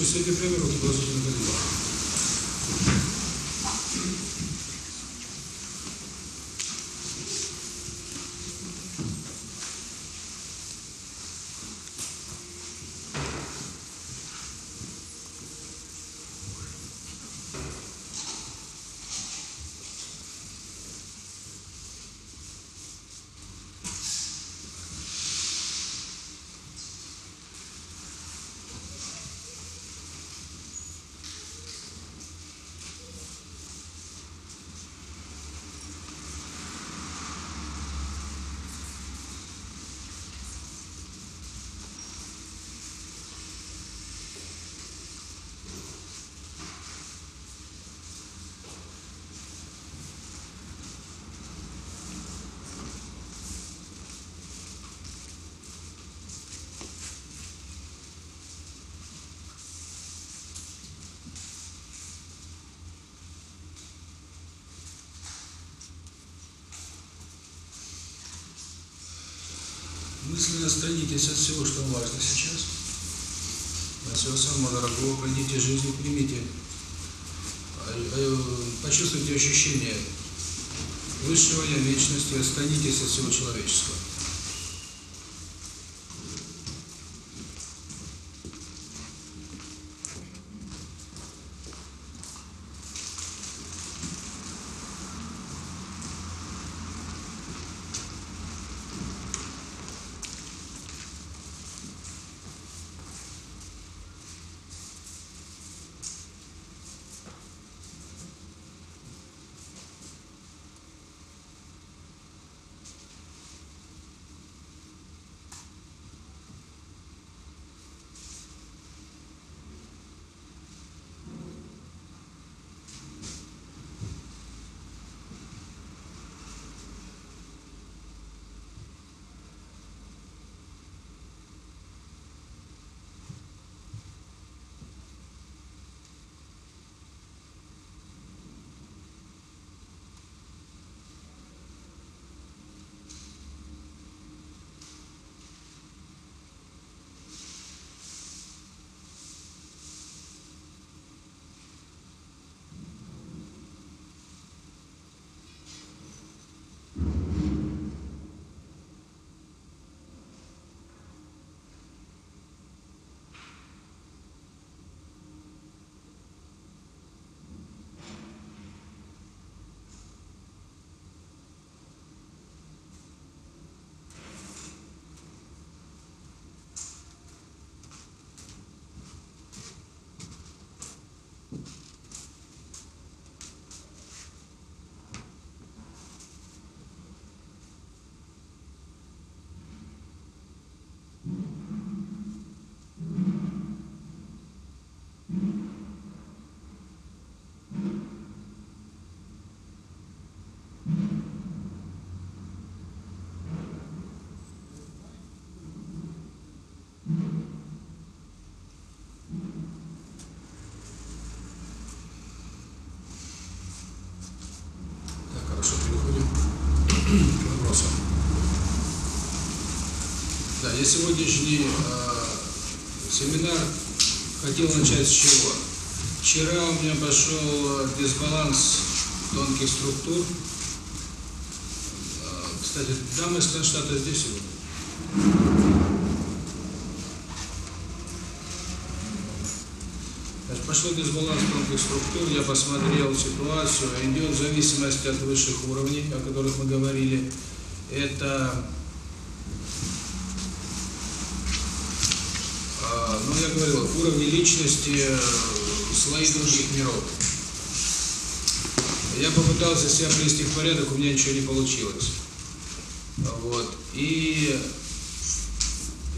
Хорошо, сегодня прямой руки мысли на странике от всего, что важно сейчас. от всего самого дорогого пройдите жизнь, примите. Почувствуйте ощущение высшего я вечности, останитесь от всего человеческого. вопросом. Да, я сегодняшний э, семинар хотел начать с чего? Вчера у меня пошел э, дисбаланс тонких структур. Э, кстати, дамы из Кронштадта здесь сегодня? Значит, пошло дисбаланс экономических структур я посмотрел ситуацию. Идет зависимость от высших уровней, о которых мы говорили. Это, ну я говорил, уровни личности, слои других миров. Я попытался себя привести в порядок, у меня ничего не получилось. Вот. И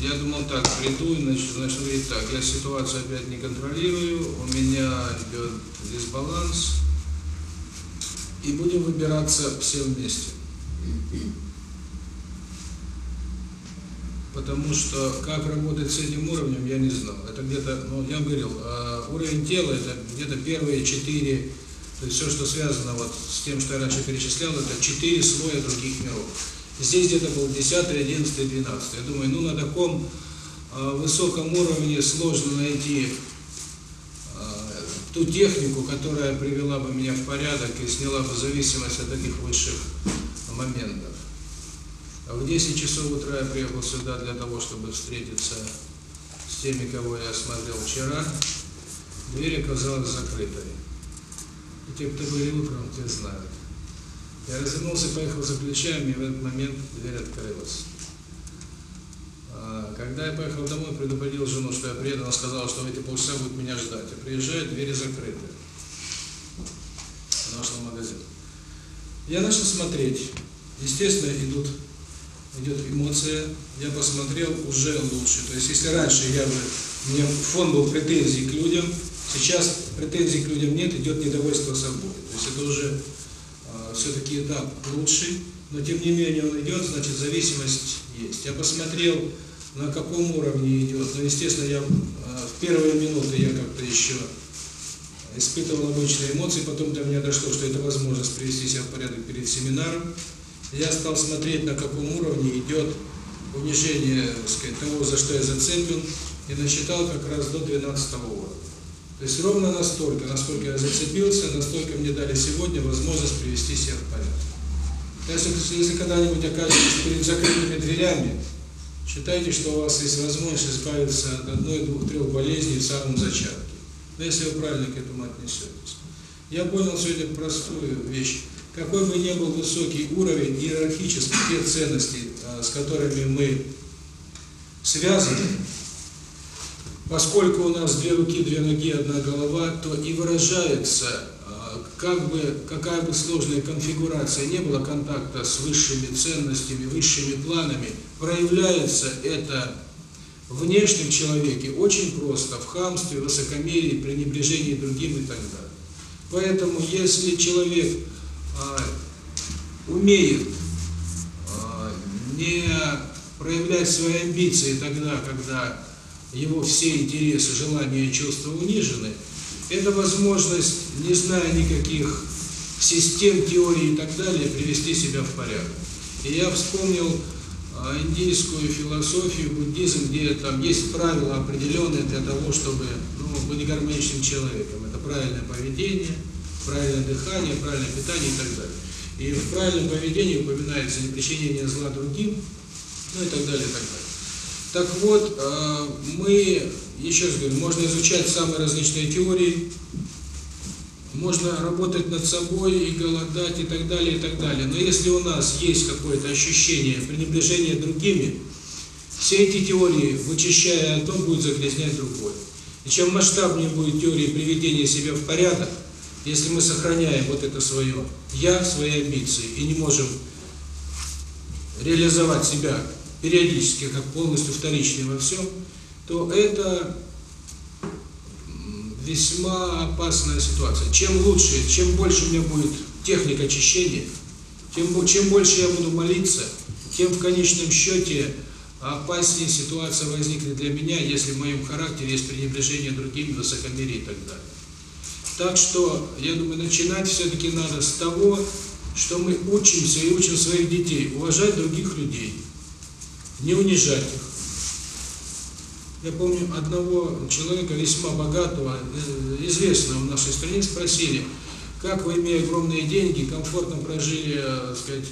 я думал так, приду и начну, начну говорить так, я ситуацию опять не контролирую, у меня идет дисбаланс, и будем выбираться все вместе. Потому что как работать с этим уровнем, я не знал. Это где-то, ну, я говорил, а, уровень тела, это где-то первые четыре, то есть все, что связано вот с тем, что я раньше перечислял, это четыре слоя других миров. Здесь где-то был 10, 11, 12. Я думаю, ну на таком а, высоком уровне сложно найти а, ту технику, которая привела бы меня в порядок и сняла бы зависимость от таких высших моментов. А в 10 часов утра я приехал сюда для того, чтобы встретиться с теми, кого я смотрел вчера. Двери оказалась закрытыми. И те, кто были утром, те знают. Я развернулся поехал за плечами, и в этот момент дверь открылась. Когда я поехал домой, предупредил жену, что я приеду, она сказала, что в эти полчаса будет меня ждать. Я приезжаю, двери закрыты. Она ушла магазин. Я начал смотреть. Естественно, идут идет эмоция. Я посмотрел, уже лучше. То есть, если раньше я бы, мне фон был претензий к людям, сейчас претензий к людям нет, идет недовольство собой. То есть, это уже все-таки да лучший, но тем не менее он идет, значит зависимость есть. Я посмотрел, на каком уровне идет. Ну, естественно, я э, в первые минуты я как-то еще испытывал обычные эмоции, потом до меня дошло, что это возможность привести себя в порядок перед семинаром. Я стал смотреть, на каком уровне идет унижение сказать, того, за что я зацеплен, и насчитал как раз до 12 уровня. То есть ровно настолько, насколько я зацепился, настолько мне дали сегодня возможность привести себя в порядок. Если, если когда-нибудь окажетесь перед закрытыми дверями, считайте, что у вас есть возможность избавиться от одной, двух, трех болезней в самом зачатке. Но если вы правильно к этому отнесетесь. Я понял сегодня простую вещь. Какой бы ни был высокий уровень иерархических тех ценностей, с которыми мы связаны, Поскольку у нас две руки, две ноги, одна голова, то и выражается, э, как бы, какая бы сложная конфигурация не была контакта с высшими ценностями, высшими планами, проявляется это внешнем человеке очень просто, в хамстве, высокомерии, пренебрежении другим и так далее. Поэтому, если человек а, умеет а, не проявлять свои амбиции тогда, когда его все интересы, желания и чувства унижены, это возможность, не зная никаких систем, теорий и так далее, привести себя в порядок. И я вспомнил а, индийскую философию, буддизм, где там есть правила определенные для того, чтобы ну, быть гармоничным человеком. Это правильное поведение, правильное дыхание, правильное питание и так далее. И в правильном поведении упоминается непричинение зла другим, ну и так далее, и так далее. Так вот, э, мы, еще раз говорю, можно изучать самые различные теории, можно работать над собой и голодать и так далее, и так далее. Но если у нас есть какое-то ощущение пренебрежения другими, все эти теории, вычищая одно, будут загрязнять другое. И чем масштабнее будет теория приведения себя в порядок, если мы сохраняем вот это свое «я», свои амбиции, и не можем реализовать себя периодически, как полностью вторичный во всем, то это весьма опасная ситуация. Чем лучше, чем больше у меня будет техника очищения, тем, чем больше я буду молиться, тем в конечном счете опаснее ситуация возникнет для меня, если в моем характере есть пренебрежение другим, высокомерие и так далее. Так что, я думаю, начинать все-таки надо с того, что мы учимся и учим своих детей уважать других людей, не унижать их. Я помню одного человека весьма богатого, известного в нашей стране, спросили, как вы, имея огромные деньги, комфортно прожили, так сказать,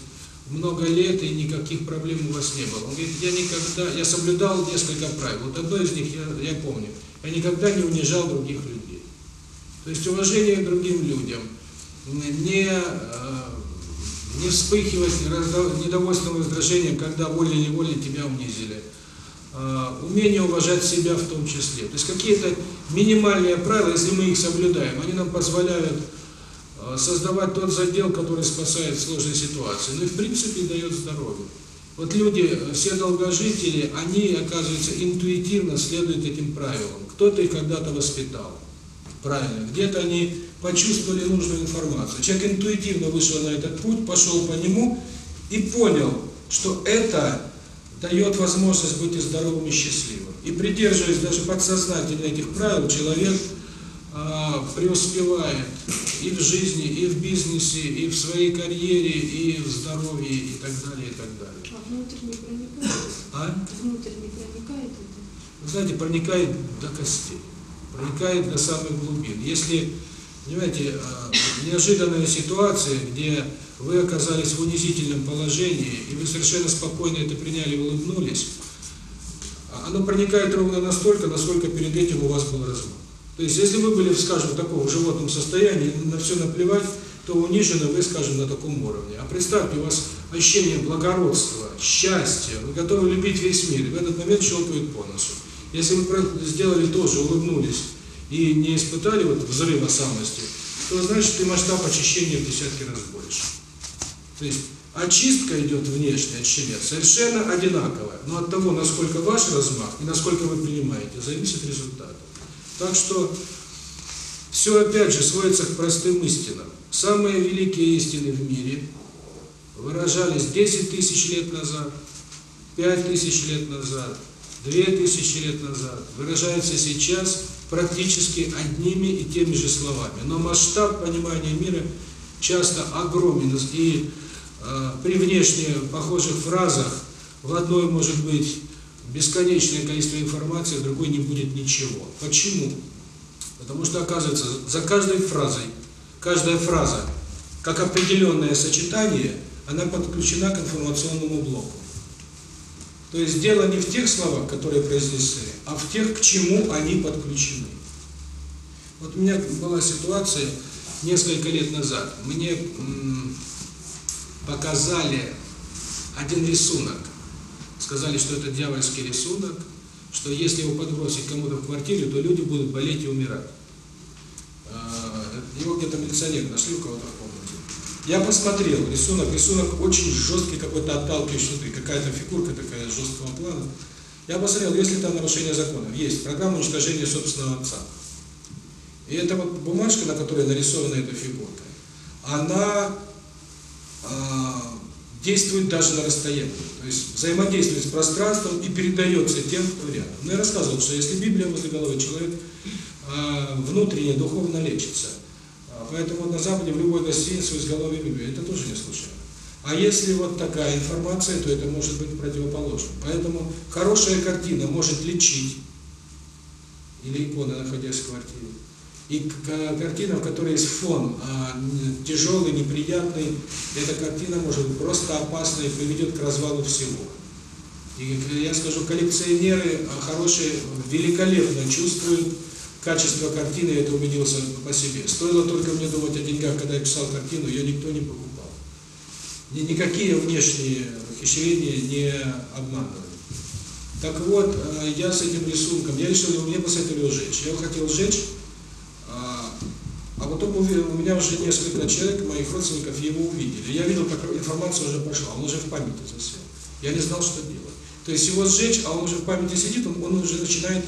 много лет и никаких проблем у вас не было. Он говорит, я никогда, я соблюдал несколько правил. Вот одно из них я, я помню. Я никогда не унижал других людей. То есть уважение к другим людям, не не вспыхивать недовольство раздражением, когда волей-неволей тебя унизили. Умение уважать себя в том числе. То есть какие-то минимальные правила, если мы их соблюдаем, они нам позволяют создавать тот задел, который спасает в сложной ситуации. Ну и в принципе дает здоровье. Вот люди, все долгожители, они, оказывается, интуитивно следуют этим правилам. Кто-то их когда-то воспитал правильно, где-то они почувствовали нужную информацию. Человек интуитивно вышел на этот путь, пошел по нему и понял, что это дает возможность быть и здоровым, и счастливым. И придерживаясь даже подсознательно этих правил, человек э, преуспевает и в жизни, и в бизнесе, и в своей карьере, и в здоровье, и так далее, и так далее. А внутрь не проникает? А? Внутрь не проникает это? Вы знаете, проникает до костей проникает до самых глубин. Если, понимаете, э, неожиданная ситуация, где вы оказались в унизительном положении, и вы совершенно спокойно это приняли улыбнулись, а, оно проникает ровно настолько, насколько перед этим у вас был разум. То есть, если вы были, скажем, в таком животном состоянии, на все наплевать, то унижены вы, скажем, на таком уровне. А представьте, у вас ощущение благородства, счастья, вы готовы любить весь мир, и в этот момент щелкают по носу. Если мы сделали тоже, улыбнулись и не испытали вот взрыва самости, то значит и масштаб очищения в десятки раз больше. То есть очистка идет внешняя очищение совершенно одинаковое, но от того, насколько ваш размах и насколько вы принимаете, зависит результат. Так что все опять же сводится к простым истинам. Самые великие истины в мире выражались 10 тысяч лет назад, 5 тысяч лет назад, 2000 лет назад выражается сейчас практически одними и теми же словами. Но масштаб понимания мира часто огромен. И э, при внешне похожих фразах в одной может быть бесконечное количество информации, в другой не будет ничего. Почему? Потому что, оказывается, за каждой фразой, каждая фраза, как определенное сочетание, она подключена к информационному блоку. То есть дело не в тех словах, которые произнесли, а в тех, к чему они подключены. Вот у меня была ситуация несколько лет назад. Мне показали один рисунок. Сказали, что это дьявольский рисунок, что если его подбросить кому-то в квартире, то люди будут болеть и умирать. А, его где-то милиционер нашли у кого-то я посмотрел рисунок. Рисунок очень жесткий, какой-то отталкивающий. Какая-то фигурка такая жесткого плана. Я посмотрел, есть ли там нарушение закона. Есть программа уничтожения собственного отца. И эта вот бумажка, на которой нарисована эта фигурка, она э, действует даже на расстоянии. То есть взаимодействует с пространством и передается тем, кто рядом. Но я рассказывал, что если Библия возле головы, человек э, внутренне, духовно лечится – Поэтому на Западе в любой гостинице в изголовье медведя это тоже не случайно. А если вот такая информация, то это может быть противоположно. Поэтому хорошая картина может лечить, или икона, находясь в квартире. И картина, в которой есть фон а, тяжелый, неприятный, эта картина может быть просто опасной и приведет к развалу всего. И я скажу, коллекционеры хорошие великолепно чувствуют качество картины, это убедился по себе. Стоило только мне думать о деньгах, когда я писал картину, ее никто не покупал. Ни, никакие внешние ухищрения не обманывали. Так вот, э, я с этим рисунком, я решил его мне посоветовали сжечь. Я хотел сжечь, а, а потом увидел, у меня уже несколько человек, моих родственников, его увидели. Я видел, как информация уже пошла, он уже в памяти засел. Я не знал, что делать. То есть его сжечь, а он уже в памяти сидит, он, он уже начинает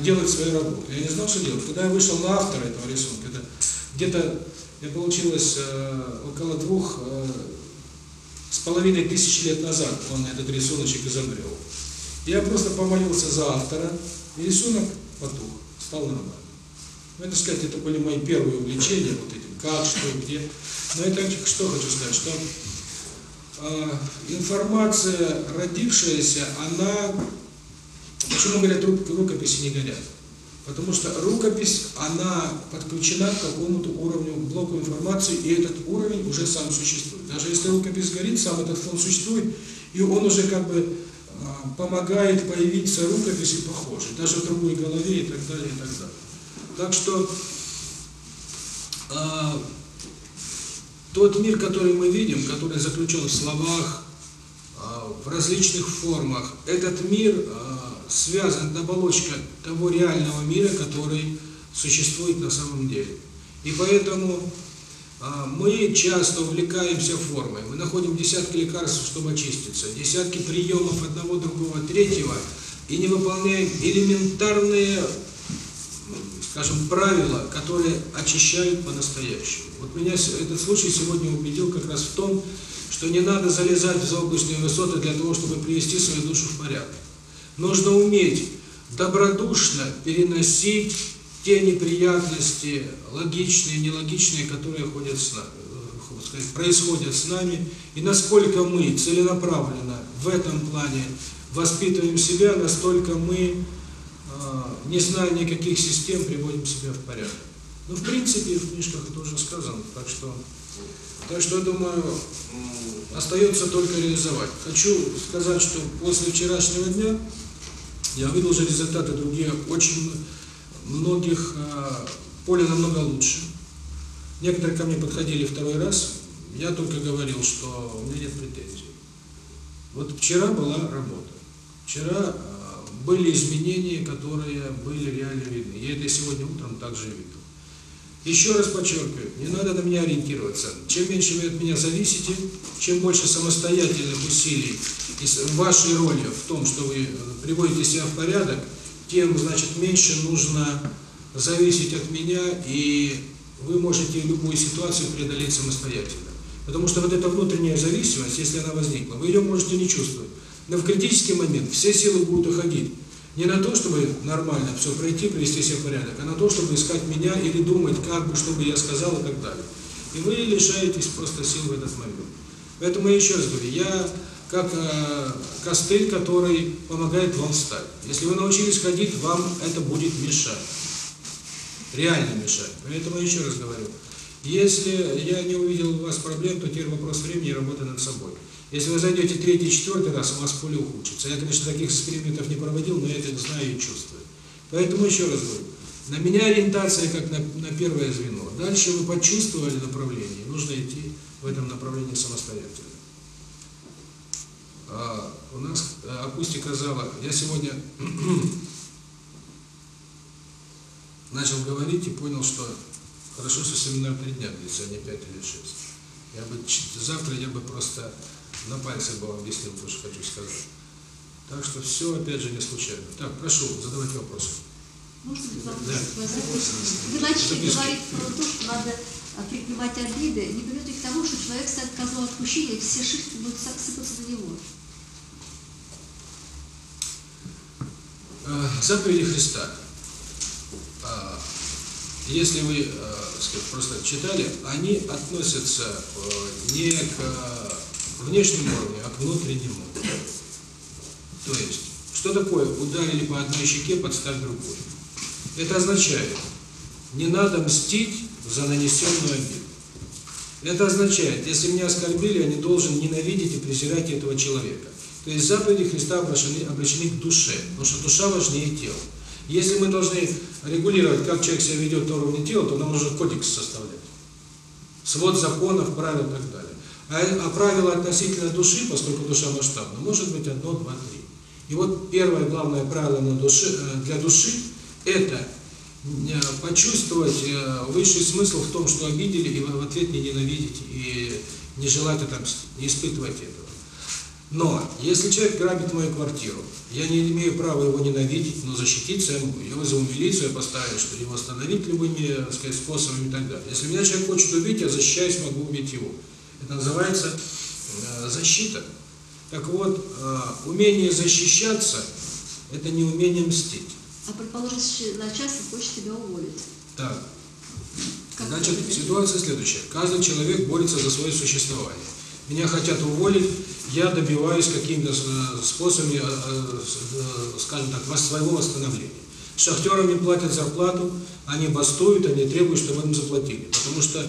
делать свою работу. Я не знал, что делать. Когда я вышел на автора этого рисунка, это где-то мне получилось э, около двух э, с половиной тысяч лет назад он этот рисуночек изобрел. Я просто помолился за автора, и рисунок потух, стал нормальным. Ну, это сказать, это были мои первые увлечения вот этим, как, что, где. Но это что хочу сказать, что э, информация, родившаяся, она Почему говорят рукопись не горят? Потому что рукопись, она подключена к какому-то уровню, блоку информации, и этот уровень уже сам существует. Даже если рукопись горит, сам этот фон существует, и он уже как бы а, помогает появиться рукописи похожей, даже в другой голове и так далее, и так далее. Так что э, тот мир, который мы видим, который заключен в словах, э, в различных формах, этот мир... Э, связан оболочка того реального мира, который существует на самом деле. И поэтому мы часто увлекаемся формой. Мы находим десятки лекарств, чтобы очиститься, десятки приемов одного, другого, третьего, и не выполняем элементарные, скажем, правила, которые очищают по-настоящему. Вот меня этот случай сегодня убедил как раз в том, что не надо залезать в заоблачные высоты для того, чтобы привести свою душу в порядок. Нужно уметь добродушно переносить те неприятности, логичные, нелогичные, которые ходят с нами, э, происходят с нами, и насколько мы целенаправленно в этом плане воспитываем себя, настолько мы, э, не зная никаких систем, приводим себя в порядок. Ну, в принципе, в книжках это уже сказано, так что, так что, я думаю, остается только реализовать. Хочу сказать, что после вчерашнего дня я увидел же результаты другие очень многих э, поле намного лучше. Некоторые ко мне подходили второй раз, я только говорил, что у меня нет претензий. Вот вчера была работа, вчера э, были изменения, которые были реально видны, я это сегодня утром также видно. Еще раз подчеркиваю, не надо на меня ориентироваться. Чем меньше вы от меня зависите, чем больше самостоятельных усилий и вашей роли в том, что вы э, приводите себя в порядок, тем, значит, меньше нужно зависеть от меня, и вы можете любую ситуацию преодолеть самостоятельно. Потому что вот эта внутренняя зависимость, если она возникла, вы ее можете не чувствовать. Но в критический момент все силы будут уходить не на то, чтобы нормально все пройти, привести себя в порядок, а на то, чтобы искать меня или думать, как бы, что бы я сказал и так далее. И вы лишаетесь просто сил в этот момент. Поэтому я еще раз говорю, я как э, костыль, который помогает вам встать. Если вы научились ходить, вам это будет мешать. Реально мешать. Поэтому я еще раз говорю, если я не увидел у вас проблем, то теперь вопрос времени и работы над собой. Если вы зайдете третий, четвертый раз, у вас поле ухудшится. Я, конечно, таких экспериментов не проводил, но я это знаю и чувствую. Поэтому еще раз говорю, на меня ориентация как на, на первое звено. Дальше вы почувствовали направление, нужно идти в этом направлении самостоятельно. А, у нас э, акустика зала. Я сегодня начал говорить и понял, что хорошо, что семинар три дня длится, а не пять или шесть. Я бы завтра я бы просто на пальце была объяснил то, что хочу сказать. Так что все, опять же, не случайно. Так, прошу, задавайте вопросы. Можно ли. Вы начали говорить про то, что надо принимать обиды, не приведет к тому, что человек отказал отпущения, все шишки будут сыпаться на него. Заповеди Христа. Если вы сказать, просто читали, они относятся не к внешнем уровне, а к внутреннему. То есть, что такое ударили по одной щеке, подставь другой. Это означает, не надо мстить за нанесенную обиду. Это означает, если меня оскорбили, я не должен ненавидеть и презирать этого человека. То есть заповеди Христа обращены, обращены к душе, потому что душа важнее тела. Если мы должны регулировать, как человек себя ведет на уровне тела, то нам нужно кодекс составлять. Свод законов, правил и так далее. А правило относительно души, поскольку душа масштабна, может быть одно, два, три. И вот первое главное правило на души, для души – это почувствовать высший смысл в том, что обидели, и в ответ не ненавидеть, и не желать отомстить, не испытывать этого. Но если человек грабит мою квартиру, я не имею права его ненавидеть, но защититься я могу. Я вызову милицию, я поставлю, что его остановить любыми сказать, способами и так далее. Если меня человек хочет убить, я защищаюсь, могу убить его. Это называется защита. Так вот, умение защищаться – это не умение мстить. А предположим, начальство хочет тебя уволить. Так. Как Значит, ситуация следующая. Каждый человек борется за свое существование. Меня хотят уволить, я добиваюсь какими-то способами, скажем так, своего восстановления. Шахтерам не платят зарплату, они бастуют, они требуют, чтобы им заплатили. Потому что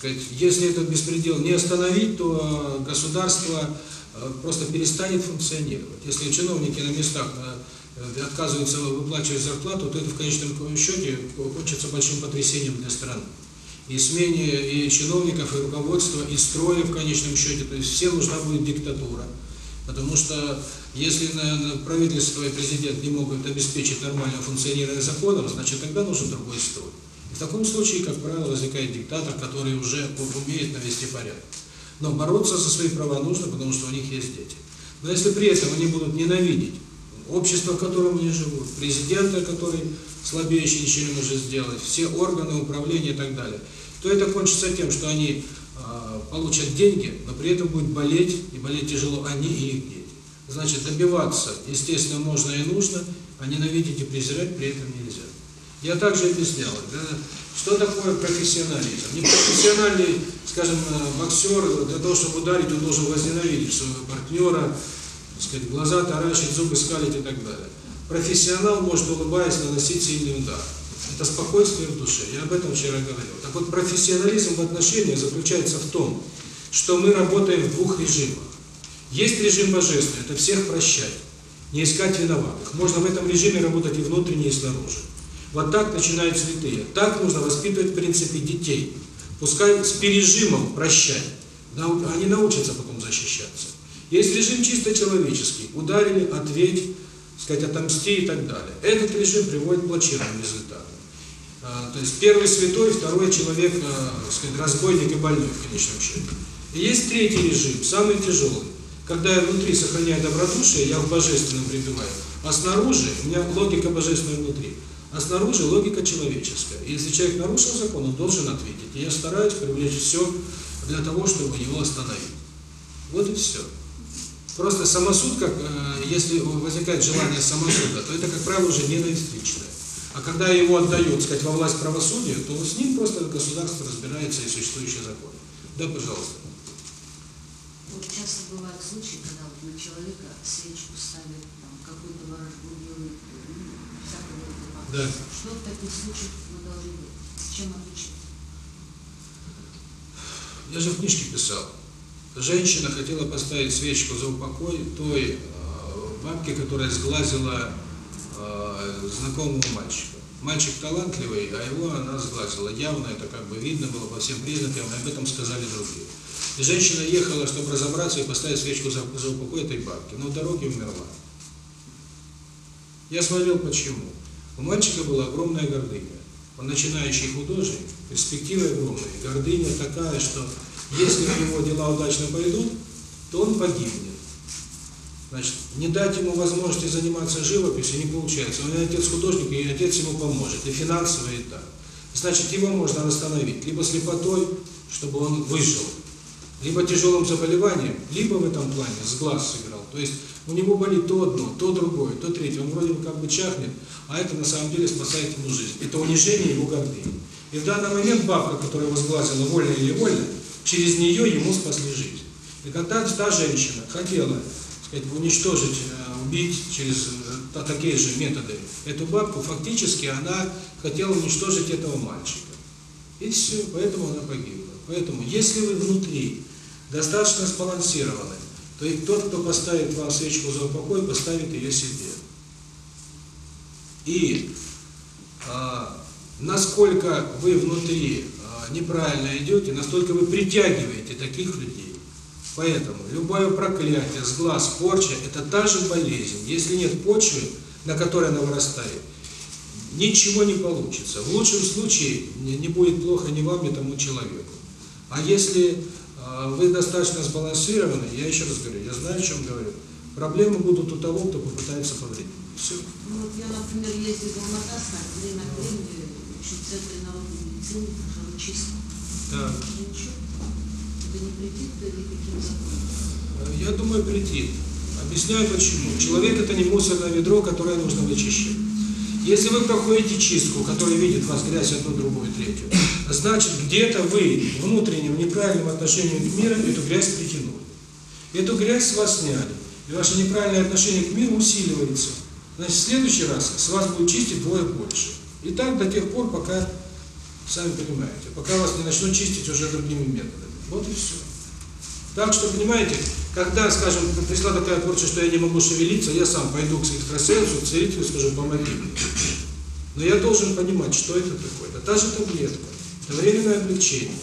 сказать, если этот беспредел не остановить, то э, государство э, просто перестанет функционировать. Если чиновники на местах э, отказываются выплачивать зарплату, то это в конечном счете кончится большим потрясением для страны. И смене и чиновников, и руководства, и строя в конечном счете, то есть все нужна будет диктатура. Потому что если наверное, правительство и президент не могут обеспечить нормальное функционирование законов, значит тогда нужен другой строй. В таком случае, как правило, возникает диктатор, который уже умеет навести порядок. Но бороться за свои права нужно, потому что у них есть дети. Но если при этом они будут ненавидеть общество, в котором они живут, президента, который слабеющий, ничего не может сделать, все органы управления и так далее, то это кончится тем, что они э, получат деньги, но при этом будет болеть, и болеть тяжело они и их дети. Значит, добиваться, естественно, можно и нужно, а ненавидеть и презирать при этом не я также объяснял, да, что такое профессионализм. Непрофессиональный, скажем, боксер, для того, чтобы ударить, он должен возненавидеть своего партнера, сказать, глаза таращить, зубы скалить и так далее. Профессионал может, улыбаясь, наносить сильный удар. Это спокойствие в душе. Я об этом вчера говорил. Так вот, профессионализм в отношениях заключается в том, что мы работаем в двух режимах. Есть режим божественный, это всех прощать, не искать виноватых. Можно в этом режиме работать и внутренне, и снаружи. Вот так начинают святые. Так нужно воспитывать, в принципе, детей. Пускай с пережимом прощать. Они научатся потом защищаться. Есть режим чисто человеческий. Ударили, ответь, сказать, отомсти и так далее. Этот режим приводит к плачевным результатам. А, то есть первый святой, второй человек, а, сказать, разбойник и больной в конечном счете. И есть третий режим, самый тяжелый. Когда я внутри сохраняю добродушие, я в божественном пребываю, а снаружи у меня логика божественная внутри. А снаружи логика человеческая. Если человек нарушил закон, он должен ответить. И я стараюсь привлечь все для того, чтобы его остановить. Вот и все. Просто самосуд, как, э, если возникает желание самосуда, то это, как правило, уже ненависть. А когда его отдают, сказать, во власть правосудия, то с ним просто государство разбирается и существующий закон. Да, пожалуйста. Вот часто бывают случаи, когда вот на человека свечку Что в таких случаях мы должны быть? Чем обычно? Я же в книжке писал. Женщина хотела поставить свечку за упокой той бабки, которая сглазила знакомого мальчика. Мальчик талантливый, а его она сглазила. Явно это как бы видно было по всем признакам, и об этом сказали другие. И женщина ехала, чтобы разобраться и поставить свечку за, за упокой этой бабки, но в дороге умерла. Я смотрел почему. У мальчика была огромная гордыня. Он начинающий художник, перспективы огромные. Гордыня такая, что если у него дела удачно пойдут, то он погибнет. Значит, не дать ему возможности заниматься живописью не получается. У меня отец художник, и отец ему поможет, и финансово, и так. Значит, его можно остановить либо слепотой, чтобы он выжил, либо тяжелым заболеванием, либо в этом плане с глаз сыграть. То есть ну, у него болит то одно, то другое, то третье. Он вроде бы как бы чахнет, а это на самом деле спасает ему жизнь. Это унижение его гордыни. И в данный момент бабка, которая возгласила вольно или вольно, через нее ему спасли жизнь. И когда та женщина хотела сказать, уничтожить, э, убить через э, такие же методы эту бабку, фактически она хотела уничтожить этого мальчика. И все, поэтому она погибла. Поэтому, если вы внутри достаточно сбалансированы, то и тот, кто поставит вам свечку за упокой, поставит ее себе. И а, насколько вы внутри а, неправильно идете, настолько вы притягиваете таких людей. Поэтому любое проклятие, сглаз, порча – это та же болезнь. Если нет почвы, на которой она вырастает, ничего не получится. В лучшем случае не будет плохо ни вам, ни тому человеку. А если вы достаточно сбалансированы, я еще раз говорю, я знаю, о чем говорю. Проблемы будут у того, кто попытается по. Все. Ну, вот я, например, ездил в Алматасна, а время от времени, учить центре народной медицины, хожу чисто. Так. Ну, ничего. Это не прийти к никаким законам? Я думаю, прийти. Объясняю почему. Человек – это не мусорное ведро, которое нужно вычищать. Если вы проходите чистку, которая видит вас грязь одну, другую, третью, значит, где-то вы внутренним неправильным отношением к миру эту грязь притянули. Эту грязь с вас сняли, и ваше неправильное отношение к миру усиливается. Значит, в следующий раз с вас будет чистить двое больше. И так до тех пор, пока, сами понимаете, пока вас не начнут чистить уже другими методами. Вот и все. Так что, понимаете, когда, скажем, пришла такая порча, что я не могу шевелиться, я сам пойду к экстрасенсу, к целителю, скажу, помоги мне. Но я должен понимать, что это такое. Это та же таблетка, это временное облегчение.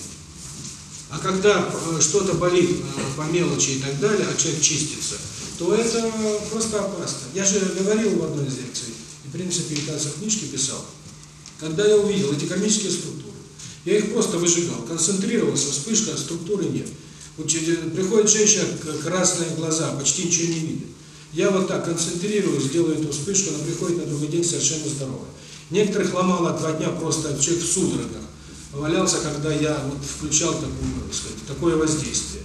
А когда что-то болит по мелочи и так далее, а человек чистится, то это просто опасно. Я же говорил в одной из лекций, и в принципе и в книжки писал, когда я увидел эти комические структуры, я их просто выжигал, концентрировался, вспышка, а структуры нет. Приходит женщина, красные глаза, почти ничего не видит. Я вот так концентрируюсь, делаю эту вспышку, она приходит на другой день совершенно здоровая. Некоторых ломало два дня просто человек в судорогах. Валялся, когда я вот включал такую, так сказать, такое воздействие.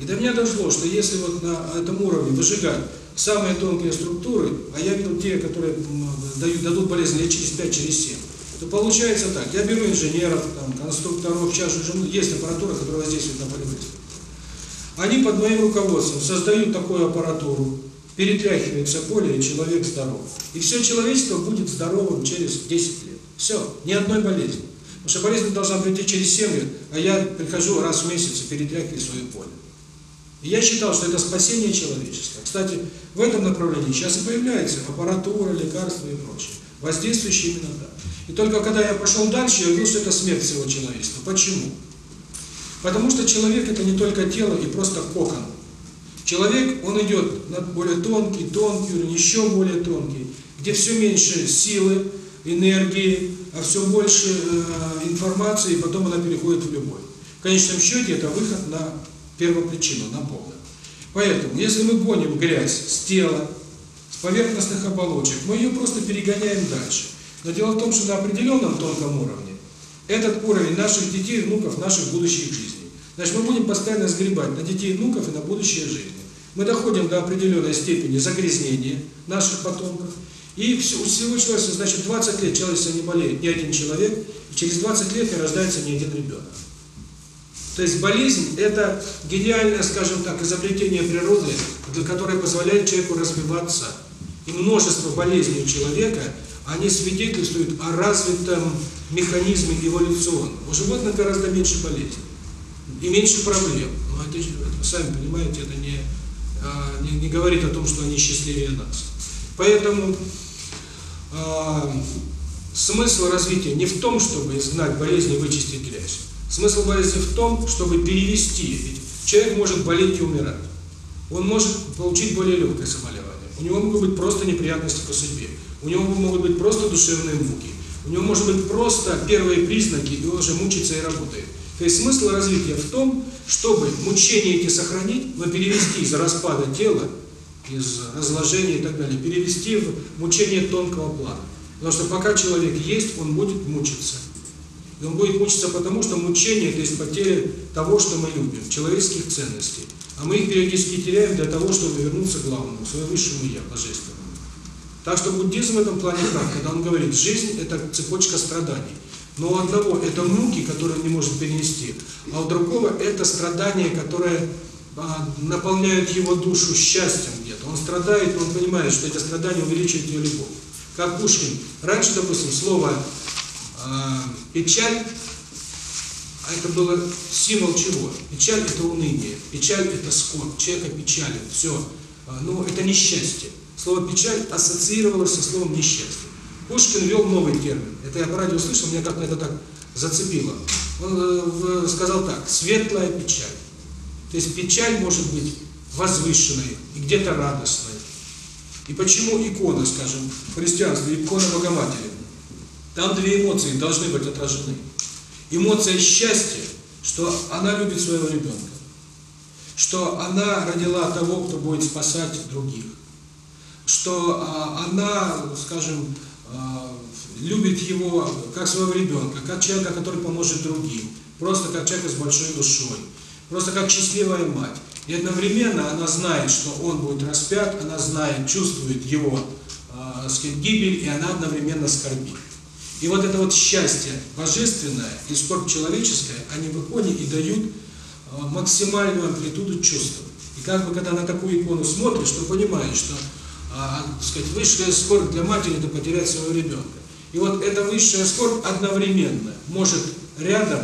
И до меня дошло, что если вот на этом уровне выжигать самые тонкие структуры, а я видел те, которые дают, дадут болезни лет через 5, через 7, то получается так, я беру инженеров, там, конструкторов, чашу, есть аппаратура, которая воздействует на полимеризм. Они под моим руководством создают такую аппаратуру, перетряхивается поле, и человек здоров. И все человечество будет здоровым через 10 лет. Все, ни одной болезни. Потому что болезнь должна прийти через 7 лет, а я прихожу раз в месяц и перетряхиваю свое поле. И я считал, что это спасение человечества. Кстати, в этом направлении сейчас и появляется аппаратура, лекарства и прочее, воздействующие именно так. И только когда я пошел дальше, я увидел, что это смерть всего человечества. Почему? Потому что человек это не только тело и просто кокон. Человек, он идет на более тонкий, тонкий уровень, еще более тонкий, где все меньше силы, энергии, а все больше э, информации, и потом она переходит в любовь. В конечном счете это выход на первопричину, на Бога. Поэтому, если мы гоним грязь с тела, с поверхностных оболочек, мы ее просто перегоняем дальше. Но дело в том, что на определенном тонком уровне этот уровень наших детей, внуков, наших будущих жизней. Значит, мы будем постоянно сгребать на детей, внуков и на будущее жизни. Мы доходим до определенной степени загрязнения наших потомков. И у всего человечества, значит, 20 лет человечество не болеет ни один человек, и через 20 лет не рождается ни один ребенок. То есть болезнь – это гениальное, скажем так, изобретение природы, которое позволяет человеку развиваться. И множество болезней у человека – они свидетельствуют о развитом механизме эволюционном. У животных гораздо меньше болезней и меньше проблем. Но это, это сами понимаете, это не, а, не, не говорит о том, что они счастливее нас. Поэтому а, смысл развития не в том, чтобы изгнать болезнь и вычистить грязь. Смысл болезни в том, чтобы перевести. Ведь человек может болеть и умирать. Он может получить более легкое заболевание. У него могут быть просто неприятности по судьбе. У него могут быть просто душевные муки. У него может быть просто первые признаки, и он уже мучается и работает. То есть смысл развития в том, чтобы мучения эти сохранить, но перевести из распада тела, из разложения и так далее, перевести в мучение тонкого плана. Потому что пока человек есть, он будет мучиться. И он будет мучиться потому, что мучение – это есть потеря того, что мы любим, человеческих ценностей. А мы их периодически теряем для того, чтобы вернуться к главному, к своему высшему «Я», Божественному. Так что буддизм в этом плане прав, когда он говорит, жизнь – это цепочка страданий. Но у одного это муки, которые он не может перенести, а у другого это страдания, которые а, наполняют его душу счастьем где-то. Он страдает, но он понимает, что эти страдания увеличивают ее любовь. Как Пушкин. Раньше, допустим, слово э, «печаль» а это было символ чего? Печаль – это уныние, печаль – это скорбь, человека печалит, все. А, ну, это несчастье. Слово печаль ассоциировалось со словом несчастье. Пушкин ввел новый термин. Это я по радио слышал, меня как-то это так зацепило. Он э, сказал так, светлая печаль. То есть печаль может быть возвышенной и где-то радостной. И почему икона, скажем, в христианстве, икона Богоматери? Там две эмоции должны быть отражены. Эмоция счастья, что она любит своего ребенка, что она родила того, кто будет спасать других что а, она, скажем, а, любит его как своего ребенка, как человека, который поможет другим, просто как человека с большой душой, просто как счастливая мать. И одновременно она знает, что он будет распят, она знает, чувствует его э, гибель, и она одновременно скорбит. И вот это вот счастье божественное и скорбь человеческая, они в иконе и дают максимальную амплитуду чувств. И как бы, когда на такую икону смотришь, то понимаешь, что сказать, высшая скорбь для матери – это потерять своего ребенка. И вот эта высшая скорбь одновременно может рядом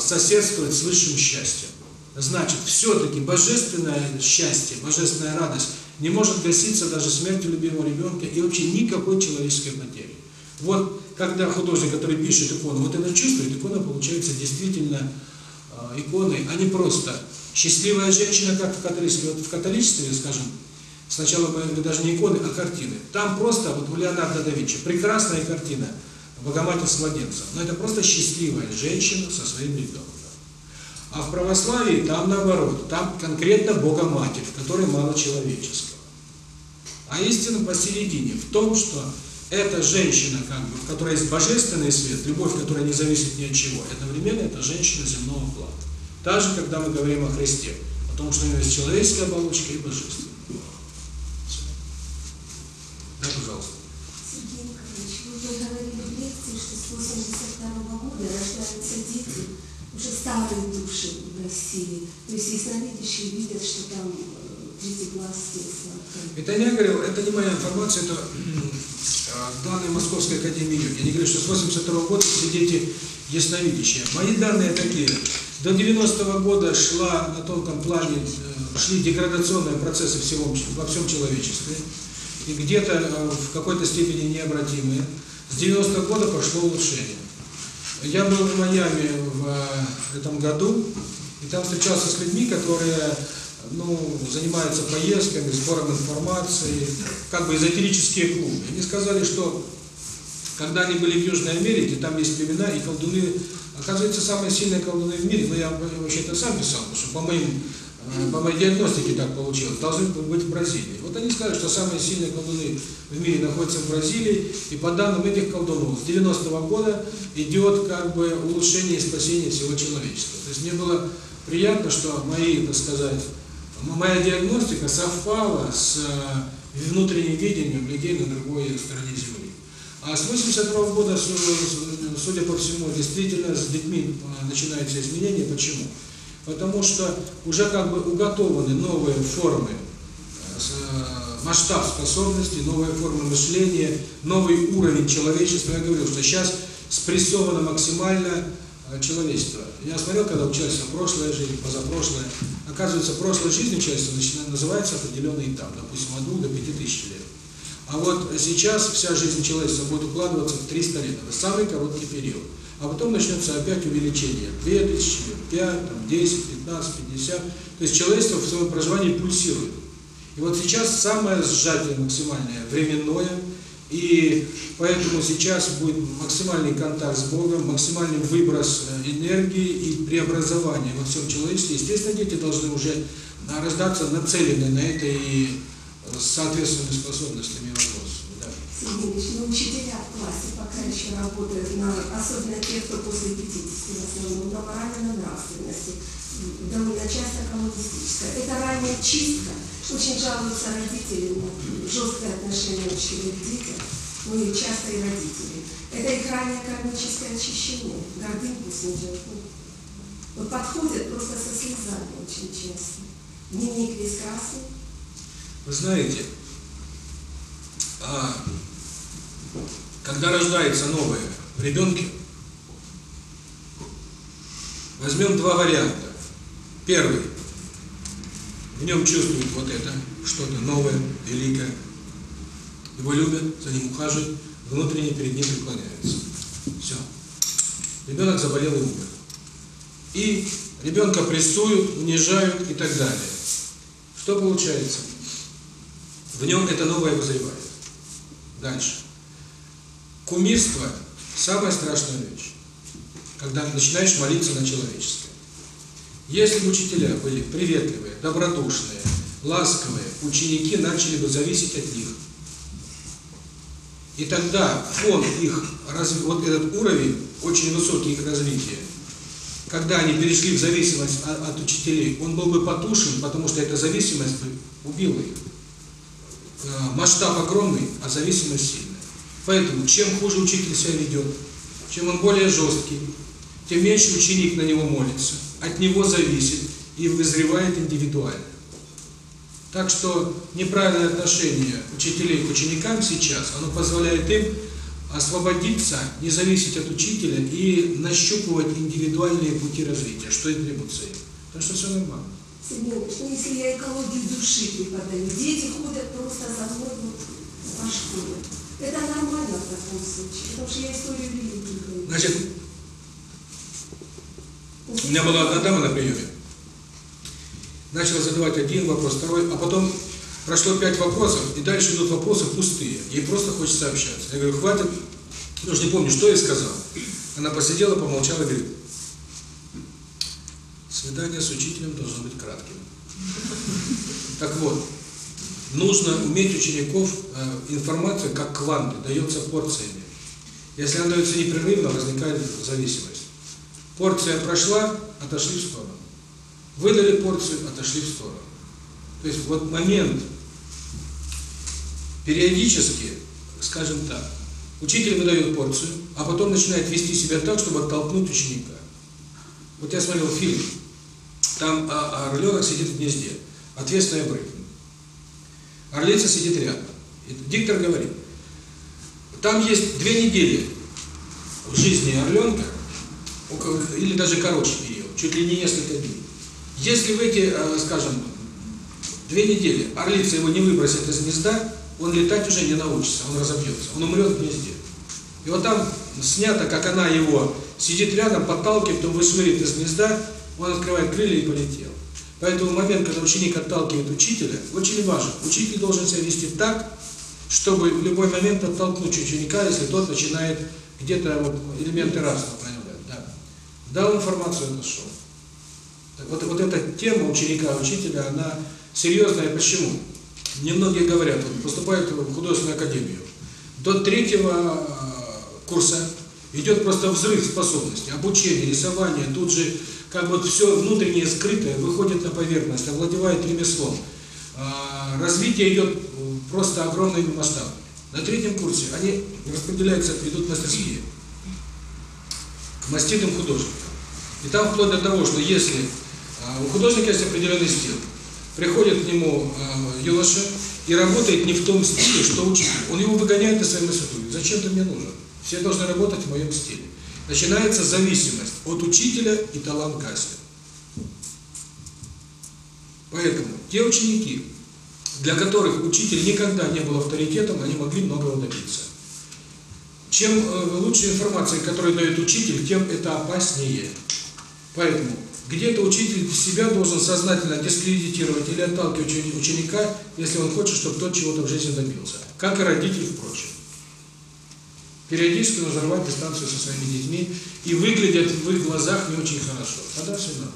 соседствовать с высшим счастьем. Значит, все-таки божественное счастье, божественная радость не может гаситься даже смертью любимого ребенка и вообще никакой человеческой потери. Вот когда художник, который пишет икону, вот это чувствует, икона получается действительно э, иконой, а не просто счастливая женщина, как в католичестве. Вот в католичестве, скажем, Сначала мы даже не иконы, а картины. Там просто, вот у Леонардо да Винчи, прекрасная картина «Богоматерь с младенцем». Но это просто счастливая женщина со своим ребенком. А в православии там наоборот, там конкретно Богоматерь, в которой мало человеческого. А истина посередине, в том, что эта женщина, как бы, в которой есть божественный свет, любовь, которая не зависит ни от чего, одновременно это женщина земного плана. Также, когда мы говорим о Христе, о том, что у него есть человеческая оболочка и божественная. Пожалуйста. Сергей Николаевич, вы говорили в лекции, что с 82 года рождаются дети, уже старые души в России. То есть ясновидящие видят, что там третий глаз. Это я говорил, это не моя информация, это данные Московской Академии идет. Я не говорю, что с 82 -го года все дети ясновидящие. Мои данные такие. До 90 -го года шла на тонком плане, шли деградационные процессы всего, во всем человечестве и где-то в какой-то степени необратимые. С 90 -го года пошло улучшение. Я был в Майами в этом году, и там встречался с людьми, которые ну, занимаются поездками, сбором информации, как бы эзотерические клубы. Они сказали, что когда они были в Южной Америке, там есть племена и колдуны, оказывается, самые сильные колдуны в мире, но я вообще-то сам писал, потому что по моим по моей диагностике так получилось, должны быть в Бразилии. Вот они сказали, что самые сильные колдуны в мире находятся в Бразилии, и по данным этих колдунов, с 90-го года идет как бы улучшение и спасение всего человечества. То есть мне было приятно, что мои, так сказать, моя диагностика совпала с внутренним видением людей на другой стороне Земли. А с 82 -го года, судя по всему, действительно с детьми начинаются изменения. Почему? Потому что уже как бы уготованы новые формы, э, масштаб способности, новые формы мышления, новый уровень человечества. Я говорил, что сейчас спрессовано максимально э, человечество. Я смотрел, когда учился прошлое жизнь, жизни, позапрошлое. Оказывается, прошлой жизнью начинает называется определенный этап, допустим, от 2 до 5 тысяч лет. А вот сейчас вся жизнь человечества будет укладываться в 300 лет. Это самый короткий период а потом начнется опять увеличение. 2 5, там, 10, 15, 50. То есть человечество в своем проживании пульсирует. И вот сейчас самое сжатие максимальное временное, и поэтому сейчас будет максимальный контакт с Богом, максимальный выброс энергии и преобразование во всем человечестве. Естественно, дети должны уже раздаться нацелены на это и с соответственными способностями вопрос. Да. Учителя в классе женщина работает на а особенно тех, кто после 50 в основном морально на нравственности, довольно часто коммунистическая. Это ранняя чистка. Очень жалуются родители на жесткое отношение учителей к детям, ну и часто и родители. Это их раннее кармическое очищение, гордынку снижают. Ну, вот подходят просто со слезами очень часто. Дневник весь красный. Вы знаете, а, когда рождается новое в ребенке, возьмем два варианта. Первый. В нем чувствует вот это, что-то новое, великое. Его любят, за ним ухаживают, внутренне перед ним преклоняются. Все. Ребенок заболел и умер. И ребенка прессуют, унижают и так далее. Что получается? В нем это новое возревает. Дальше. Кумирство – самая страшная вещь, когда начинаешь молиться на человеческое. Если учителя были приветливые, добродушные, ласковые, ученики начали бы зависеть от них. И тогда фон их, разв... вот этот уровень, очень высокий их развития, когда они перешли в зависимость от, от учителей, он был бы потушен, потому что эта зависимость бы убила их. Масштаб огромный, а зависимость сильная. Поэтому чем хуже учитель себя ведет, чем он более жесткий, тем меньше ученик на него молится. От него зависит и вызревает индивидуально. Так что неправильное отношение учителей к ученикам сейчас, оно позволяет им освободиться, не зависеть от учителя и нащупывать индивидуальные пути развития, что и требуется им. Так что все нормально. Если я экологии души преподаю, дети ходят просто за мной по школе. E da la moelle notre conscience. Donc j'ai instauré lui. Non, j'ai... У меня была одна дама на приеме. Начала задавать один вопрос, второй, а потом прошло пять вопросов, и дальше идут вопросы пустые. Ей просто хочется общаться. Я говорю, хватит, я уже не помню, что я сказал. Она посидела, помолчала говорит, свидание с учителем должно быть кратким. Так вот, нужно уметь учеников э, информацию как кванты, дается порциями. Если она дается непрерывно, возникает зависимость. Порция прошла, отошли в сторону. Выдали порцию, отошли в сторону. То есть вот момент периодически, скажем так, учитель выдает порцию, а потом начинает вести себя так, чтобы оттолкнуть ученика. Вот я смотрел фильм, там а, а орленок сидит в гнезде, ответственная брыга. Орлица сидит рядом. Диктор говорит, там есть две недели жизни орленка, или даже короче ее, чуть ли не несколько дней. Если в эти, э, скажем, две недели орлица его не выбросит из гнезда, он летать уже не научится, он разобьется, он умрет в гнезде. И вот там снято, как она его сидит рядом, подталкивает, он вышвырит из гнезда, он открывает крылья и полетел. Поэтому момент, когда ученик отталкивает учителя, очень важен. Учитель должен себя вести так, чтобы в любой момент оттолкнуть ученика, если тот начинает где-то вот элементы разного проявлять. Да. Дал информацию, нашел. Так вот, вот эта тема ученика, учителя, она серьезная. Почему? Немногие говорят, вот поступают в художественную академию. До третьего а, курса идет просто взрыв способностей, обучение, рисование, тут же как вот все внутреннее скрытое выходит на поверхность, а овладевает ремеслом. А, развитие идет э, просто огромными масштабами. На третьем курсе они распределяются, идут мастерские к маститым художникам. И там вплоть до того, что если а, у художника есть определенный стиль, приходит к нему юноша и работает не в том стиле, что учитель. Он его выгоняет из своей мастерской. Зачем ты мне нужен? Все должны работать в моем стиле. Начинается зависимость от учителя и таланкасия. Поэтому те ученики, для которых учитель никогда не был авторитетом, они могли многого добиться. Чем э, лучше информация, которую дает учитель, тем это опаснее. Поэтому где-то учитель себя должен сознательно дискредитировать или отталкивать ученика, если он хочет, чтобы тот чего-то в жизни добился. Как и родитель, впрочем периодически разорвать дистанцию со своими детьми и выглядят в их глазах не очень хорошо. Тогда все нормально.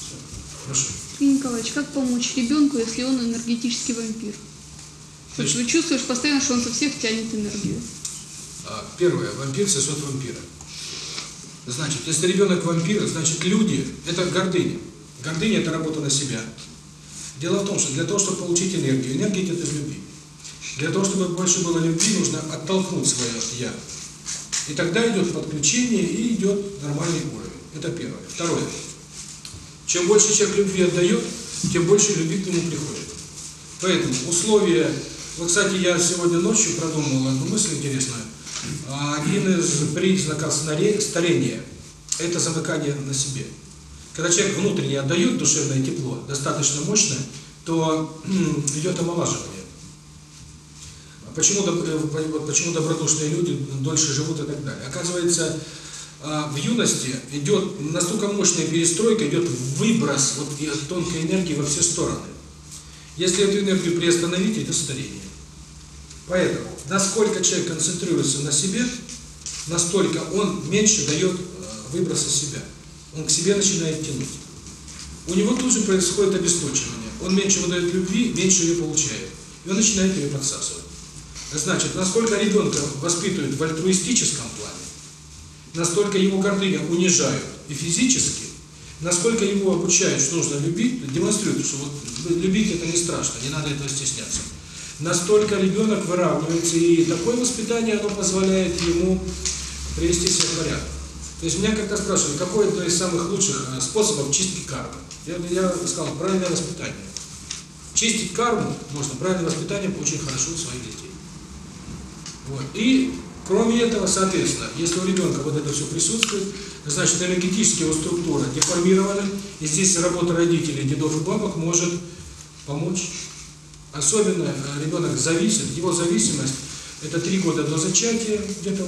Все. Хорошо. Николаевич, как помочь ребенку, если он энергетический вампир? Потому что ты чувствуешь постоянно, что он со всех тянет энергию. А, первое. Вампир сосет вампира. Значит, если ребенок вампир, значит люди – это гордыня. Гордыня – это работа на себя. Дело в том, что для того, чтобы получить энергию, энергия идет из любви. Для того, чтобы больше было любви, нужно оттолкнуть свое «я». И тогда идет подключение и идет нормальный уровень. Это первое. Второе. Чем больше человек любви отдает, тем больше любви к нему приходит. Поэтому условия... Вот, кстати, я сегодня ночью продумал одну мысль интересную. А, один из признаков старения – это замыкание на себе. Когда человек внутренне отдает душевное тепло, достаточно мощное, то идет омолаживание почему, э, почему добродушные люди дольше живут и так далее. Оказывается, а, в юности идет настолько мощная перестройка, идет выброс вот тонкой энергии во все стороны. Если эту энергию приостановить, это старение. Поэтому, насколько человек концентрируется на себе, настолько он меньше дает а, выброса себя. Он к себе начинает тянуть. У него тут же происходит обесточивание. Он меньше выдает любви, меньше ее получает. И он начинает ее подсасывать. Значит, насколько ребенка воспитывают в альтруистическом плане, настолько его гордыня унижают и физически, насколько его обучают, что нужно любить, демонстрируют, что вот любить это не страшно, не надо этого стесняться. Настолько ребенок выравнивается, и такое воспитание оно позволяет ему привести себя в порядок. То есть меня как-то спрашивали, какой это из самых лучших э, способов чистки кармы. Я, я сказал, правильное воспитание. Чистить карму можно, правильное воспитание очень хорошо у своих детей. Вот. И кроме этого, соответственно, если у ребенка вот это все присутствует, значит энергетические его структуры деформированы, и здесь работа родителей, дедов и бабок может помочь. Особенно ребенок зависит, его зависимость – это три года до зачатия где-то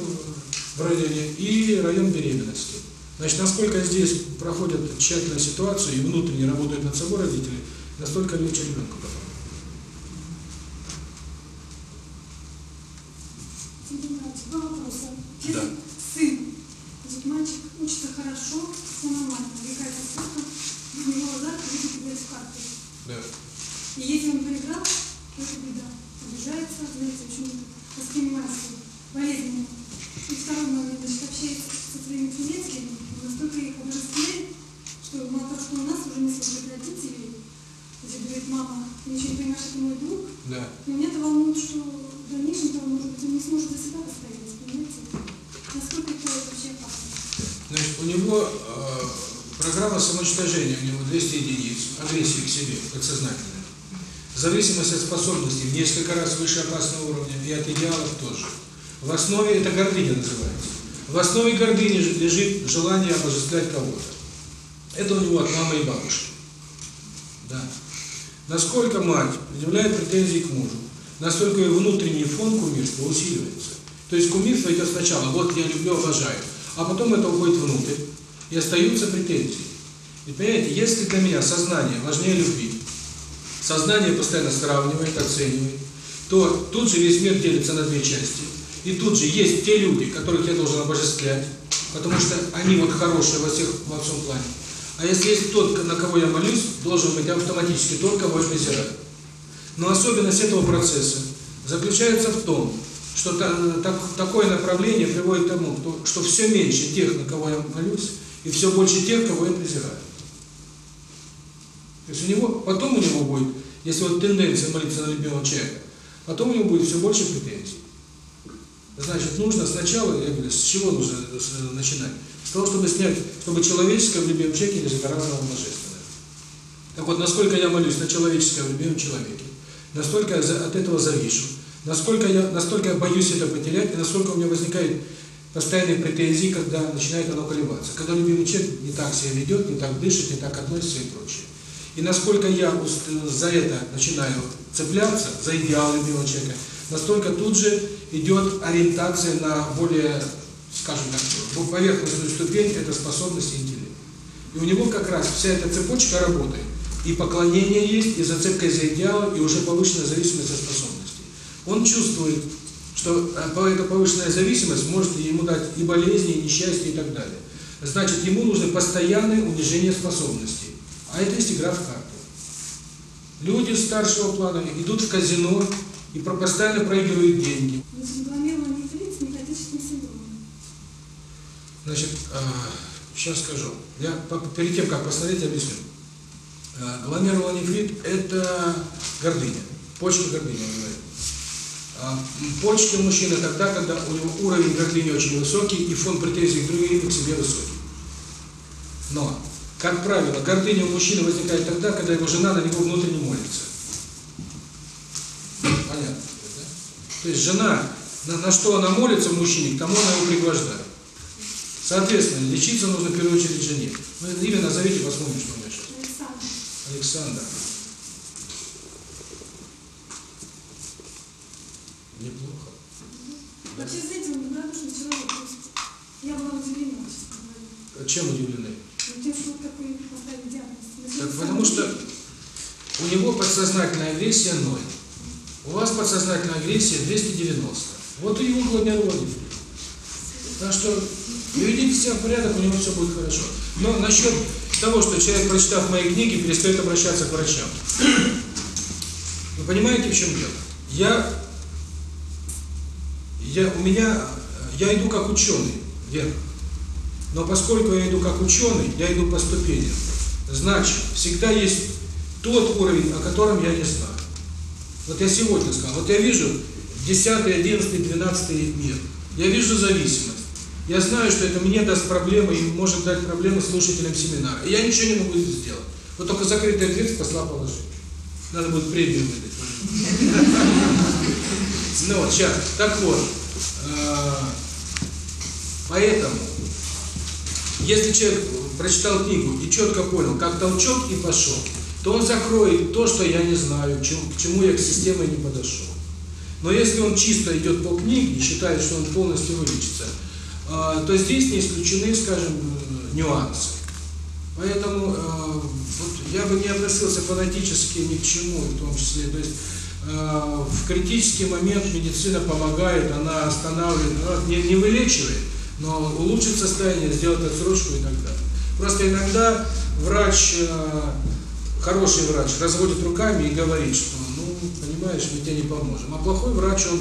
в районе и район беременности. Значит, насколько здесь проходят тщательную ситуацию и внутренне работают над собой родители, настолько легче ребенку потом. Сын, сын, этот мальчик учится хорошо, он нормально, играет успешно, у него азарт видит играть в карты. Да. И если он проиграл, то беда. Обижается, знаете, очень воспринимает его, болезненно. И второй момент, значит, общается со своими клиентами, настолько их обожествляет, что мало того, что у нас уже несколько родителей, где мама, ничего не понимаешь, это мой друг, да. но меня это волнует, что в дальнейшем-то, может быть, не сможет за себя постоять. Значит, у него э, программа самоуничтожения, у него 200 единиц, агрессии к себе, подсознательно. Зависимость от способностей в несколько раз выше опасного уровня и от идеалов тоже. В основе это гордыня называется. В основе гордыни лежит желание обожествлять кого-то. Это у него от мамы и бабушки. Да. Насколько мать предъявляет претензии к мужу, настолько и внутренний фон кумирства усиливается. То есть кумирство идет сначала, вот я люблю, уважаю, а потом это уходит внутрь, и остаются претензии. И понимаете, если для меня сознание важнее любви, сознание постоянно сравнивает, оценивает, то тут же весь мир делится на две части. И тут же есть те люди, которых я должен обожествлять, потому что они вот хорошие во всех во всем плане. А если есть тот, на кого я молюсь, должен быть автоматически только кого я. Но особенность этого процесса заключается в том, что так, такое направление приводит к тому, кто, что все меньше тех, на кого я молюсь, и все больше тех, кого я презираю. То есть у него, потом у него будет, если вот тенденция молиться на любимого человека, потом у него будет все больше претензий. Значит, нужно сначала, я говорю, с чего нужно начинать? С того, чтобы снять, чтобы человеческое в любимом человеке не загораживало божественное. Так вот, насколько я молюсь на человеческое в любимом человеке, настолько я от этого завишу. Насколько я, настолько я боюсь это потерять, и насколько у меня возникает постоянные претензии, когда начинает оно колебаться. Когда любимый человек не так себя ведет, не так дышит, не так относится и прочее. И насколько я за это начинаю цепляться, за идеал любимого человека, настолько тут же идет ориентация на более, скажем так, поверхностную ступень, это способность и. И у него как раз вся эта цепочка работает. И поклонение есть, и зацепка за идеал, и уже повышенная зависимость от способности он чувствует, что э, эта повышенная зависимость может ему дать и болезни, и несчастья и так далее. Значит, ему нужно постоянное унижение способностей. А это есть игра в карты. Люди старшего плана идут в казино и постоянно проигрывают деньги. Значит, э, сейчас скажу. Я перед тем, как посмотреть, объясню. Э, Гломерулонефрит – это гордыня, почва гордыни называется. Почки у мужчины тогда, когда у него уровень градления очень высокий и фон претензий к другим к себе высокий. Но, как правило, гордыня у мужчины возникает тогда, когда его жена на него внутренне молится. Понятно. То есть жена, на, на что она молится мужчине, к тому она его пригвождает. Соответственно, лечиться нужно в первую очередь жене. Ну, имя назовите, посмотрим, что у меня сейчас. Александр. Александр. чем удивлены? Потому что у него подсознательная агрессия 0. У вас подсознательная агрессия 290. Вот и его гладнеродие. Так что приведите себя в порядок, у него все будет хорошо. Но насчет того, что человек, прочитав мои книги, перестает обращаться к врачам. Вы понимаете, в чем дело? Я, я, у меня, я иду как ученый, верно? Но поскольку я иду как ученый, я иду по ступеням. Значит, всегда есть тот уровень, о котором я не знаю. Вот я сегодня сказал, вот я вижу 10, 11, 12 мир. Я вижу зависимость. Я знаю, что это мне даст проблемы и может дать проблемы слушателям семинара. И я ничего не могу здесь сделать. Вот только закрытая дверь спасла положение. Надо будет премию выдать. Ну, сейчас. Так вот. Э, поэтому если человек прочитал книгу и четко понял, как толчок и пошел, то он закроет то, что я не знаю, чем, к чему я к системе не подошел. Но если он чисто идет по книге и считает, что он полностью вылечится, то здесь не исключены, скажем, нюансы. Поэтому вот я бы не обратился фанатически ни к чему, в том числе. То есть в критический момент медицина помогает, она останавливает, она не, не вылечивает, но улучшить состояние, сделать отсрочку иногда. Просто иногда врач, хороший врач, разводит руками и говорит, что, ну, понимаешь, мы тебе не поможем. А плохой врач, он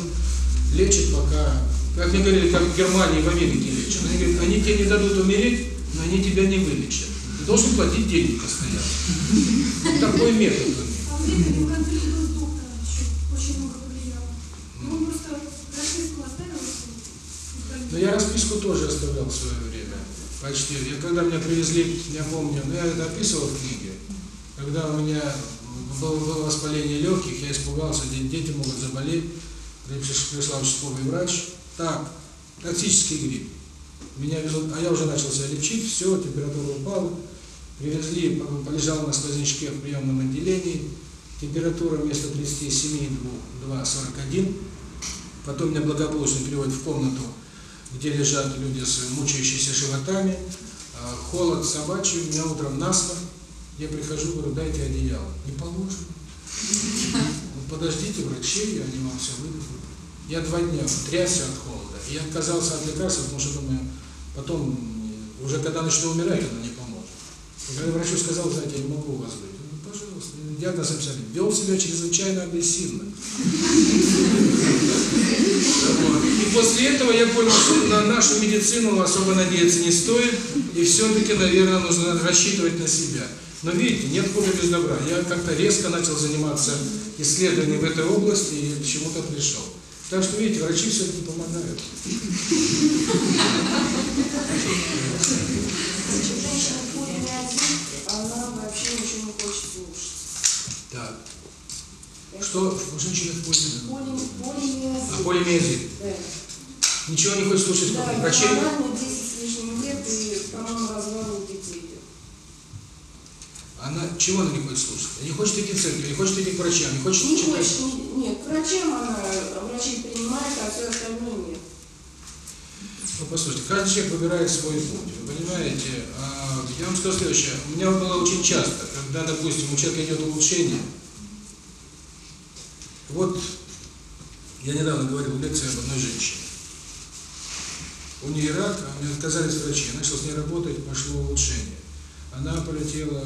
лечит пока, как мне говорили, как в Германии, в Америке лечат. Они говорят, они тебе не дадут умереть, но они тебя не вылечат. Ты должен платить денег постоянно. Такой метод у них. Но я расписку тоже оставлял в свое время. Почти. Я, когда меня привезли, я помню, но я это описывал в книге. Когда у меня было, было воспаление легких, я испугался, дети могут заболеть. Пришла участковый врач. Так, токсический грипп. Меня везут, а я уже начал себя лечить, все, температура упала. Привезли, полежал на сквознячке в приемном отделении. Температура вместо 37,2 41. Потом меня благополучно переводят в комнату где лежат люди, с мучающимися животами, а, холод собачий, у меня утром насморк, я прихожу, говорю, дайте одеяло. Не положено. Вот подождите врачей, они вам все выдадут. Я два дня трясся от холода, и я отказался от лекарства, потому что думаю, потом, уже когда начну умирать, оно не поможет. Когда врачу сказал, знаете, я не могу у вас быть, ну, пожалуйста, диагноз написали, вел себя чрезвычайно агрессивно. И после этого я понял, что на нашу медицину особо надеяться не стоит, и все-таки, наверное, нужно рассчитывать на себя. Но видите, нет худа без добра. Я как-то резко начал заниматься исследованием в этой области и к чему-то пришел. Так что, видите, врачи все-таки помогают. Да. Что у женщины в поле? А полимезия. Да. Ничего не хочет слушать. Да, Врачей? Она 10 лет и, по-моему, детей. Она чего она не хочет слушать? Она не хочет идти в церковь, не хочет идти к врачам, не хочет не читать. Хочет, не, нет, к врачам она, врачи принимает, а все остальное нет. Ну, послушайте, каждый человек выбирает свой путь, вы понимаете? А, я вам скажу следующее. У меня было очень часто, когда, допустим, у человека идет улучшение, вот я недавно говорил лекции об одной женщине. У нее рак, а мне отказались врачи. Я начал с ней работать, пошло улучшение. Она полетела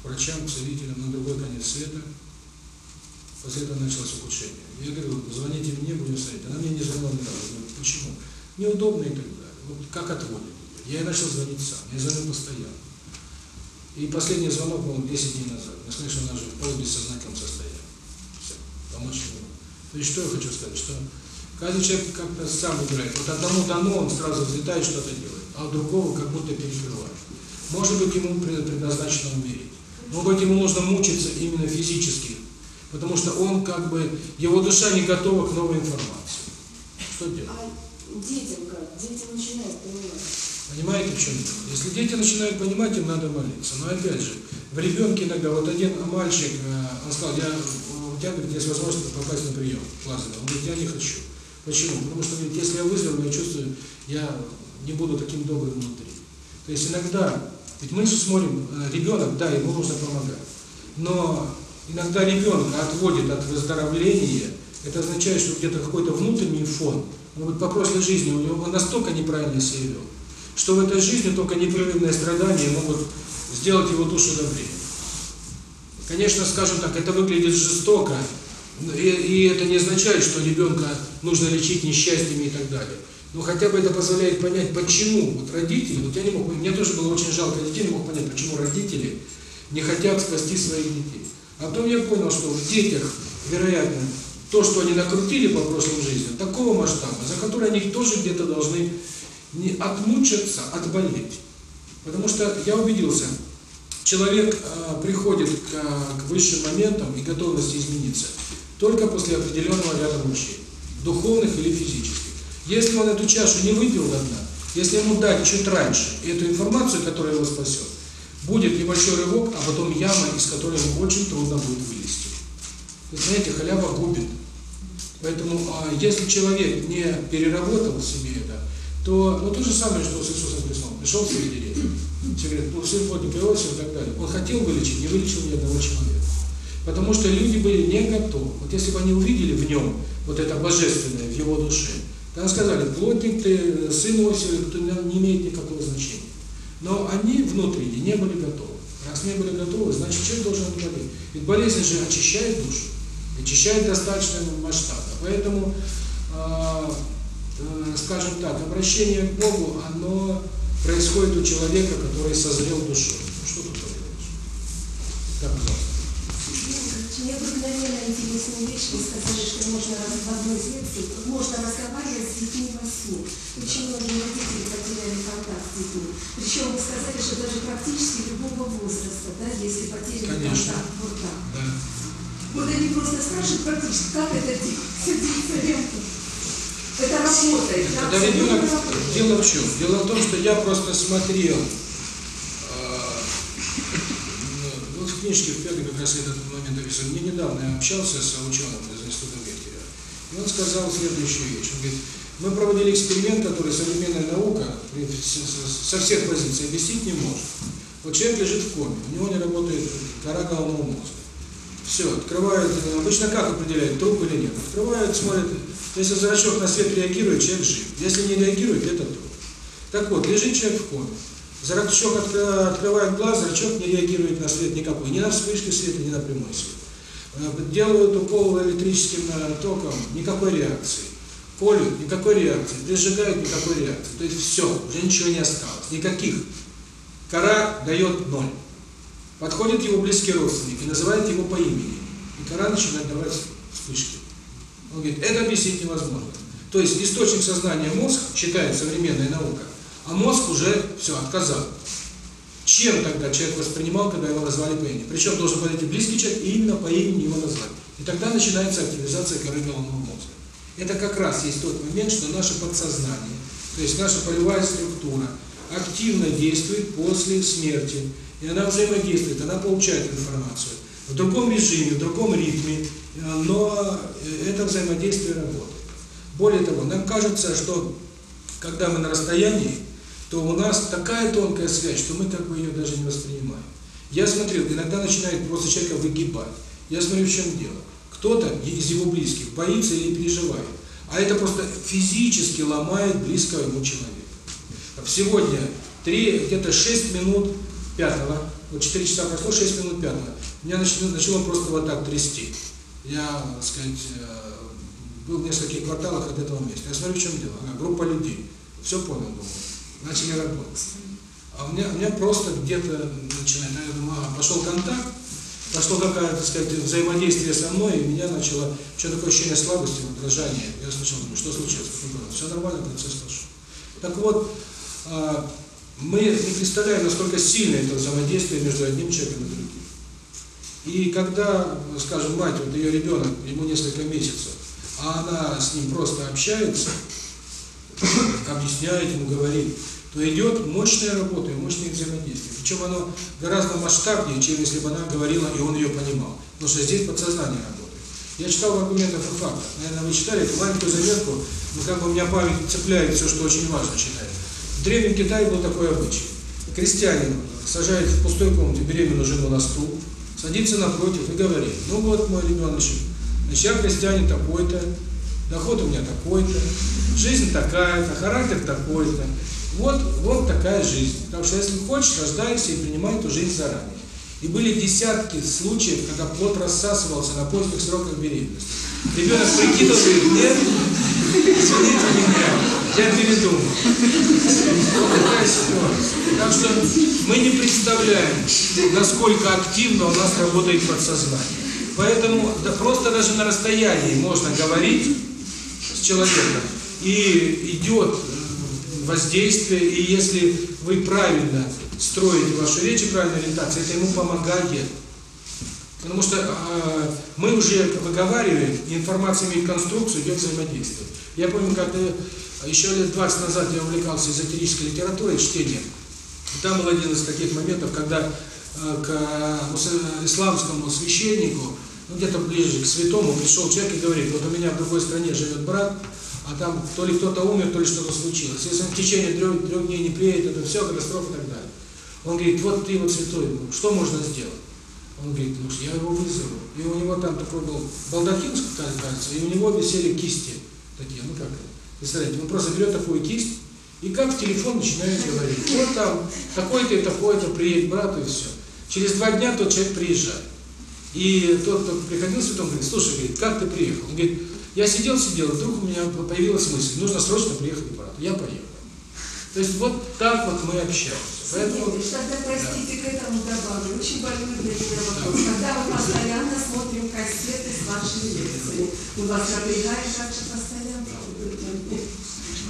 к врачам, к целителям на другой конец света. После этого началось ухудшение. Я говорю, звоните мне, будем смотреть. Она мне не звонила ни разу. Говорю, почему? Неудобно и так далее. Вот как отводит. Я и начал звонить сам. Я звоню постоянно. И последний звонок был 10 дней назад. Я слышу, она же в полубессознательном состоянии. Все. Помочь ему. То есть, что я хочу сказать, что каждый человек как-то сам выбирает. Вот одному дано, он сразу взлетает, что-то делает, а другого как будто перекрывает. Может быть, ему предназначено умереть. но быть, ему нужно мучиться именно физически, потому что он как бы, его душа не готова к новой информации. Что делать? А детям как? Дети начинают понимать. Понимаете, в чем дело? Если дети начинают понимать, им надо молиться. Но опять же, в ребенке иногда, вот один а мальчик, э, он сказал, я, у тебя говорит, есть возможность попасть на прием классный. Он говорит, я не хочу. Почему? Потому что, говорит, если я выздоровлю, я чувствую, я не буду таким добрым внутри. То есть иногда, ведь мы смотрим, э, ребенок, да, ему нужно помогать. Но иногда ребенок отводит от выздоровления, это означает, что где-то какой-то внутренний фон, может быть, по прошлой жизни у него настолько неправильно себя вел, что в этой жизни только непрерывные страдания могут сделать его душу добрее. Конечно, скажем так, это выглядит жестоко, и, и это не означает, что ребенка нужно лечить несчастьями и так далее. Но хотя бы это позволяет понять, почему вот родители, вот я не мог, мне тоже было очень жалко детей, не мог понять, почему родители не хотят спасти своих детей. А потом я понял, что в детях, вероятно, то, что они накрутили по прошлым жизням, такого масштаба, за который они тоже где-то должны не отмучатся отболеть. Потому что я убедился, человек э, приходит к, к высшим моментам и готовности измениться только после определенного ряда мучений, духовных или физических. Если он эту чашу не выпил до дна, если ему дать чуть раньше эту информацию, которая его спасет, будет небольшой рывок, а потом яма, из которой ему очень трудно будет вылезти. Вы знаете, халява губит. Поэтому, если человек не переработал себе то ну, то же самое, что с Иисусом Христом. Пришел в Сириле, все говорят, ну, сын ходит, и так далее. Он хотел вылечить, не вылечил ни одного человека. Потому что люди были не готовы. Вот если бы они увидели в нем вот это божественное, в его душе, тогда сказали, плотник ты, сын Осири, кто не имеет никакого значения. Но они внутренне не были готовы. Раз не были готовы, значит, человек должен болеть. Ведь болезнь же очищает душу, очищает достаточно масштаба. Поэтому э, скажем так, обращение к Богу, оно происходит у человека, который созрел душой. Что тут поделаешь? Как много? Мне вдохновенно интересную вещь вы сказали, что можно раз в одной лекции, можно разговаривать с детьми во сне. Очень многие родители потеряли контакт с детьми. Причем вы сказали, что даже практически любого возраста, да, если потеряли Конечно. контакт, вот так. Да. Вот они просто спрашивают практически, как это делать, да ребенок, дело в чем? Дело в том, что я просто смотрел, вот в книжке в пятой как раз этот момент написан. Мне недавно я общался с ученым из Института Бехтеря, и он сказал следующую вещь. Он говорит, мы проводили эксперимент, который современная наука со всех позиций объяснить не может. Вот человек лежит в коме, у него не работает кора головного мозга. Все, открывает, обычно как определяют труп или нет? Открывает, смотрит, если зрачок на свет реагирует, человек жив. Если не реагирует, это труп. Так вот, лежит человек в коме. Зрачок открывает глаз, зрачок не реагирует на свет никакой, ни на вспышки света, ни на прямой свет. Делают укол электрическим током, никакой реакции. Колют, никакой реакции. Прижигают, никакой реакции. То есть все, уже ничего не осталось, никаких. Кора дает ноль. Подходит его близкий родственник и называет его по имени. И Коран начинает давать вспышки. Он говорит, это объяснить невозможно. То есть источник сознания мозг, считает современная наука, а мозг уже все, отказал. Чем тогда человек воспринимал, когда его назвали по имени? Причем должен подойти близкий человек и именно по имени его назвать. И тогда начинается активизация коры головного мозга. Это как раз есть тот момент, что наше подсознание, то есть наша полевая структура – активно действует после смерти. И она взаимодействует, она получает информацию. В другом режиме, в другом ритме, э, но э, это взаимодействие работает. Более того, нам кажется, что когда мы на расстоянии, то у нас такая тонкая связь, что мы как бы ее даже не воспринимаем. Я смотрел, иногда начинает просто человека выгибать. Я смотрю, в чем дело. Кто-то из его близких боится или переживает. А это просто физически ломает близкого ему человека. Сегодня 3, где-то 6 минут пятого, вот 4 часа прошло, 6 минут пятого, меня начало, начало просто вот так трясти. Я, так сказать, э, был в нескольких кварталах от этого места. Я смотрю, в чем дело. Она, группа людей. Все понял, думаю. Начали работать. А у меня, у меня просто где-то начинает, я думаю, ага, пошел контакт, пошло какая-то, сказать, взаимодействие со мной, и меня начало, что-то такое ощущение слабости, раздражения. Я сначала думаю, что случилось. Все нормально, процесс пошел. Так вот, мы не представляем, насколько сильно это взаимодействие между одним человеком и другим. И когда, скажем, мать, вот ее ребенок, ему несколько месяцев, а она с ним просто общается, объясняет ему, говорит, то идет мощная работа и мощное взаимодействие. Причем оно гораздо масштабнее, чем если бы она говорила и он ее понимал. Потому что здесь подсознание работает. Я читал аргументов аргументах и фактах. Наверное, вы читали эту маленькую заметку, но как бы у меня память цепляет все, что очень важно читать древнем Китае был такой обычай. Крестьянин сажает в пустой комнате беременную жену на стул, садится напротив и говорит, ну вот мой ребеночек, значит я крестьянин такой-то, доход у меня такой-то, жизнь такая-то, характер такой-то, вот, вот такая жизнь. Так что если хочешь, рождайся и принимай эту жизнь заранее. И были десятки случаев, когда плод рассасывался на поздних сроках беременности. Ребенок прикидывал и нет, извините меня, я передумал. Такая ситуация. Так что мы не представляем, насколько активно у нас работает подсознание. Поэтому да, просто даже на расстоянии можно говорить с человеком. И идет э, воздействие, и если вы правильно строить вашу речь и правильную ориентации, это ему помогает. Потому что э, мы уже выговариваем, информация имеет конструкцию, идет взаимодействие. Я помню, когда еще лет 20 назад я увлекался эзотерической литературой, чтением. Там был один из таких моментов, когда э, к исламскому священнику, ну где-то ближе к святому, пришел человек и говорит, вот у меня в другой стране живет брат, а там то ли кто-то умер, то ли что-то случилось. Если он в течение трех, трех дней не приедет, это все, катастрофа и так далее. Он говорит, вот ты вот святой, ну, что можно сделать? Он говорит, ну я его вызову. И у него там такой был балдахин, кажется, и у него висели кисти такие, ну как, представляете, он просто берет такую кисть и как в телефон начинает говорить, вот там, такой-то и такой-то, приедет брат и все. Через два дня тот человек приезжает. И тот, кто приходил святой, говорит, слушай, говорит, как ты приехал? Он говорит, я сидел, сидел, вдруг у меня появилась мысль, нужно срочно приехать к брату. Я поехал. То есть вот так вот мы общались. Что-то простите, к этому добавлю. Очень больной для меня вопрос. Когда мы постоянно смотрим кассеты с вашими лекциями, у вас напрягаешь так же постоянно.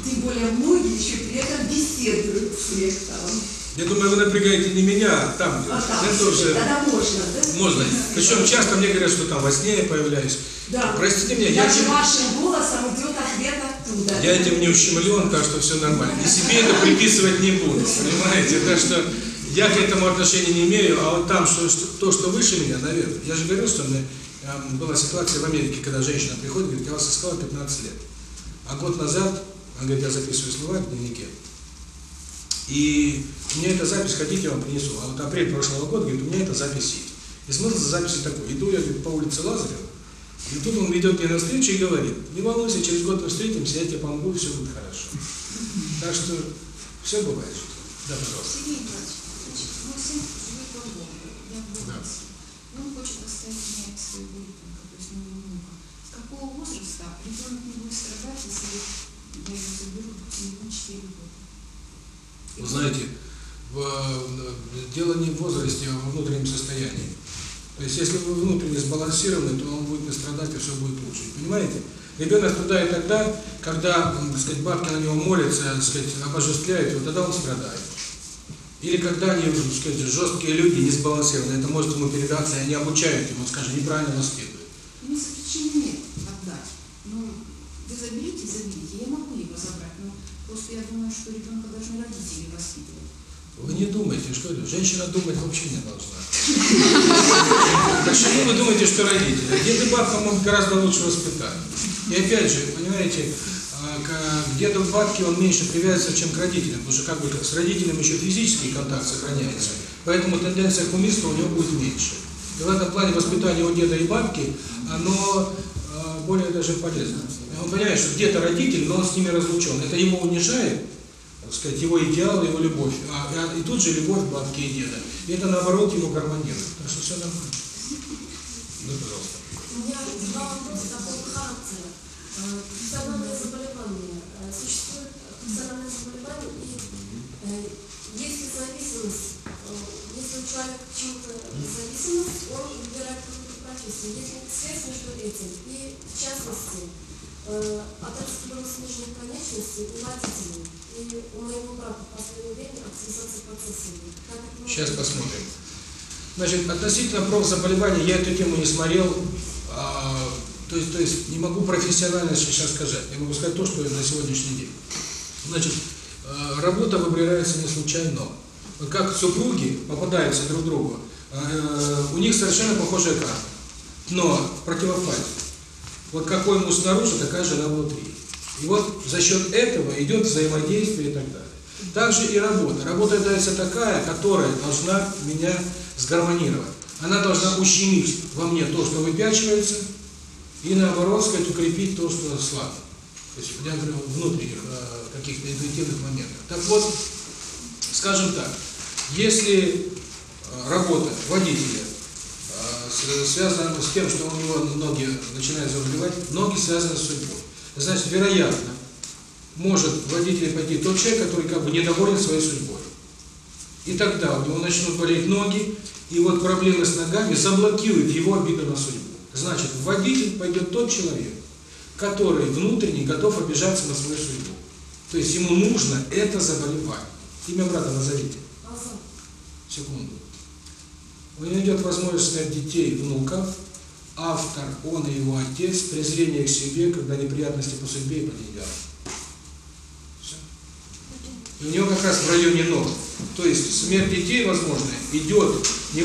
Тем более многие еще при этом беседуют с лектором. Я думаю, вы напрягаете не меня, а там. А там это уже Тогда можно, да? Можно. Причем часто мне говорят, что там во сне я появляюсь. Да. Простите меня, я... Даже вашим голосом идет ответ оттуда. Я этим не ущемлен, так что все нормально. И себе это приписывать не буду, понимаете? Так что я к этому отношения не имею, а вот там, что, что, то, что выше меня, наверное. Я же говорил, что у меня была ситуация в Америке, когда женщина приходит, говорит, я вас искала 15 лет. А год назад, она говорит, я записываю слова в дневнике, и мне эта запись, хотите, я вам принесу. А вот апрель прошлого года, говорит, у меня эта запись есть. И смысл записи такой. Иду я говорит, по улице Лазарев, и тут он ведет меня на встречу и говорит, не волнуйся, через год мы встретимся, я тебе помогу, все будет хорошо. Так что все бывает. Да, пожалуйста. Сергей Иванович, значит, мой сын живет в Лондоне, я в Лондоне. Он хочет оставить меня своего ребенка, то есть моего. С какого возраста ребенок не будет страдать, если я его заберу, ему 4 года? вы знаете, в, э, дело не в возрасте, а во внутреннем состоянии. То есть, если вы внутренне сбалансированы, то он будет не страдать, и все будет лучше. Понимаете? Ребенок страдает тогда, когда, так сказать, бабки на него молятся, так сказать, обожествляют вот тогда он страдает. Или когда они, так сказать, жесткие люди, не сбалансированы, это может ему передаться, и они обучают ему, скажем, неправильно воспитывают. Ну, сопричинение отдать. Ну, вы заберите, заберите. Я могу его забрать, но просто я думаю, что ребенка должны родители воспитывать. Вы не думайте, что это. Женщина думать вообще не должна. Почему вы думаете, что родители? Дед и бабка могут гораздо лучше воспитать. И опять же, понимаете, к деду в бабке он меньше привязывается, чем к родителям, потому что как бы с родителем еще физический контакт сохраняется. Поэтому тенденция к умирству у него будет меньше. И в этом плане воспитание у деда и бабки, оно более даже полезно. Он понимает, что где-то родитель, но он с ними разлучен. Это ему унижает, так сказать, его идеал, его любовь. А, а и тут же любовь бабки и деда. И это наоборот его гармонирует. Так что все нормально. Да, пожалуйста. У меня два вопроса такого характера. Э, функциональное заболевание. Э, существует функциональное заболевание и э, зависимость? Если человек чем-то зависимость, он выбирает какую-то профессию. Есть ли связь между этим? И в частности, отрасль прослуженных конечностей и водителей. И у моего брата в последнее время активизация процесса. Сейчас посмотрим. Значит, относительно профзаболеваний я эту тему не смотрел. А, то, есть, то есть не могу профессионально сейчас сказать. Я могу сказать то, что на сегодняшний день. Значит, э, работа выбирается не случайно. Как супруги попадаются друг другу, э, у них совершенно похожая карта. Но противофазе. Вот какой муж снаружи, такая жена внутри. И вот за счет этого идет взаимодействие и так далее. Также и работа. Работа дается такая, которая должна меня сгармонировать. Она должна ущемить во мне то, что выпячивается, и наоборот, сказать, укрепить то, что слабо. То есть, я говорю, внутренних э, каких-то интуитивных моментов. Так вот, скажем так, если работа водителя связано с тем, что у него ноги начинают заболевать, ноги связаны с судьбой. Значит, вероятно, может водитель пойти тот человек, который как бы недоволен своей судьбой. И тогда у него начнут болеть ноги, и вот проблемы с ногами заблокируют его обиду на судьбу. Значит, водитель пойдет тот человек, который внутренне готов обижаться на свою судьбу. То есть ему нужно это заболевание. Имя брата назовите. Секунду. У нее идет возможность снять детей, внуков, автор, он и его отец, презрение к себе, когда неприятности по судьбе и по деньгам. И у него как раз в районе ног. То есть смерть детей, возможно, идет не,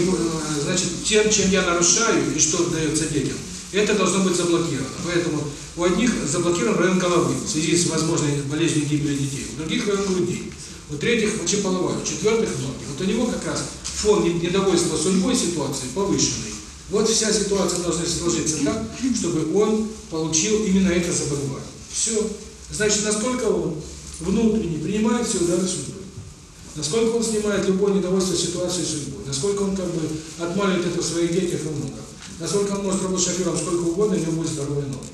значит, тем, чем я нарушаю и что отдается детям. Это должно быть заблокировано. Поэтому у одних заблокирован район головы в связи с возможной болезнью гибели детей, у других район груди, у третьих – мочеполовая, у четвертых – ноги. Вот у него как раз фон недовольства судьбой ситуации повышенный. Вот вся ситуация должна сложиться так, чтобы он получил именно это заболевание. Все. Значит, насколько он внутренне принимает все удары судьбы. Насколько он снимает любое недовольство ситуации судьбой. Насколько он как бы отмаливает это в своих детях и внуках. Насколько он может работать шофером сколько угодно, у него будет здоровые ноги.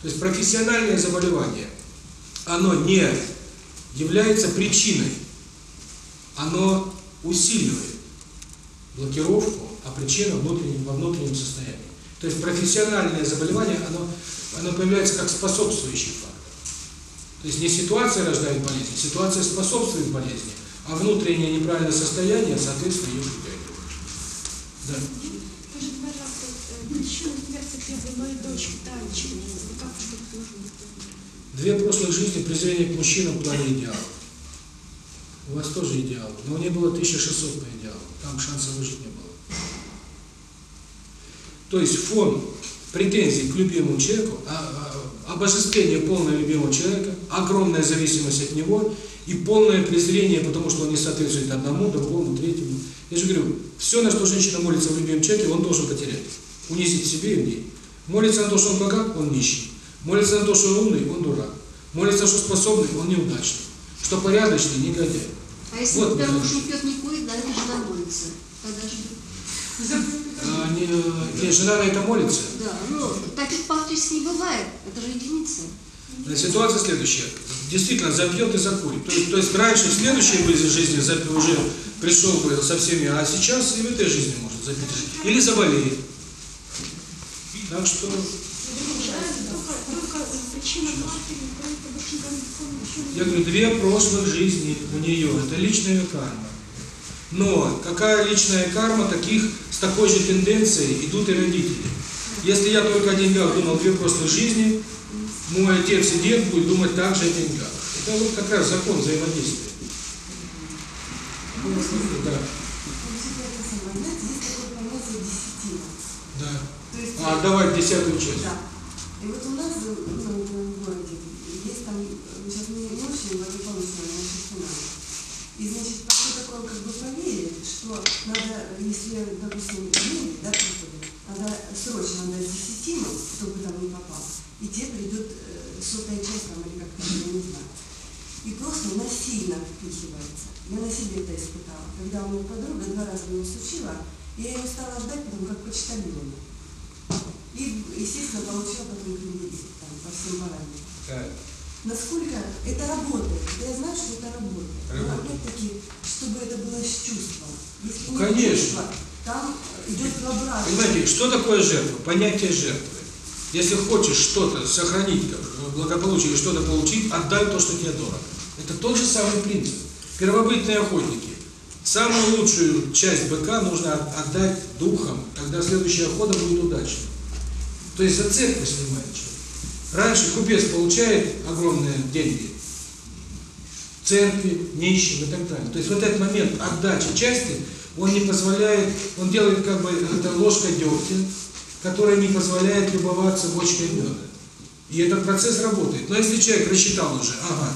То есть профессиональное заболевание, оно не является причиной, оно усиливает блокировку, а причина внутреннем, во внутреннем состоянии. То есть профессиональное заболевание, оно, оно появляется как способствующий фактор. То есть не ситуация рождает болезнь, ситуация способствует болезни, а внутреннее неправильное состояние, соответственно, ее шутает. Да. Скажите, пожалуйста, причина смерти моей дочки Танечки, Две прошлых жизни презрение к мужчинам в плане идеала. У вас тоже идеал, но не было 1600 по идеалу, там шанса выжить не было. То есть фон претензий к любимому человеку, обожествление полное любимого человека, огромная зависимость от него и полное презрение, потому что он не соответствует одному, другому, третьему. Я же говорю, все, на что женщина молится в любимом человеке, он должен потерять, унизить себе и мне. Молится на то, что он богат, он нищий. Молится на то, что он умный, он дурак. Молится, что способный, он неудачный. Что порядочный, негодяй. А вот, там муж пьет, не курит, да, это жена молится. А Тогда э, э, на это молится? Да, ну, таких практически не бывает. Это же единицы. Э, ситуация следующая. Действительно, забьет и закурит. То, то есть раньше, в следующей жизни уже пришел бы со всеми, а сейчас и в этой жизни может забить. Или заболеет. Так что... Я говорю, две прошлых жизни у нее, это личная карма. Но какая личная карма, таких с такой же тенденцией идут и родители. Если я только о деньгах думал две прошлых жизни, мой отец и дед будет думать также о деньгах. Это вот как раз закон взаимодействия. Да. А, давай десятую часть. Да. И вот у нас в городе есть там, сейчас мы не очень благополучная наша страна. И значит, поскольку он как бы поверье, что надо, если, допустим, деньги, да, приходит, надо срочно дать десятину, чтобы там не попал, и те придут э, сотая часть там или как-то, я не знаю. И просто насильно впихивается. Я на себе это испытала. Когда у меня подруга два раза не сучила, я ее стала ждать, потом как почтальона. И, естественно, получил потом кредит там, по всем параметрам. Насколько это работает? Я знаю, что это работает. Но опять-таки, чтобы это было с чувством. Если конечно. Там идет воображение. Понимаете, что такое жертва? Понятие жертвы. Если хочешь что-то сохранить, как благополучие или что-то получить, отдай то, что тебе дорого. Это тот же самый принцип. Первобытные охотники. Самую лучшую часть быка нужно отдать духам, тогда следующая охота будет удачной. То есть за церковь снимает что Раньше купец получает огромные деньги. Церкви, нищим и так далее. То есть вот этот момент отдачи части, он не позволяет, он делает как бы это ложка дегтя, которая не позволяет любоваться бочкой меда. И этот процесс работает. Но если человек рассчитал уже, ага,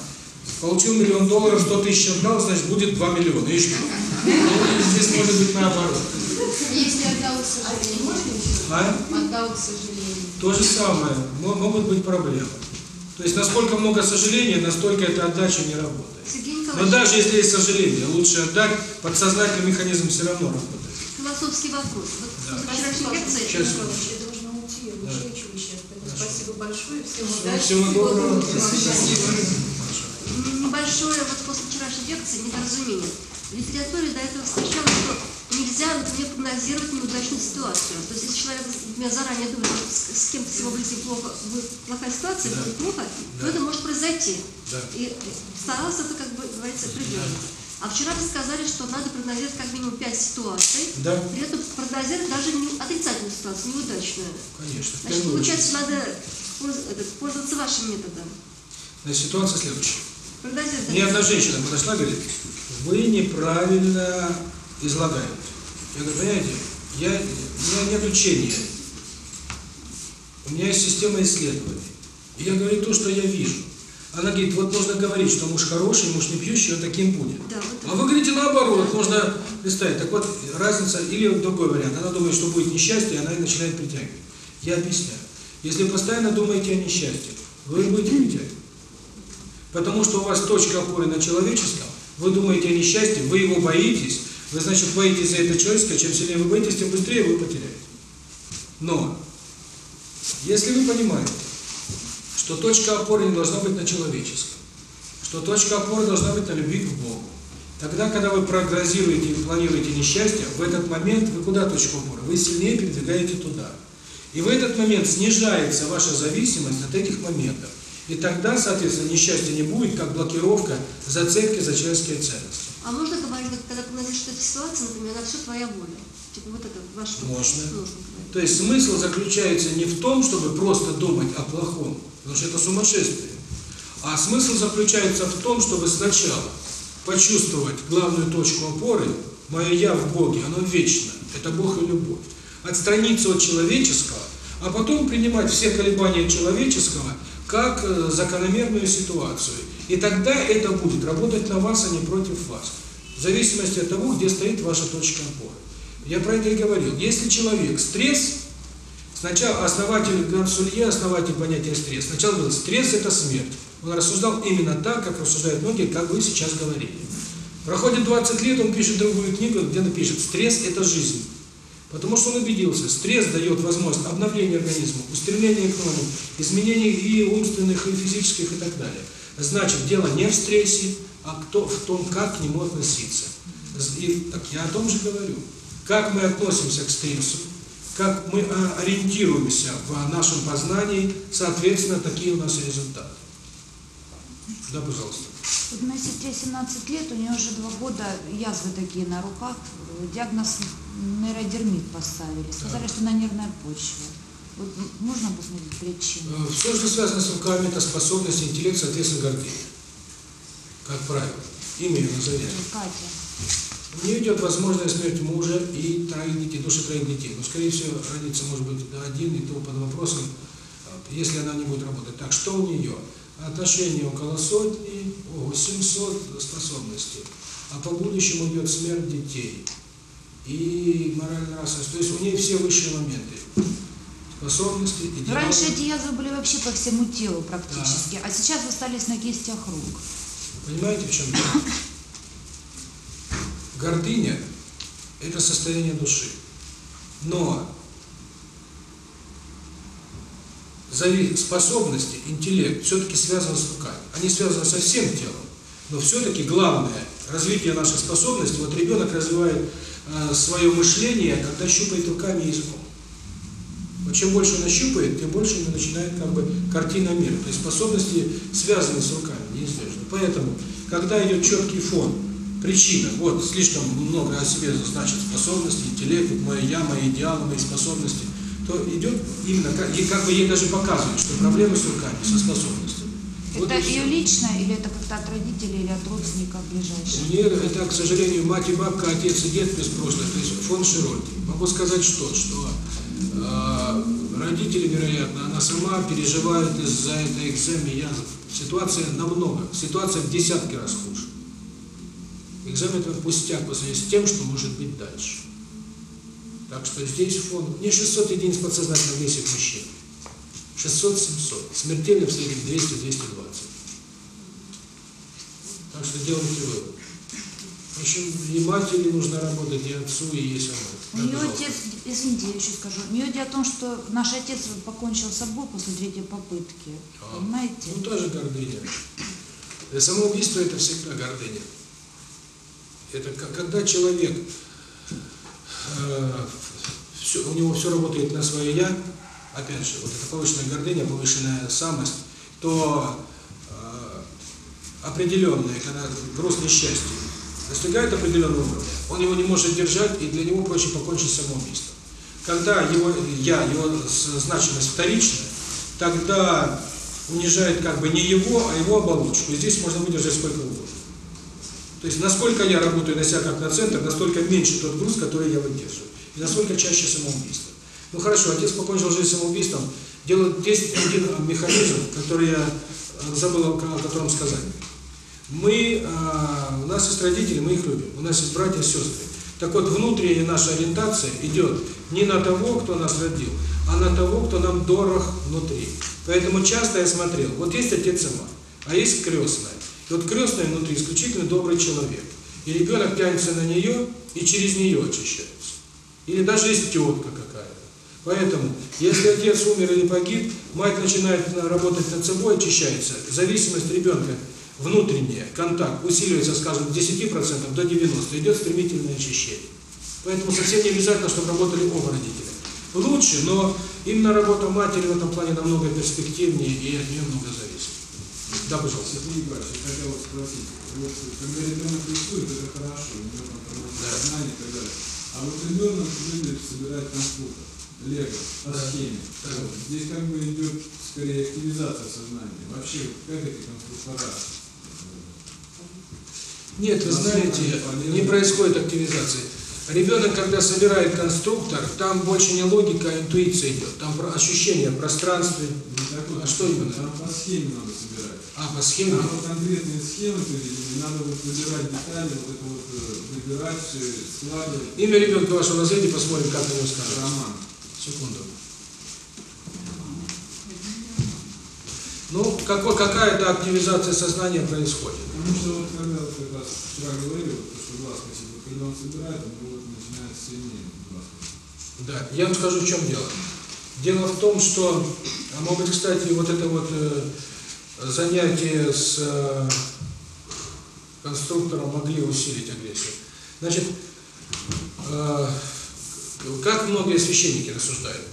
получил миллион долларов, 100 тысяч отдал, значит будет 2 миллиона. И что? Ну, здесь может быть наоборот. Если отдал, к сожалению, можно еще? А? Отдал, к сожалению. То же самое, могут быть проблемы. То есть, насколько много сожаления, настолько эта отдача не работает. Но даже если есть сожаление, лучше отдать, подсознательный механизм все равно работает. Философский вопрос. Вот вчерашней лекции, сейчас. я уйти, я да. сейчас. Спасибо большое, всем Небольшое вот после вчерашней лекции недоразумение. В литературе до этого встречалось, что нельзя вот прогнозировать ну, неудачную ситуацию. То есть человек у меня заранее думает, с, кем-то его будет плохо, будет плохая ситуация, да. будет плохо, да. то это может произойти. Да. И старался это, как бы говорится, придерживаться. Да. А вчера вы сказали, что надо прогнозировать как минимум пять ситуаций, да. при этом прогнозировать даже не отрицательную ситуацию, неудачную. Конечно. Значит, получается, надо пользоваться вашим методом. Значит, ситуация следующая. Прогнозировать. Мне одна женщина подошла и говорит, вы неправильно излагает. Я говорю, понимаете, я, у меня нет учения. У меня есть система исследований. И я говорю то, что я вижу. Она говорит, вот нужно говорить, что муж хороший, муж не пьющий, он таким будет. Да, вот а вы говорите наоборот, нужно представить. Так вот, разница, или другой вариант. Она думает, что будет несчастье, и она начинает притягивать. Я объясняю. Если вы постоянно думаете о несчастье, вы будете притягивать. Потому что у вас точка опоры на человеческом, вы думаете о несчастье, вы его боитесь, вы, значит, боитесь за это человеческое, чем сильнее вы боитесь, тем быстрее вы потеряете. Но, если вы понимаете, что точка опоры не должна быть на человеческом, что точка опоры должна быть на любви к Богу, тогда, когда вы прогнозируете и планируете несчастье, в этот момент вы куда точку опоры? Вы сильнее передвигаете туда. И в этот момент снижается ваша зависимость от этих моментов. И тогда, соответственно, несчастье не будет, как блокировка зацепки за человеческие ценности. А можно говорить, вот, когда ты говоришь, что эта ситуация, например, она все твоя воля. Типа вот это ваш Можно. То есть смысл заключается не в том, чтобы просто думать о плохом, потому что это сумасшествие. А смысл заключается в том, чтобы сначала почувствовать главную точку опоры, мое я в Боге, оно вечно, это Бог и любовь. Отстраниться от человеческого, а потом принимать все колебания человеческого как э, закономерную ситуацию – и тогда это будет работать на вас, а не против вас. В зависимости от того, где стоит ваша точка опоры. Я про это и говорил. Если человек стресс, сначала основатель Грансулье, основатель понятия стресс, сначала был стресс – это смерть. Он рассуждал именно так, как рассуждают многие, как вы сейчас говорили. Проходит 20 лет, он пишет другую книгу, где напишет «Стресс – это жизнь». Потому что он убедился, стресс дает возможность обновления организма, устремления к новому, изменений и умственных, и физических, и так далее. Значит, дело не в стрессе, а кто, в том, как к нему относиться. И, так я о том же говорю. Как мы относимся к стрессу, как мы а, ориентируемся в нашем познании, соответственно, такие у нас результаты. Да, пожалуйста. Вот моей сестре 17 лет, у нее уже два года язвы такие на руках. Э, диагноз нейродермит поставили. Сказали, так. что на нервной почве. Можно посмотреть причины? Э, все, что связано с руками, это способность, интеллект, соответственно, гордыня. Как правило. Имя ее Катя, У нее идет возможность смерть мужа и троих детей, души троих детей. Но, скорее всего, родится, может быть, один, и то под вопросом, э, если она не будет работать. Так, что у нее? Отношения около сотни, ого, 700 способностей. А по будущему идет смерть детей и моральная расовость. То есть у нее все высшие моменты способности и делали... Раньше эти язвы были вообще по всему телу практически, да. а сейчас остались на кистях рук. Понимаете, в чем дело? Гордыня – это состояние души. Но способности, интеллект все-таки связан с руками. Они связаны со всем телом. Но все-таки главное – развитие нашей способности. Вот ребенок развивает э, свое мышление, когда щупает руками и языком. Но чем больше она щупает, тем больше у начинает как бы картина мира. То есть способности связаны с руками, неизбежно. Поэтому, когда идет четкий фон, причина, вот слишком много о себе значит способности, интеллект, моя я, мои идеалы, мои способности, то идет именно, как, и как бы ей даже показывают, что проблемы с руками, со способностью. Это вот ее личное или это как-то от родителей или от родственников ближайших? Нет, это, к сожалению, мать и бабка, отец и дед без прошлых, то есть фон широкий. Могу сказать что, что родители, вероятно, она сама переживает из-за этой экзамен. Я... Ситуация намного, ситуация в десятки раз хуже. Экзамен это пустяк по сравнению с тем, что может быть дальше. Так что здесь фон. Не 600 единиц подсознательно весит мужчин. 600-700. Смертельно в среднем 200-220. Так что делайте вывод. В общем, и матери нужно работать, и отцу, и ей самой. У нее отец, извините, я еще скажу. У нее отец о том, что наш отец покончил с собой после третьей попытки. А, понимаете? Ну, тоже гордыня. Для самоубийства это всегда гордыня. Это когда человек, э, все, у него все работает на свое «я», опять же, вот это повышенная гордыня, повышенная самость, то э, определенное, когда груз несчастья, достигает определенного уровня он его не может держать, и для него проще покончить самоубийство. Когда его я, его значимость вторичная, тогда унижает как бы не его, а его оболочку. И здесь можно выдержать сколько угодно. То есть, насколько я работаю на себя как на центр, настолько меньше тот груз, который я выдерживаю. И насколько чаще самоубийство. Ну хорошо, отец покончил жизнь самоубийством. Делают есть один механизм, который я э, забыл, о котором сказать мы, э, у нас есть родители, мы их любим, у нас есть братья и сестры. Так вот, внутренняя наша ориентация идет не на того, кто нас родил, а на того, кто нам дорог внутри. Поэтому часто я смотрел, вот есть отец и мать, а есть крестная. И вот крестная внутри исключительно добрый человек. И ребенок тянется на нее и через нее очищается. Или даже есть тетка какая-то. Поэтому, если отец умер или погиб, мать начинает э, работать над собой, очищается. Зависимость ребенка – внутренние, контакт усиливается, скажем, с 10% до 90%, идет стремительное очищение. Поэтому совсем не обязательно, чтобы работали оба родителя. Лучше, но именно работа матери в этом плане намного перспективнее и от нее много зависит. Да, пожалуйста. Сергей Иванович, я хотел вас спросить. Вот, когда ребенок рисует, это хорошо, у него там знание и так далее. А вот ребенок любит собирать компьютер, лего, по схеме. Здесь как бы идет скорее активизация сознания. Вообще, как эти конструктора нет, вы знаете, не происходит активизации. Ребенок, когда собирает конструктор, там больше не логика, а интуиция идет. Там про ощущение пространства. А что именно? Там по схеме надо собирать. А, по схеме? Там вот конкретные схемы, надо вот выбирать детали, вот это вот э, выбирать, э, складывать. Имя ребенка вашего назвите, посмотрим, как его скажут. Роман. Секунду. Ну, какой, какая-то активизация сознания происходит. Потому что вот представлял как раз, вчера говорили, вот, что глазка, когда он собирает, он вот начинает сильнее глазка. Да, я вам скажу, в чем дело. Дело в том, что, а может быть, кстати, вот это вот э, занятие с э, конструктором могли усилить агрессию. Значит, э, как многие священники рассуждают,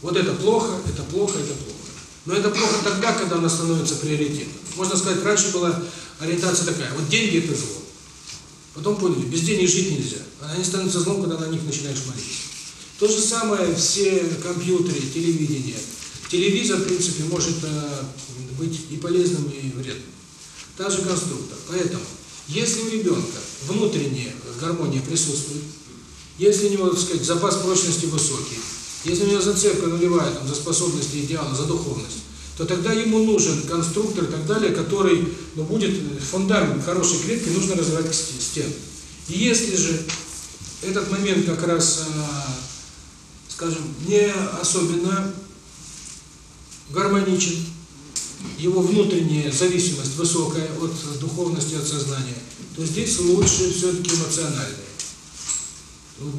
вот это плохо, это плохо, это плохо. Но это плохо тогда, когда она становится приоритетом. Можно сказать, раньше было ориентация такая. Вот деньги это зло. Потом поняли, без денег жить нельзя. Они становятся злом, когда на них начинаешь молиться. То же самое все компьютеры, телевидение. Телевизор, в принципе, может э, быть и полезным, и вредным. Та же конструктор. Поэтому, если у ребенка внутренняя гармония присутствует, если у него, так сказать, запас прочности высокий, если у него зацепка наливает там, за способности идеала, за духовность, то тогда ему нужен конструктор и так далее, который ну, будет фундамент хорошей клетки, нужно развивать стен. И если же этот момент как раз, скажем, не особенно гармоничен, его внутренняя зависимость высокая от духовности, от сознания, то здесь лучше все-таки эмоциональное.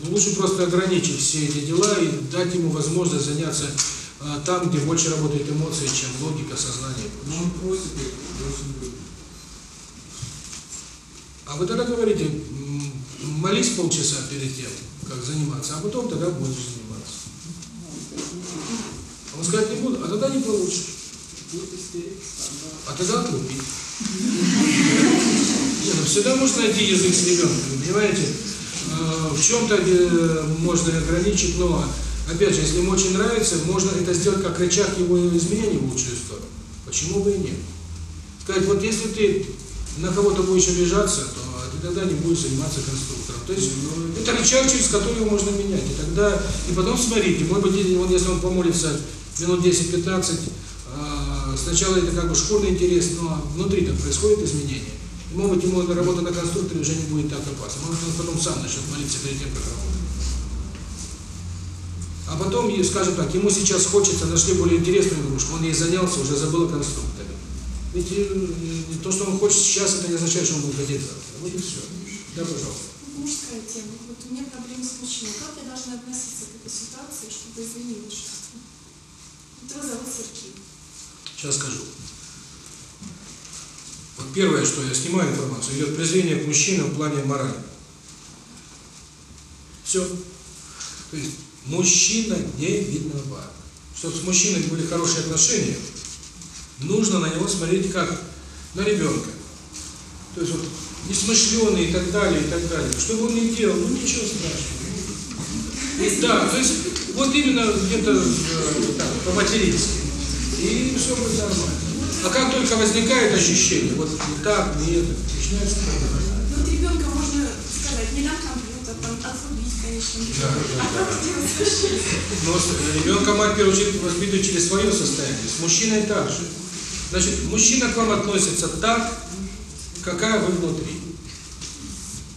Лучше просто ограничить все эти дела и дать ему возможность заняться а, там, где больше работают эмоции, чем логика сознания. Ну он просит А вы тогда говорите, молись полчаса перед тем, как заниматься, а потом тогда будешь заниматься. А он сказать не буду, а тогда не получишь. А тогда купи. Нет, ну всегда можно найти язык с ребенком, понимаете? А, в чем-то э, можно ограничить, но Опять же, если ему очень нравится, можно это сделать как рычаг его изменения в лучшую сторону. Почему бы и нет? Сказать, вот если ты на кого-то будешь обижаться, то ты тогда не будешь заниматься конструктором. То есть ну, это рычаг, через который его можно менять. И тогда, и потом смотрите, может быть, он, если он помолится минут 10-15, а, сначала это как бы шкурный интерес, но внутри там происходит изменение. И, может быть, ему работа на конструкторе уже не будет так опасна. Может, он потом сам начнет молиться перед тем, как работать. А потом, скажем так, ему сейчас хочется, нашли более интересную что он ей занялся, уже забыл конструктора. Ведь э, э, то, что он хочет сейчас, это не означает, что он будет ходить завтра. Вот и все. Да, пожалуйста. Мужская тема. Вот у меня проблемы с мужчиной. Как я должна относиться к этой ситуации, чтобы извинилась? что-то? Зовут Сергей. Сейчас скажу. Вот первое, что я снимаю информацию, идет презрение к мужчинам в плане морали. Все. То есть Мужчина не видно важно. Чтобы с мужчиной были хорошие отношения, нужно на него смотреть как на ребенка. То есть вот несмышленый и так далее, и так далее. Что бы он ни делал, ну ничего страшного. И, да, то есть вот именно где-то по-матерински. И все будет нормально. А как только возникает ощущение, вот не так, не это, начинается проблема. Ну, ребенка можно сказать не на компьютер, там, а но ребенка мать, в первую очередь, воспитывает через свое состояние. С мужчиной так же. Значит, мужчина к вам относится так, какая вы внутри.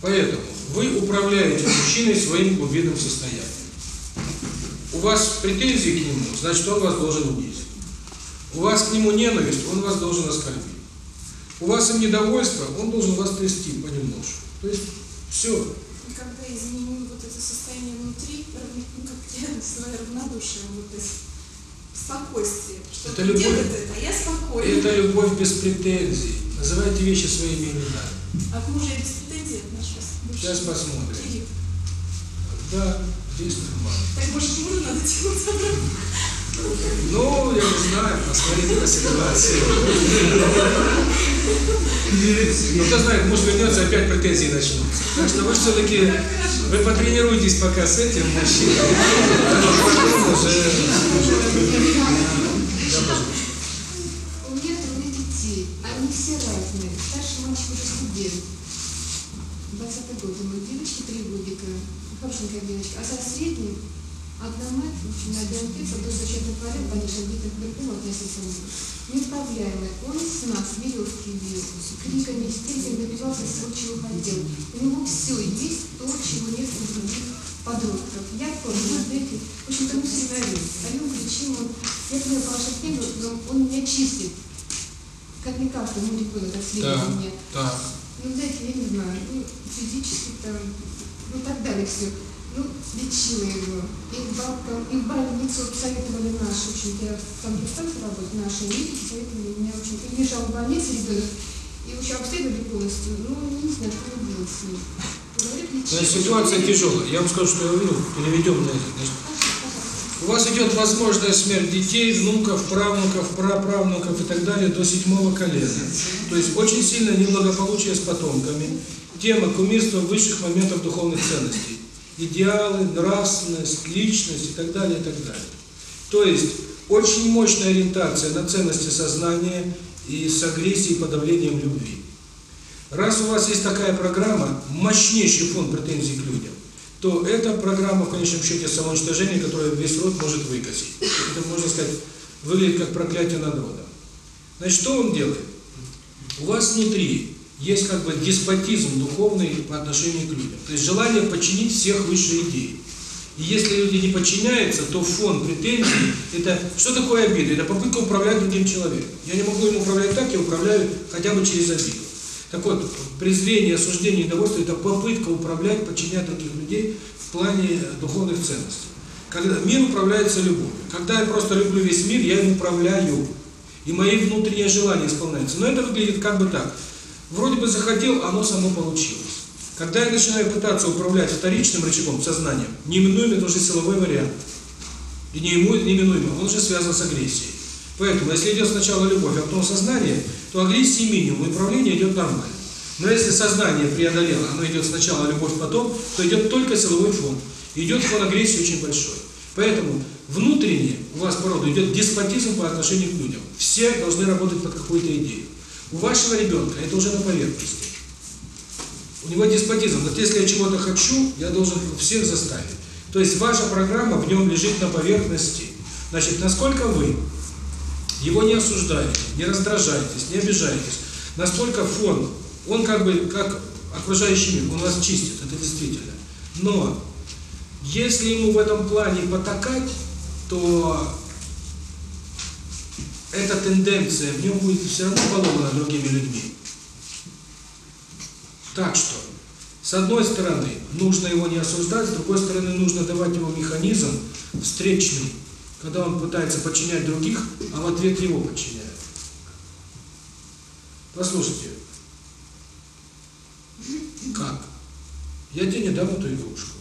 Поэтому вы управляете мужчиной своим глубинным состоянием. У вас претензии к нему, значит, он вас должен убить. У вас к нему ненависть, он вас должен оскорбить. У вас им недовольство, он должен вас трясти понемножку. То есть все. И когда, извини, спокойствие. Что это любовь, делает это? Я спокойна. Это любовь без претензий. Называйте вещи своими именами. А к мужу без претензий отношусь. Сейчас посмотрим. Кирилл. Да, здесь нормально. Так может мужу надо делать ну, я не знаю, посмотрите на ситуацию. Ну, кто знает, муж вернется, опять претензии начнутся. Так что вы все-таки, вы потренируйтесь пока с этим мужчиной. У меня трое детей, они все разные. Старший мальчик уже студент. 20 год, ему девочки три годика, хорошенькая девочка. А со средним на белки, продукт защитных полей, конечно, видных другим относительно. Не проблемы. Он с нас веревки вил, с криками, истериками добивался случай уходил. У него все есть то, чего нет у других подростков. Я помню, знаете, в общем-то, мы всегда есть. По нем причинам он, я когда ваша но он меня чистит. Как никак, он не как так да, мне. Да. Ну, знаете, я не знаю, ну, физически там, ну, так далее все ну, лечила его и в балкон, и в больницу советовали наши ученики. А я в Санкт-Петербурге работаю, наши медики советовали меня учить. И лежал в больнице ребенок, и еще обследовали полностью. Ну, не знаю, полюбил с ним. То есть ситуация тяжелая. Я вам скажу, что я увидел, переведем на это. Значит, у вас идет возможная смерть детей, внуков, правнуков, праправнуков и так далее до седьмого колена. То есть очень сильное неблагополучие с потомками. Тема кумирства высших моментов духовных ценностей идеалы, нравственность, личность и так далее, и так далее. То есть очень мощная ориентация на ценности сознания и с агрессией подавлением любви. Раз у вас есть такая программа, мощнейший фон претензий к людям, то эта программа в конечном счете самоуничтожения, которая весь род может выкосить. Это, можно сказать, выглядит как проклятие над родом. Значит, что он делает? У вас внутри есть как бы деспотизм духовный по отношению к людям. То есть желание подчинить всех высшие идеи. И если люди не подчиняются, то фон претензий – это что такое обида? Это попытка управлять другим человеком. Я не могу им управлять так, я управляю хотя бы через обиду. Так вот, презрение, осуждение, недовольство – это попытка управлять, подчинять других людей в плане э, духовных ценностей. Когда мир управляется любовью. Когда я просто люблю весь мир, я им управляю. И мои внутренние желания исполняются. Но это выглядит как бы так – Вроде бы захотел, а оно само получилось. Когда я начинаю пытаться управлять вторичным рычагом, сознанием, неминуемо это уже силовой вариант. И неминуемо, он уже связан с агрессией. Поэтому, если идет сначала любовь, а потом сознание, то агрессии минимум, и управление идет нормально. Но если сознание преодолело, оно идет сначала любовь, потом, то идет только силовой фон. Идет фон агрессии очень большой. Поэтому внутренне у вас порода идет деспотизм по отношению к людям. Все должны работать под какую-то идею. У вашего ребенка это уже на поверхности. У него деспотизм. Вот если я чего-то хочу, я должен всех заставить. То есть ваша программа в нем лежит на поверхности. Значит, насколько вы его не осуждаете, не раздражаетесь, не обижаетесь, настолько фон, он как бы, как окружающий мир, он вас чистит, это действительно. Но если ему в этом плане потакать, то эта тенденция, в нем будет все равно поломана другими людьми. Так что, с одной стороны, нужно его не осуждать, с другой стороны, нужно давать ему механизм встречный, когда он пытается подчинять других, а в ответ его подчиняет. Послушайте, как? Я тебе не дам эту игрушку.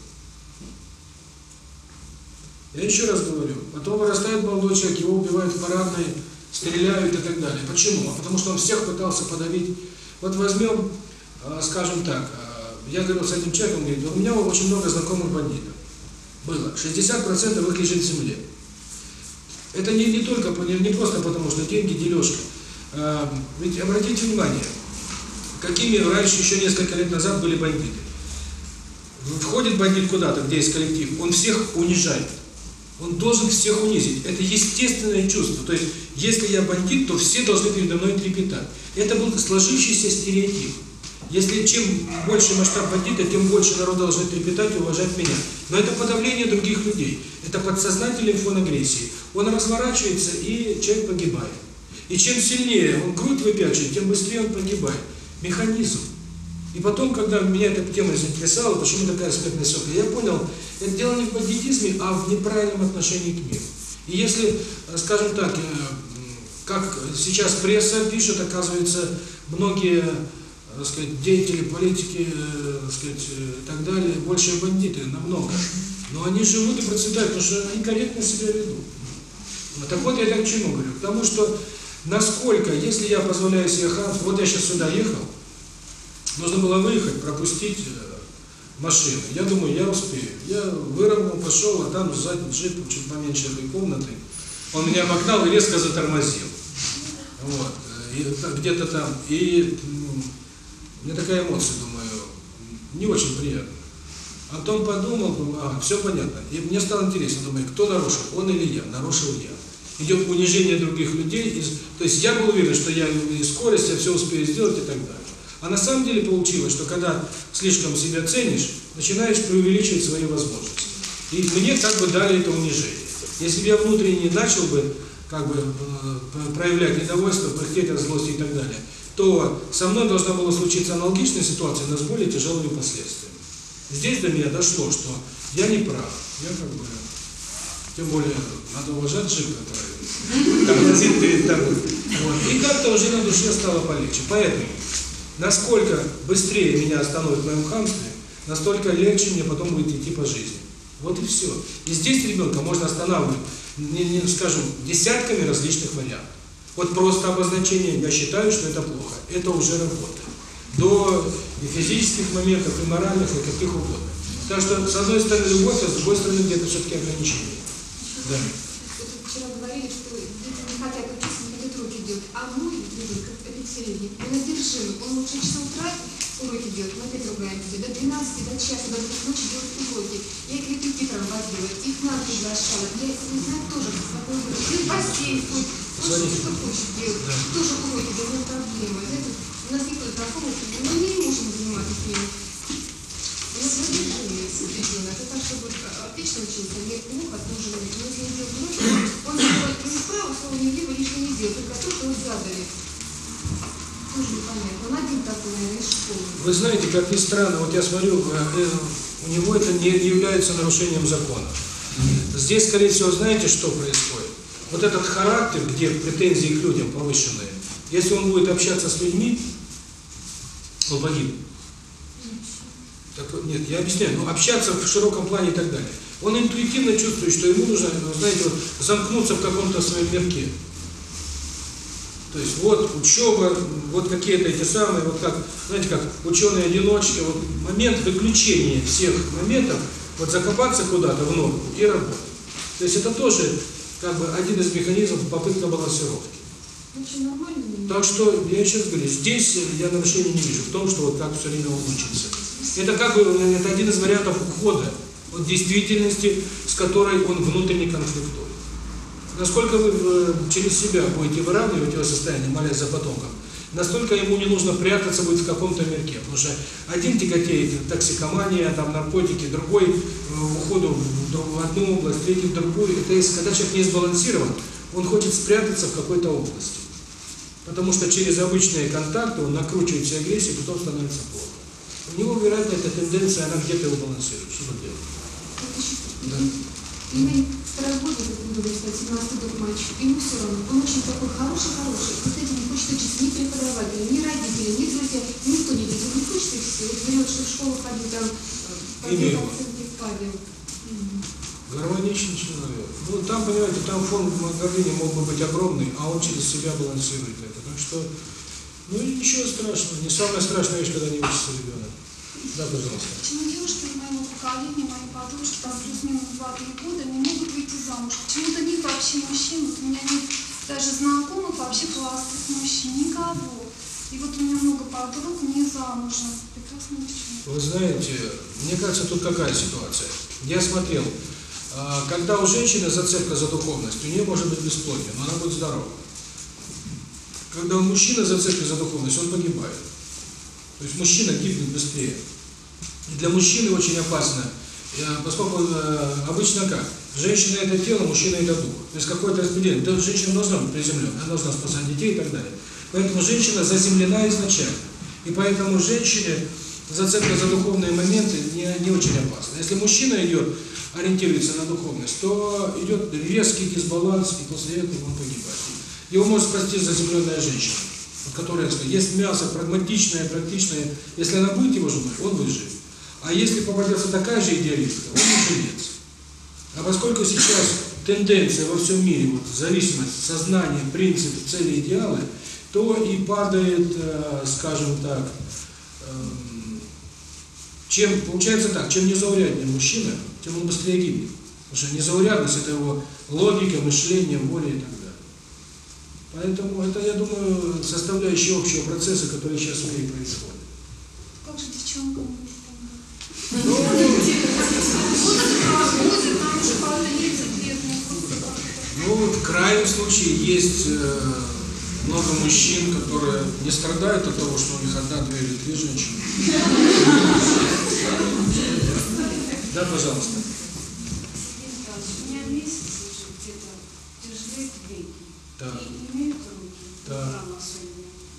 Я еще раз говорю, потом вырастает молодой человек, его убивают в парадной, стреляют и так далее. Почему? А потому что он всех пытался подавить. Вот возьмем, э, скажем так, э, я говорил с этим человеком, говорит, у меня очень много знакомых бандитов. Было. 60% их лежит в земле. Это не, не только, не, не просто потому, что деньги, дележка. Э, ведь обратите внимание, какими раньше, еще несколько лет назад были бандиты. Входит бандит куда-то, где есть коллектив, он всех унижает. Он должен всех унизить. Это естественное чувство. То есть, если я бандит, то все должны передо мной трепетать. Это был сложившийся стереотип. Если чем больше масштаб бандита, тем больше народ должен трепетать и уважать меня. Но это подавление других людей. Это подсознательный фон агрессии. Он разворачивается, и человек погибает. И чем сильнее он грудь выпячивает, тем быстрее он погибает. Механизм. И потом, когда меня эта тема заинтересовала, почему такая смертная сопля, я понял, это дело не в бандитизме, а в неправильном отношении к миру. И если, скажем так, как сейчас пресса пишет, оказывается, многие так сказать, деятели, политики так сказать, и так далее, большие бандиты, намного. Но они живут и процветают, потому что они корректно себя ведут. Вот Так вот я это к чему говорю? Потому что насколько, если я позволяю себе храм, вот я сейчас сюда ехал, Нужно было выехать, пропустить э, машину. Я думаю, я успею. Я выровнял, пошел, а там сзади джип, чуть поменьше этой комнаты. Он меня обогнал и резко затормозил. Вот. Э, где-то там. И ну, мне такая эмоция, думаю, не очень приятно. А О том подумал, ага, все понятно. И мне стало интересно, думаю, кто нарушил, он или я? Нарушил я. Идет унижение других людей. То есть я был уверен, что я и скорость, я все успею сделать и так далее. А на самом деле получилось, что когда слишком себя ценишь, начинаешь преувеличивать свои возможности. И мне как бы дали это унижение. Если бы я внутренне начал бы как бы э, проявлять недовольство, прыхтеть от злости и так далее, то со мной должна была случиться аналогичная ситуация, но с более тяжелыми последствиями. Здесь до меня дошло, что я не прав, я как бы... Тем более, надо уважать жив, который... Там, там, там. Вот. И как-то уже на душе стало полегче. Поэтому Насколько быстрее меня остановит в моем хамстве, настолько легче мне потом будет идти по жизни. Вот и все. И здесь ребенка можно останавливать, не, не, скажем, десятками различных вариантов. Вот просто обозначение «я считаю, что это плохо» – это уже работа. До и физических моментов, и моральных, и каких угодно. Так что, с одной стороны, любовь, а с другой стороны, где-то все-таки ограничение. Да. жизни, ненадержимы. Он лучше 6 утра уроки делает, мы опять ругаемся, до 12, до часа, до 2 ночи делает уроки. Я их лепетки проводила, их к нам приглашала. Я не знаю тоже, какой выбор. И бассейн хоть, он что хочет делать. Тоже уроки, да нет проблемы. Это, у нас никто такого мы не можем заниматься с ними. У нас задержание ребенок, это так, чтобы отлично учился, не плохо, тоже нужно делать уроки. Он не справа, слово не либо лишнего не делает, только то, что он задали. Вы знаете, как ни странно, вот я смотрю, э, э, у него это не является нарушением закона. Здесь, скорее всего, знаете, что происходит? Вот этот характер, где претензии к людям повышенные, если он будет общаться с людьми, он погиб. Так, нет, я объясняю, ну, общаться в широком плане и так далее. Он интуитивно чувствует, что ему нужно, знаете, вот, замкнуться в каком-то своем мирке. То есть вот учеба, вот какие-то эти самые, вот как, знаете, как ученые-одиночки, вот момент выключения всех моментов, вот закопаться куда-то в ногу и работать. То есть это тоже как бы один из механизмов попытка балансировки. Так что, я еще раз говорю, здесь я нарушения не вижу, в том, что вот как все время он учится. Это как бы, это один из вариантов ухода от действительности, с которой он внутренне конфликтует насколько вы э, через себя будете выравнивать его состояние, молясь за потомков, настолько ему не нужно прятаться будет в каком-то мерке, Потому что один тяготеет токсикомания, а там наркотики, другой э, в уходу в одну область, третий в другую. Это есть, когда человек не сбалансирован, он хочет спрятаться в какой-то области. Потому что через обычные контакты он накручивает все агрессии, потом становится плохо. У него, вероятно, эта тенденция, она где-то его балансирует. Что делать? Да работать буду до 17 мальчик, и ему все равно, он очень такой хороший-хороший, вот эти не хочет учиться ни преподаватели, ни родители, ни друзья, никто не видит, не хочет и все, вот берет, что в школу ходил, там, Именно. Павел. Гармоничный человек. Ну, там, понимаете, там фон гордыни мог бы быть огромный, а он через себя балансирует это. Так что, ну, ничего страшного. Не самое страшное вещь, когда не учится ребенок. Да, пожалуйста. Почему девушки моего поколения, мои подружки, там плюс-минус 2-3 года, не могут выйти замуж? Почему-то нет вообще мужчин, вот у меня нет даже знакомых вообще классных мужчин, никого. И вот у меня много подруг не замужем. Прекрасно почему? Вы знаете, мне кажется, тут какая ситуация? Я смотрел, а, когда у женщины зацепка за духовность, у нее может быть бесплодие, но она будет здорова. Когда у мужчины зацепка за духовность, он погибает. То есть мужчина гибнет быстрее. Для мужчины очень опасно, поскольку обычно как? Женщина – это тело, мужчина – это дух. То есть какое-то разделение. Да, женщина должна быть приземлена, она должна спасать детей и так далее. Поэтому женщина заземлена изначально. И поэтому женщине зацепка за духовные моменты не, не очень опасна. Если мужчина идет, ориентируется на духовность, то идет резкий дисбаланс, и после этого он погибает. Его может спасти заземленная женщина, которая, есть мясо прагматичное, практичное. Если она будет его жена, он выживет. А если попадется такая же идеалистка, он уже нет. А поскольку сейчас тенденция во всем мире, вот зависимость сознания, принципы, цели, идеалы, то и падает, э, скажем так, эм, чем получается так, чем незауряднее мужчина, тем он быстрее гибнет. Потому что незаурядность это его логика, мышление, воля и так далее. Поэтому это, я думаю, составляющие общего процесса, который сейчас в мире происходит. Как же девчонкам ну, в крайнем случае есть э, много мужчин, которые не страдают от того, что у них одна, две или три женщины. Да, пожалуйста. Да. Да.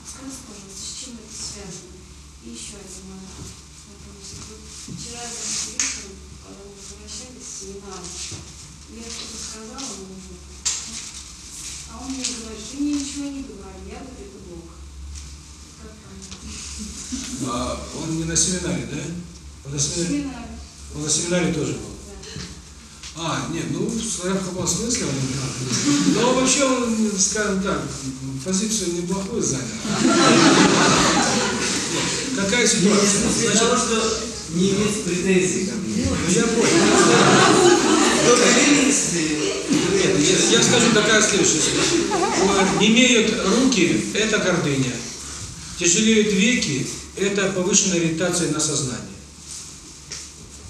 Скажите, пожалуйста, с чем это связано? И еще один момент. Вчера я услышала, возвращались с семинара. Я что-то сказала. А он мне ничего не говори, я говорю, это А он не на семинаре, да? Он на семинаре, семинаре. Он на семинаре тоже был. А, нет, ну, в каком смысле он Но вообще он, скажем так, позицию неплохую занял. Какая ситуация? Значит, не иметь претензий ко мне. Я понял. Нет, я скажу такая следующая не имеют руки – это гордыня. Тяжелеют веки – это повышенная ориентация на сознание.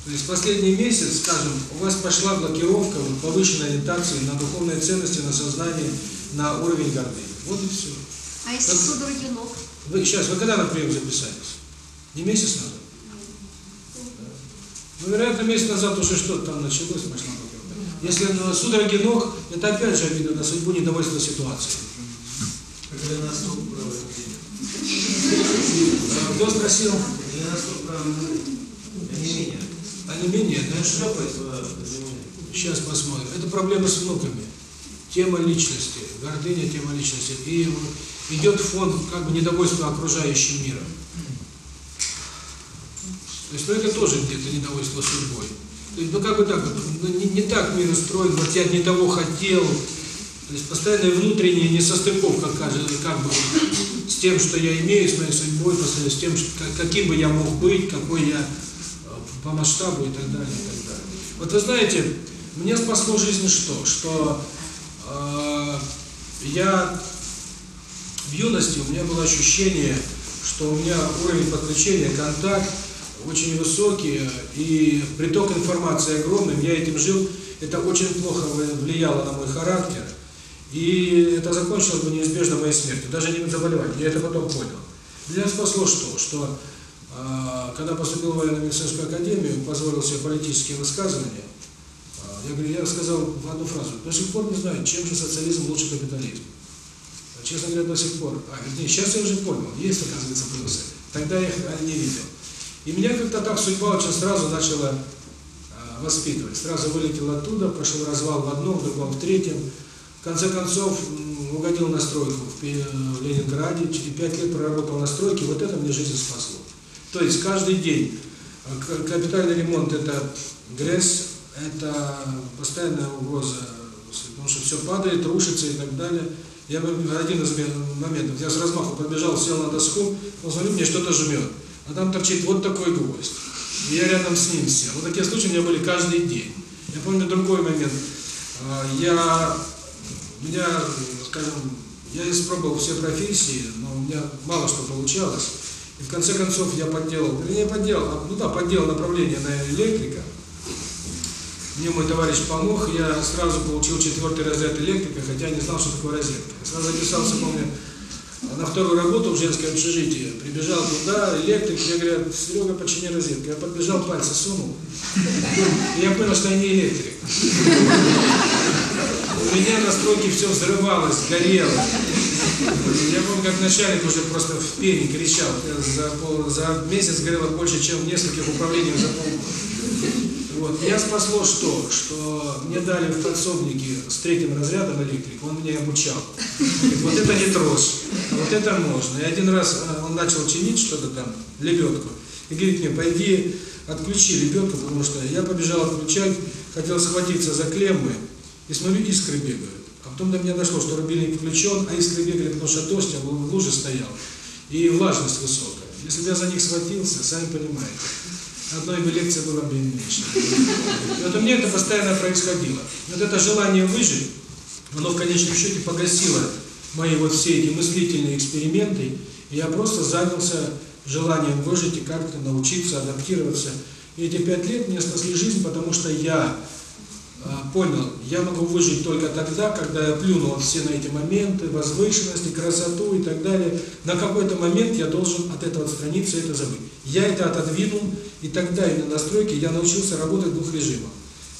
То есть последний месяц, скажем, у вас пошла блокировка повышенной ориентации на духовные ценности, на сознание, на уровень гордыни. Вот и все. А если судороги ног? Вы, сейчас, вы когда на прием записались? Не месяц назад? Вероятно, месяц назад уже что-то там началось, можно Если судороги ног, это опять же обидно на судьбу недовольства ситуации. Когда нас суд Кто спросил? Когда нас суд Онемение. Онемение, да. Сейчас посмотрим. Это проблемы с внуками. Тема личности, гордыня тема личности. И идет фон как бы недовольства окружающим миром то есть ну это тоже где-то недовольство судьбой. То есть, ну как бы так, вот не, не так мир устроен, вот я не того хотел. То есть постоянная внутренняя несостыковка как, как бы с тем, что я имею, с моей судьбой, с тем, что, каким бы я мог быть, какой я по масштабу и так далее. И так далее. Вот вы знаете, мне спасло жизнь что? Что э, я в юности, у меня было ощущение, что у меня уровень подключения, контакт, очень высокие, и приток информации огромный, я этим жил, это очень плохо влияло на мой характер, и это закончилось бы неизбежно моей смертью, даже не заболевать, я это потом понял. Меня спасло что? Что э, когда поступил в военно-медицинскую академию, позволил себе политические высказывания, э, я говорю, я сказал одну фразу, до сих пор не знаю, чем же социализм лучше капитализм, а, Честно говоря, до сих пор, а вернее, сейчас я уже понял, есть, оказывается, плюсы. Тогда я их не видел. И меня как-то так судьба очень сразу начала э, воспитывать. Сразу вылетел оттуда, пошел развал в одном, в другом, в третьем. В конце концов, угодил на стройку в Ленинграде, пять лет проработал на стройке, вот это мне жизнь спасло. То есть каждый день э, капитальный ремонт – это грязь, это постоянная угроза, потому что все падает, рушится и так далее. Я один из моментов, я с размаху побежал, сел на доску, он мне что-то жмет. А там торчит вот такой гвоздь. Я рядом с ним сел. Вот такие случаи у меня были каждый день. Я помню другой момент. А, я, меня, скажем, я испробовал все профессии, но у меня мало что получалось. И в конце концов я подделал, Не подделал, а, ну да, подделал направление на электрика. Мне мой товарищ помог, я сразу получил четвертый разряд электрика, хотя я не знал, что такое розетка. Я сразу записался, помню, на вторую работу в женское общежитие прибежал туда, электрик, мне говорят, Серега, почини розетку. Я подбежал, пальцы сунул, и я понял, что я не электрик. У меня на стройке все взрывалось, горело. Я помню, как начальник уже просто в пене кричал. За, пол, за месяц горело больше, чем в нескольких управлениях за полгода. Вот. Меня спасло что? Что мне дали в подсобнике с третьим разрядом электрик, он меня обучал. Вот это не трос. Вот это можно. И один раз э, он начал чинить что-то там, лебедку, и говорит мне, пойди отключи лебедку, потому что я побежал отключать, хотел схватиться за клеммы, и смотрю, искры бегают. А потом до меня дошло, что рубильник включен, а искры бегали, потому что дождь, я в луже стоял, и влажность высокая. Если бы я за них схватился, сами понимаете, одной бы лекция была бы меньше. Вот у меня это постоянно происходило. Вот это желание выжить, оно в конечном счете погасило мои вот все эти мыслительные эксперименты, я просто занялся желанием выжить и как-то научиться адаптироваться. И эти пять лет мне спасли жизнь, потому что я э, понял, я могу выжить только тогда, когда я плюнул все на эти моменты, возвышенности, красоту и так далее. На какой-то момент я должен от этого отстраниться и это забыть. Я это отодвинул, и тогда и на настройке я научился работать в двух режимах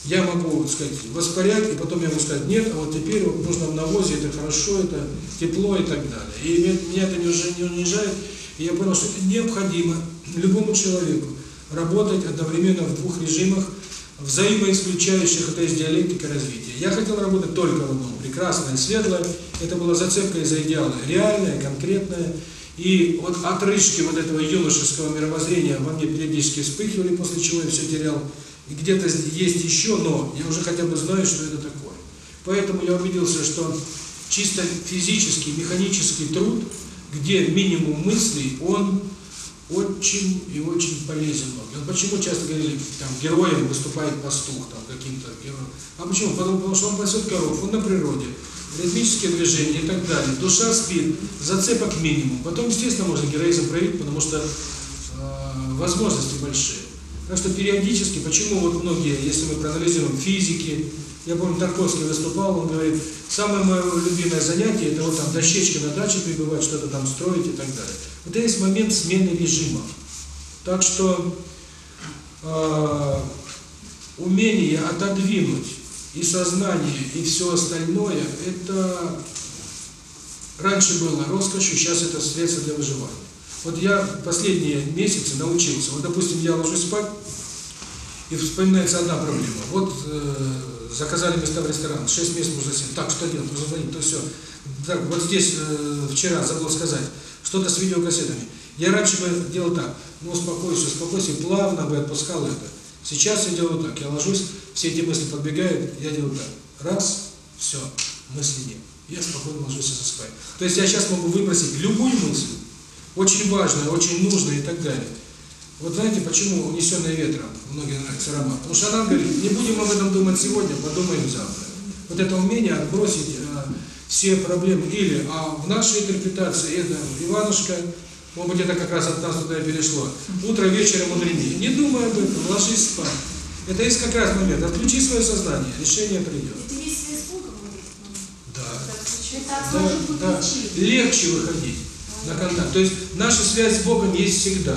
я могу сказать, воспарять, и потом я могу сказать, нет, а вот теперь вот нужно в навозе, это хорошо, это тепло и так далее. И меня это уже не унижает, и я понял, что это необходимо любому человеку работать одновременно в двух режимах, взаимоисключающих это из диалектика развития. Я хотел работать только в одном, прекрасное, светлое, это была зацепка из-за идеала, реальное, конкретное, и вот отрыжки вот этого юношеского мировоззрения во мне периодически вспыхивали, после чего я все терял и где-то есть еще, но я уже хотя бы знаю, что это такое. Поэтому я убедился, что чисто физический, механический труд, где минимум мыслей, он очень и очень полезен многим. Вот почему часто говорили, там, героем выступает пастух, там, каким-то героем. А почему? Потому, потому что он пасет коров, он на природе, ритмические движения и так далее. Душа спит, зацепок минимум. Потом, естественно, можно героизм проявить, потому что э, возможности большие. Потому что периодически, почему вот многие, если мы проанализируем физики, я помню, Тарковский выступал, он говорит, самое мое любимое занятие, это вот там дощечки на даче прибывать, что-то там строить и так далее. Вот есть момент смены режима. Так что э, умение отодвинуть и сознание, и все остальное, это раньше было роскошью, сейчас это средство для выживания. Вот я последние месяцы научился, вот допустим, я ложусь спать, и вспоминается одна проблема. Вот э, заказали места в ресторан, 6 мест нужно 7. Так, что делать? Нужно звонить, то все. Так, вот здесь э, вчера забыл сказать, что-то с видеокассетами. Я раньше бы делал так, ну успокойся, успокойся, плавно бы отпускал это. Сейчас я делаю так, я ложусь, все эти мысли подбегают, я делаю так. Раз, все, мысли нет. Я спокойно ложусь и засыпаю. То есть я сейчас могу выбросить любую мысль, очень важное, очень нужная и так далее. Вот знаете, почему «Унесенная ветром» многие нравится роман? Потому что она говорит, не будем об этом думать сегодня, подумаем завтра. Вот это умение отбросить э, все проблемы. Или, а в нашей интерпретации это Иванушка, может быть, это как раз от нас туда и перешло. Утро вечером мудренее. Не думай об этом, ложись спать. Это есть как раз момент. Отключи свое сознание, решение придет. Да. да. Легче выходить на контакт. То есть наша связь с Богом есть всегда.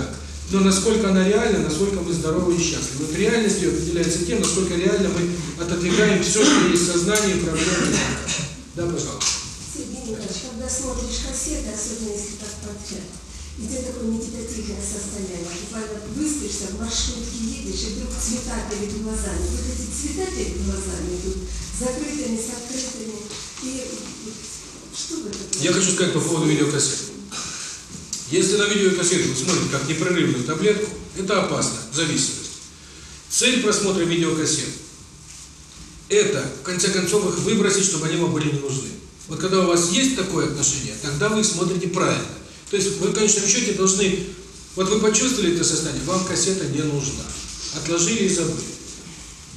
Но насколько она реальна, насколько мы здоровы и счастливы. Вот реальность ее определяется тем, насколько реально мы отодвигаем все, что есть сознание и проблемы. Да, пожалуйста. Сергей Николаевич, когда смотришь кассеты, а особенно если так подряд, и ты такое медитативное состояние, буквально выспишься, в маршрутке едешь, и вдруг цвета перед глазами. Вот эти цвета перед глазами идут, закрытыми, с открытыми. И что вы Я хочу сказать по поводу видеокассеты. Если на видеокассету мы смотрим как непрерывную таблетку, это опасно, зависимость. Цель просмотра видеокассет – это, в конце концов, их выбросить, чтобы они вам были не нужны. Вот когда у вас есть такое отношение, тогда вы их смотрите правильно. То есть вы в конечном счете должны… Вот вы почувствовали это состояние, вам кассета не нужна. Отложили и забыли.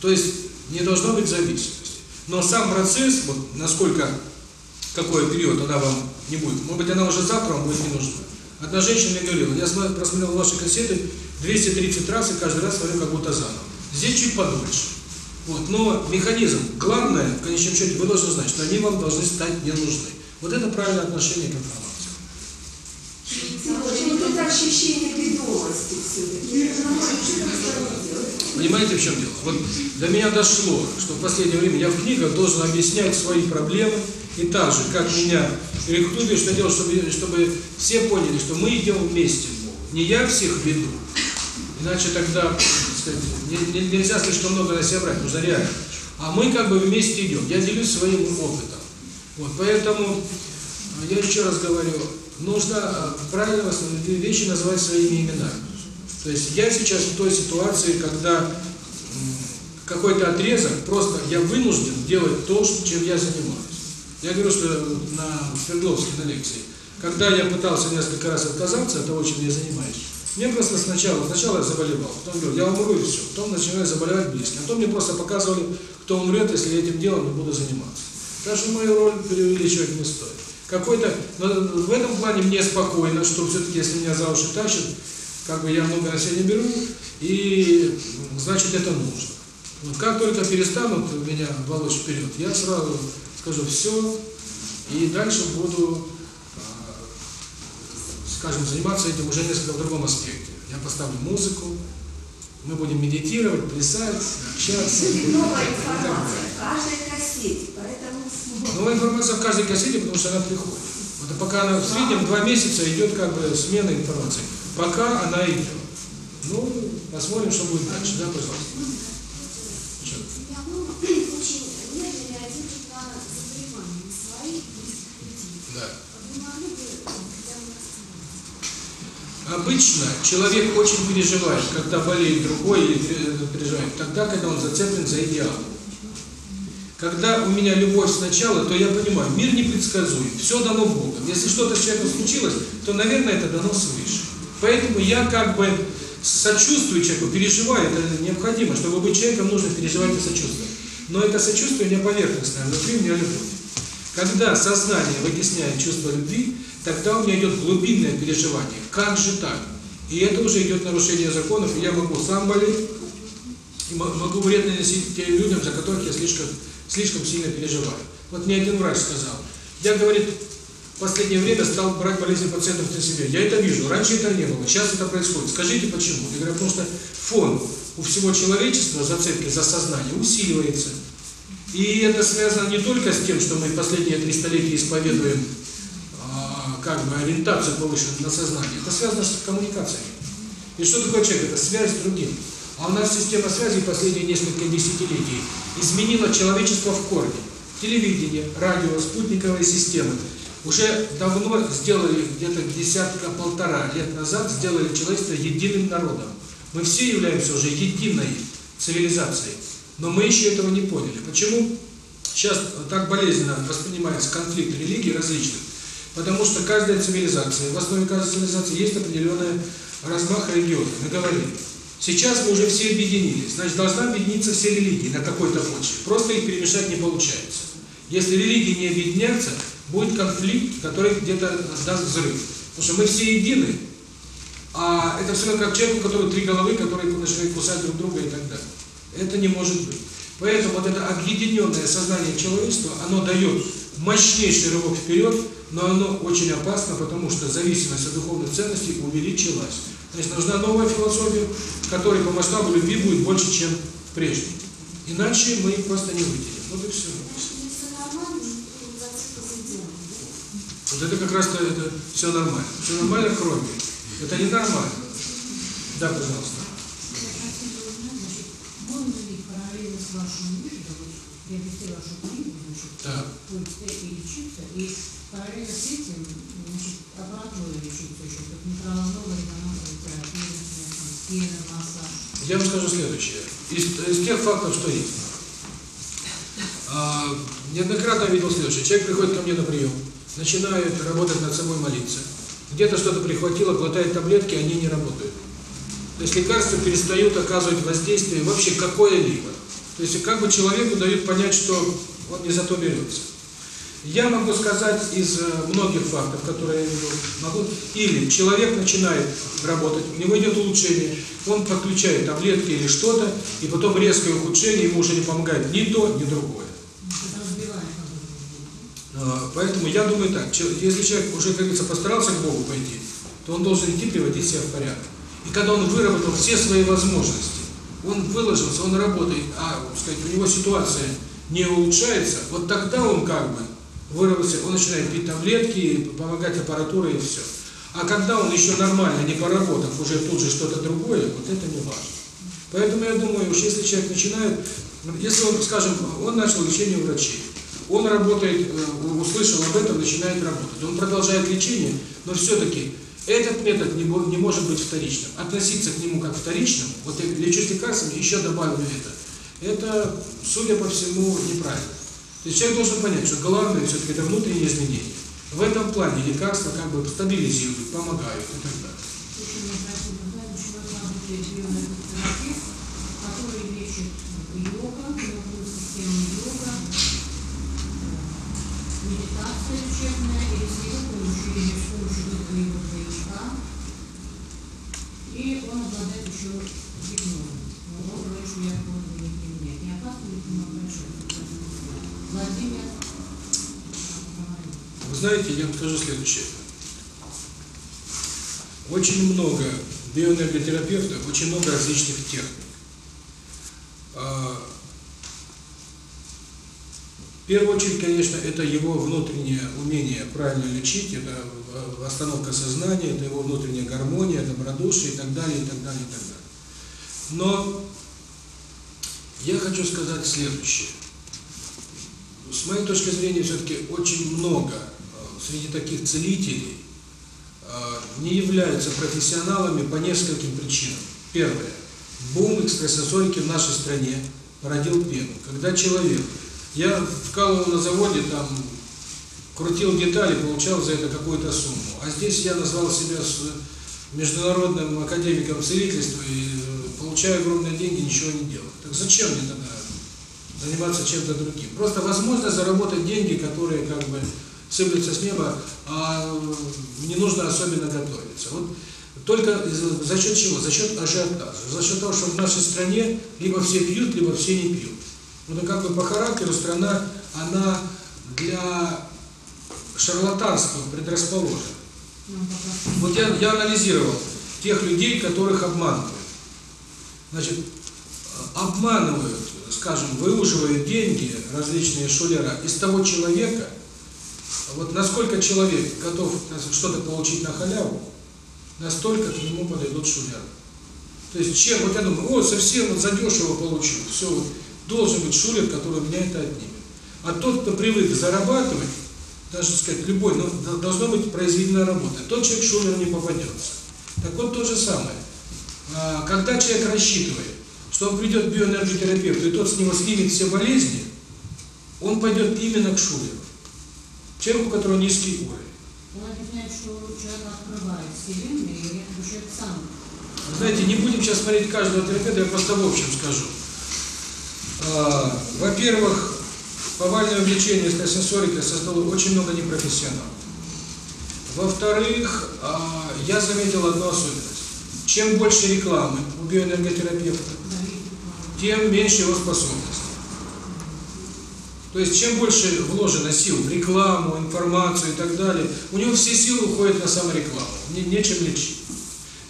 То есть не должно быть зависимости. Но сам процесс, вот насколько, какой период она вам не будет, может быть, она уже завтра вам будет не нужна. Одна женщина говорила, я просмотрел ваши кассеты 230 раз и каждый раз смотрю как будто заново. Здесь чуть подольше. Вот, но механизм, главное, в конечном счете, вы должны знать, что они вам должны стать не нужны. Вот это правильное отношение к информации. Понимаете, в чем дело? Вот до меня дошло, что в последнее время я в книгах должен объяснять свои проблемы, и так же, как меня Э, Рихтуби, что делал, чтобы, чтобы все поняли, что мы идем вместе в Богу. Не я всех веду. Иначе тогда сказать, не, не, нельзя слишком много на себя брать, ну заряд. А мы как бы вместе идем. Я делюсь своим опытом. Вот, поэтому э, я еще раз говорю, нужно э, правильно вещи называть своими именами. То есть я сейчас в той ситуации, когда какой-то отрезок, просто я вынужден делать то, чем я занимаюсь. Я говорю, что на Свердловской, на лекции, когда я пытался несколько раз отказаться от того, чем я занимаюсь, мне просто сначала, сначала я заболевал, потом говорил, я умру и все, потом начинаю заболевать близко, а потом мне просто показывали, кто умрет, если я этим делом не буду заниматься. Даже что мою роль преувеличивать не стоит. Какой-то, в этом плане мне спокойно, что все-таки, если меня за уши тащат, как бы я много на себя не беру, и значит это нужно. Вот как только перестанут меня волочь вперед, я сразу скажу все, и дальше буду, а, скажем, заниматься этим уже несколько в другом аспекте. Я поставлю музыку, мы будем медитировать, плясать, общаться. Новая информация в каждой кассете, поэтому... Новая информация в каждой кассете, потому что она приходит. Вот пока она в среднем два месяца идет как бы смена информации. Пока она идет. Ну, посмотрим, что будет дальше, да, пожалуйста. Что? Обычно человек очень переживает, когда болеет другой или переживает, тогда, когда он зацеплен за идеал. Когда у меня любовь сначала, то я понимаю, мир непредсказуем, все дано Богом. Если что-то с человеком случилось, то, наверное, это дано свыше. Поэтому я как бы сочувствую человеку, переживаю, это необходимо. Чтобы быть человеком, нужно переживать и сочувствовать. Но это сочувствие не поверхностное, а внутри у меня любовь. Когда сознание вытесняет чувство любви, тогда у меня идет глубинное переживание. Как же так? И это уже идет нарушение законов, и я могу сам болеть, и могу вредно наносить тем людям, за которых я слишком, слишком сильно переживаю. Вот мне один врач сказал, я, говорит, в последнее время стал брать болезни пациентов на себе. Я это вижу, раньше это не было, сейчас это происходит. Скажите, почему? Я говорю, потому что фон у всего человечества, зацепки за сознание усиливается – и это связано не только с тем, что мы последние три столетия исповедуем а, как бы ориентацию повышенную на сознание, это связано с коммуникацией. И что такое человек? Это связь с другим. А у нас система связи последние несколько десятилетий изменила человечество в корне. Телевидение, радио, спутниковые системы. Уже давно сделали, где-то десятка-полтора лет назад, сделали человечество единым народом. Мы все являемся уже единой цивилизацией. Но мы еще этого не поняли. Почему сейчас так болезненно воспринимается конфликт религий различных? Потому что каждая цивилизация, в основе каждой цивилизации есть определенная размах религиоза. Мы говорим, сейчас мы уже все объединились, значит должна объединиться все религии на какой-то почве. Просто их перемешать не получается. Если религии не объединятся, будет конфликт, который где-то даст взрыв. Потому что мы все едины, а это все равно как человеку, у которого три головы, которые начинают кусать друг друга и так далее. Это не может быть. Поэтому вот это объединенное сознание человечества, оно дает мощнейший рывок вперед, но оно очень опасно, потому что зависимость от духовных ценностей увеличилась. То есть нужна новая философия, которая по масштабу любви будет больше, чем прежде. Иначе мы просто не выйдем. Вот и все. Вот это как раз-то это все нормально. Все нормально, кроме. Это не нормально. Да, пожалуйста. я писала шутки, значит, да. пульты и лечиться, и параллельно с этим, значит, обратно лечиться еще, как микроволновая гормональная терапия, пена. Я вам скажу следующее. Из, из тех фактов, что есть. А, неоднократно видел следующее. Человек приходит ко мне на прием, начинает работать над собой, молиться. Где-то что-то прихватило, глотает таблетки, они не работают. То есть лекарства перестают оказывать воздействие вообще какое-либо. То есть как бы человеку дают понять, что он не за то берется. Я могу сказать из э, многих фактов, которые я видел, могу, или человек начинает работать, у него идет улучшение, он подключает таблетки или что-то, и потом резкое ухудшение, ему уже не помогает ни то, ни другое. Э, поэтому я думаю так, если человек уже, как говорится, постарался к Богу пойти, то он должен идти приводить себя в порядок. И когда он выработал все свои возможности, он выложился, он работает, а сказать, у него ситуация не улучшается, вот тогда он как бы вырвался, он начинает пить таблетки, помогать аппаратурой и все. А когда он еще нормально, не поработав, уже тут же что-то другое, вот это не важно. Поэтому я думаю, уж если человек начинает, ну, если он, скажем, он начал лечение у врачей, он работает, э, услышал об этом, начинает работать, он продолжает лечение, но все-таки этот метод не, не может быть вторичным. Относиться к нему как вторичным, вот лечусь лекарствами, еще добавлю это. Это, судя по всему, неправильно. То есть человек должен понять, что главное все-таки это внутренние изменения. В этом плане лекарства как бы стабилизируют, помогают и так далее. Медитация учебная вы знаете, я вам скажу следующее. Очень много биоэнерготерапевтов, очень много различных техник а, в первую очередь, конечно, это его внутреннее умение правильно лечить, это э, остановка сознания, это его внутренняя гармония, добродушие и так далее, и так далее, и так далее. Но я хочу сказать следующее. С моей точки зрения, все-таки очень много э, среди таких целителей э, не являются профессионалами по нескольким причинам. Первое. Бум экстрасенсорики в нашей стране породил пену. Когда человек я вкалывал на заводе, там крутил детали, получал за это какую-то сумму. А здесь я назвал себя международным академиком целительства и получаю огромные деньги, ничего не делаю. Так зачем мне тогда заниматься чем-то другим? Просто возможно заработать деньги, которые как бы сыплются с неба, а не нужно особенно готовиться. Вот только за счет чего? За счет ажиотажа, за счет того, что в нашей стране либо все пьют, либо все не пьют. Ну, как бы по характеру страна, она для шарлатанства предрасположена. Вот я, я анализировал тех людей, которых обманывают. Значит, обманывают, скажем, выуживают деньги различные шулера из того человека, вот насколько человек готов что-то получить на халяву, настолько к нему подойдут шулеры. То есть чем, вот я думаю, о, совсем вот задешево получил, все, вот должен быть шулер, который меня это отнимет. А тот, кто привык зарабатывать, даже сказать, любой, но должно быть произведена работа. Тот человек шулер не попадется. Так вот то же самое. А, когда человек рассчитывает, что он придет к биоэнерготерапевту, и тот с него снимет все болезни, он пойдет именно к шулеру. Человеку, у которого низкий уровень. Он объясняет, что человек открывает вселенную, и человек сам. Знаете, не будем сейчас смотреть каждого терапевта, я просто в общем скажу во-первых, повальное увлечение сенсорикой создало очень много непрофессионалов. Во-вторых, а, я заметил одну особенность. Чем больше рекламы у биоэнерготерапевта, тем меньше его способности. То есть, чем больше вложено сил в рекламу, информацию и так далее, у него все силы уходят на саморекламу, не, нечем лечить.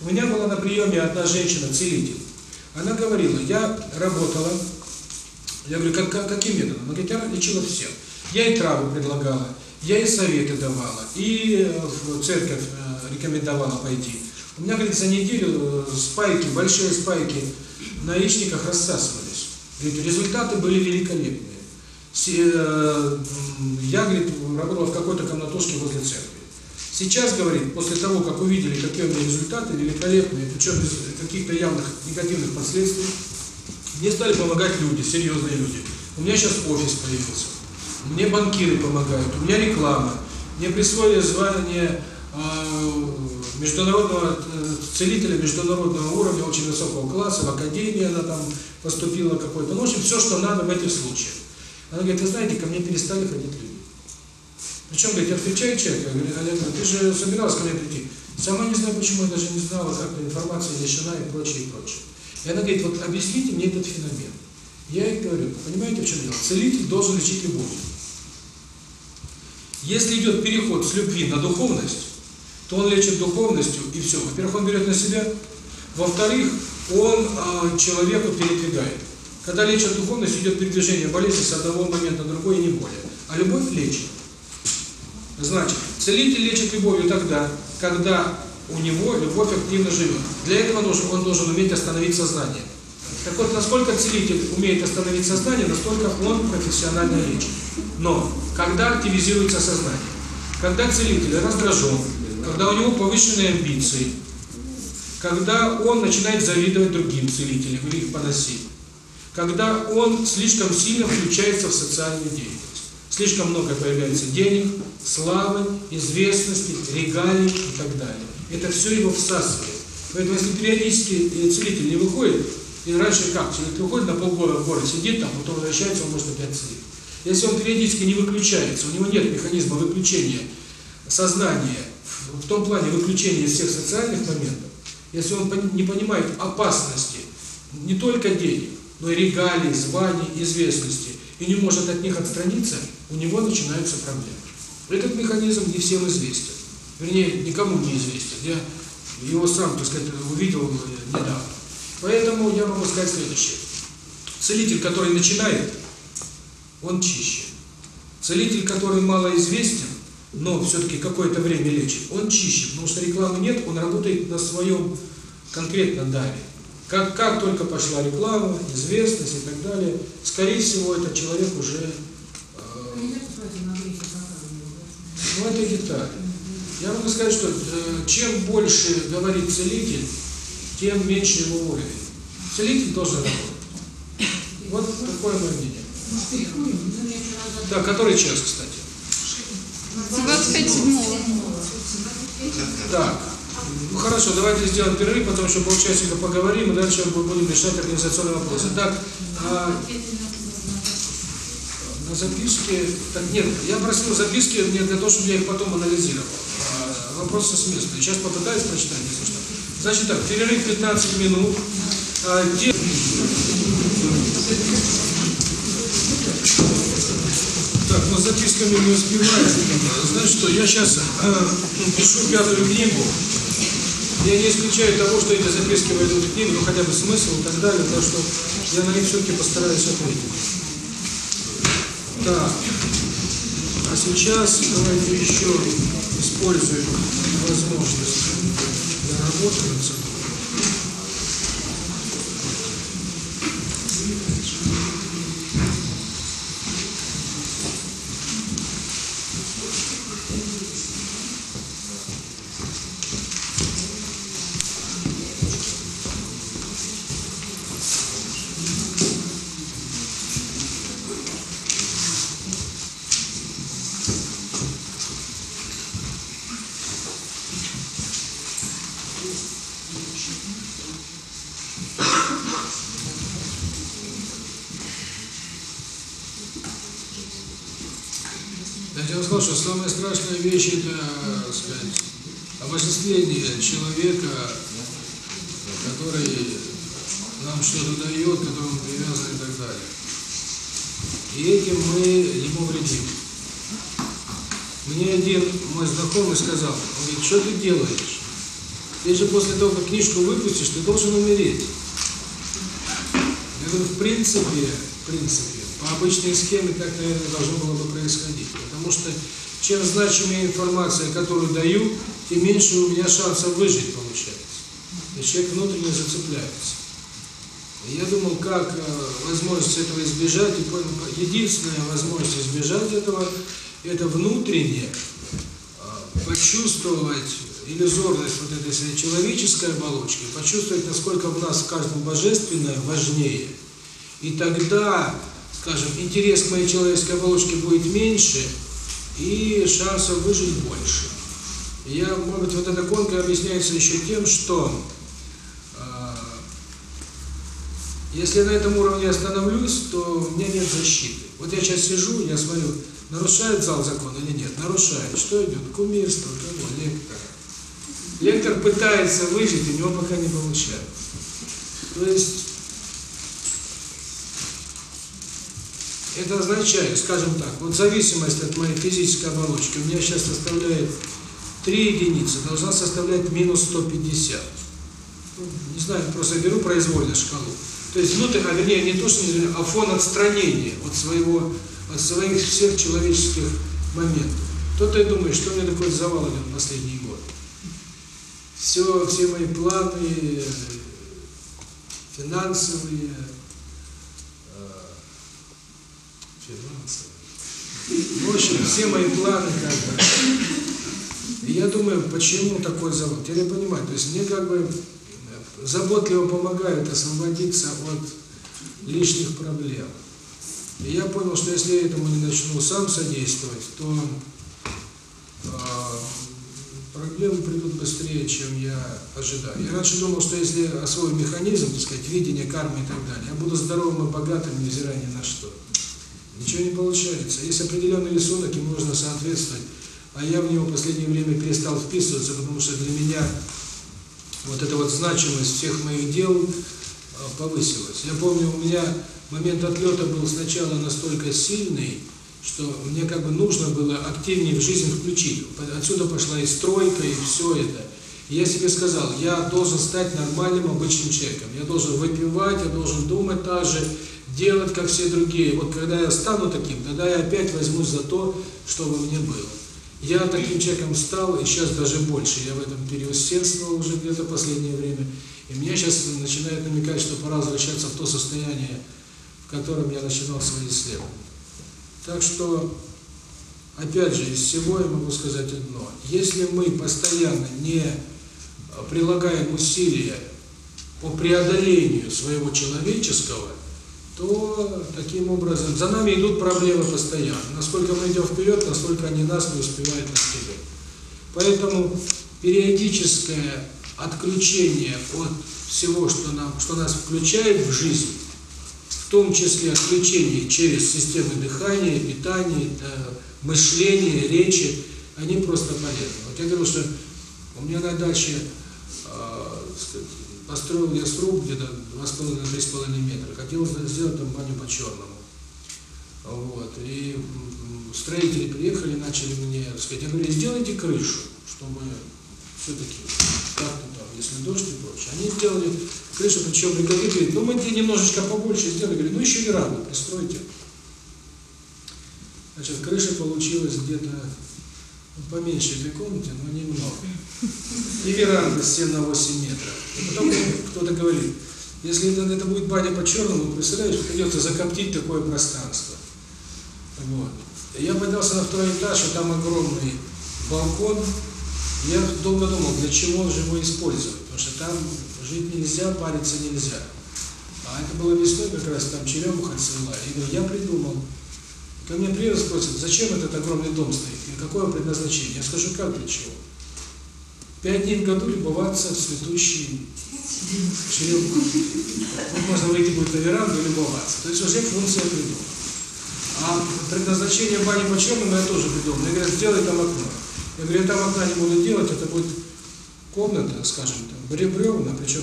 У меня была на приеме одна женщина, целитель. Она говорила, я работала я говорю, как, как, каким методом? Она говорит, я лечила всем. Я и травы предлагала, я и советы давала, и э, в церковь э, рекомендовала пойти. У меня, говорит, за неделю э, спайки, большие спайки на яичниках рассасывались. Говорит, результаты были великолепные. Я, говорит, работала в какой-то комнатушке возле церкви. Сейчас, говорит, после того, как увидели, какие у меня результаты великолепные, причем без каких-то явных негативных последствий, мне стали помогать люди, серьезные люди. У меня сейчас офис появился. Мне банкиры помогают, у меня реклама. Мне присвоили звание а, международного целителя международного уровня, очень высокого класса, в академии она там поступила какой-то. Ну, в общем, все, что надо в этих случаях. Она говорит, вы знаете, ко мне перестали ходить люди. Причем, говорит, отвечает человек, говорит, Олег, ты же собиралась ко мне прийти. Сама не знаю, почему, я даже не знала, как информация лишена и прочее, и прочее. И она говорит, вот объясните мне этот феномен. Я ей говорю, понимаете, в чем дело? Целитель должен лечить любовь. Если идет переход с любви на духовность, то он лечит духовностью и все. Во-первых, он берет на себя. Во-вторых, он а, человеку передвигает. Когда лечат духовность, идет передвижение болезни с одного момента на другой и не более. А любовь лечит. Значит, целитель лечит любовью тогда, когда у него любовь активно живет. Для этого должен, он должен уметь остановить сознание. Так вот, насколько целитель умеет остановить сознание, настолько он профессионально лечит. Но когда активизируется сознание, когда целитель раздражен, когда у него повышенные амбиции, когда он начинает завидовать другим целителям или их поносить, когда он слишком сильно включается в социальную деятельность. Слишком много появляется денег, славы, известности, регалий и так далее это все его всасывает. Поэтому если периодически э, целитель не выходит, и раньше как, человек выходит на полгода в горы, сидит там, потом возвращается, он может опять целить. Если он периодически не выключается, у него нет механизма выключения сознания, в том плане выключения всех социальных моментов, если он не понимает опасности не только денег, но и регалий, званий, известности, и не может от них отстраниться, у него начинаются проблемы. Этот механизм не всем известен вернее, никому не известен. Я его сам, так сказать, увидел недавно. Поэтому я могу сказать следующее. Целитель, который начинает, он чище. Целитель, который малоизвестен, но все-таки какое-то время лечит, он чище, потому что рекламы нет, он работает на своем конкретно даре. Как, как только пошла реклама, известность и так далее, скорее всего, этот человек уже... Э, ну, это Италия. Я могу сказать, что э, чем больше говорит целитель, тем меньше его уровень. Целитель тоже. работать. Вот такое мое мнение. Да, который час, кстати? 25 седьмого. Так. Ну хорошо, давайте сделаем перерыв, потому что полчасика поговорим, и дальше мы будем решать организационные вопросы. Так, а, на записке так нет, я просил записки не для того, чтобы я их потом анализировал. А, вопрос со с места. Сейчас попытаюсь прочитать, если что. Значит так, перерыв 15 минут. А, где... Так, но записками не успеваю. Знаешь что, я сейчас э, а, пишу пятую книгу. Я не исключаю того, что эти записки войдут в книгу, ну хотя бы смысл и так далее, так что я на них все-таки постараюсь ответить. Так. А сейчас давайте еще используем возможность доработать. человека, который нам что-то дает, которому привязан и так далее. И этим мы ему вредим. Мне один мой знакомый сказал, он говорит, что ты делаешь? Ты же после того, как книжку выпустишь, ты должен умереть. Я говорю, в принципе, в принципе, по обычной схеме так, наверное, должно было бы происходить. Потому что чем значимее информация, которую даю, тем меньше у меня шансов выжить получается. И человек внутренне зацепляется. Я думал, как возможность этого избежать, и понял, единственная возможность избежать этого, это внутренне почувствовать иллюзорность вот этой своей человеческой оболочки, почувствовать, насколько в нас каждом божественное важнее. И тогда, скажем, интерес к моей человеческой оболочке будет меньше, и шансов выжить больше. Я, может быть, вот эта конка объясняется еще тем, что э, если на этом уровне остановлюсь, то у меня нет защиты. Вот я сейчас сижу, я смотрю, нарушает зал закон или нет? Нарушает. Что идет? Кумирство, кого? Лектор. Лектор пытается выжить, у него пока не получается. То есть Это означает, скажем так, вот зависимость от моей физической оболочки у меня сейчас составляет 3 единицы, должна составлять минус 150. Не знаю, просто беру произвольную шкалу. То есть внутрь, а вернее не то, что не а фон отстранения от своего, от своих всех человеческих моментов. Кто-то думаешь, что у меня такое завал идет в последний год. Все, все мои планы, финансовые, В общем, все мои планы как бы. И я думаю, почему такой завод? Теперь я понимаю, то есть мне как бы заботливо помогают освободиться от лишних проблем. И я понял, что если я этому не начну сам содействовать, то э, проблемы придут быстрее, чем я ожидаю. Я раньше думал, что если освою механизм, так сказать, видение кармы и так далее, я буду здоровым и богатым, невзирая ни на что. Ничего не получается. Есть определенный рисунок, и нужно соответствовать. А я в него в последнее время перестал вписываться, потому что для меня вот эта вот значимость всех моих дел а, повысилась. Я помню, у меня момент отлета был сначала настолько сильный, что мне как бы нужно было активнее в жизнь включить. Отсюда пошла и стройка, и все это. И я себе сказал, я должен стать нормальным, обычным человеком. Я должен выпивать, я должен думать так же, делать, как все другие. Вот когда я стану таким, тогда я опять возьмусь за то, чтобы мне было. Я таким человеком стал, и сейчас даже больше. Я в этом переусердствовал уже где-то последнее время. И меня сейчас начинает намекать, что пора возвращаться в то состояние, в котором я начинал свои исследования. Так что, опять же, из всего я могу сказать одно. Если мы постоянно не прилагаем усилия по преодолению своего человеческого, то таким образом за нами идут проблемы постоянно. Насколько мы идем вперед, насколько они нас не успевают настигать. Поэтому периодическое отключение от всего, что, нам, что нас включает в жизнь, в том числе отключение через системы дыхания, питания, мышления, речи, они просто полезны. Вот я говорю, что у меня на даче э, построил я сруб где-то 2,5 на 6,5 метра. Хотел сделать там баню по-черному. Вот. И строители приехали, начали мне сказать, я говорю, сделайте крышу, чтобы все-таки как-то там, если дождь и прочее. Они сделали крышу, причем рядовые говорит, ну мы тебе немножечко побольше сделали, говорю, ну еще не рано, пристройте. Значит, крыша получилась где-то поменьше этой комнате, но немного. И веранда стена 8 метров. И потом кто-то говорит, если это, это будет баня по-черному, представляешь, придется закоптить такое пространство. Вот. Я поднялся на второй этаж, и там огромный балкон. Я долго думал, для чего же его использовать, потому что там жить нельзя, париться нельзя. А это было весной, как раз там черемуха цвела. И говорю, я придумал. Ко мне приедут, спросят, зачем этот огромный дом стоит, и какое предназначение. Я скажу, как для чего. Пять дней в году любоваться цветущим черепком. Вот можно выйти будет на веранду и любоваться. То есть уже функция придумана. А предназначение бани почему я тоже придумал. Я говорю, сделай там окно. Я говорю, я там окна не буду делать, это будет комната, скажем, там, бревна, причем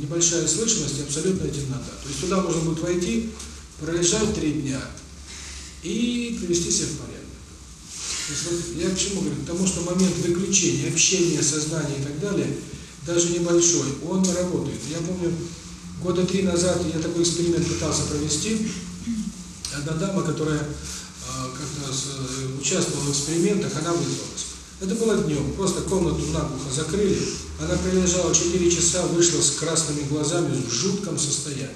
небольшая слышимость и абсолютная темнота. То есть туда можно будет войти, пролежать три дня и привести себя в порядок. Я к чему говорю? Потому что момент выключения, общения, сознания и так далее, даже небольшой, он работает. Я помню, года три назад я такой эксперимент пытался провести. Одна дама, которая как-то участвовала в экспериментах, она вызвалась. Это было днем, просто комнату наглухо закрыли, она пролежала 4 часа, вышла с красными глазами в жутком состоянии.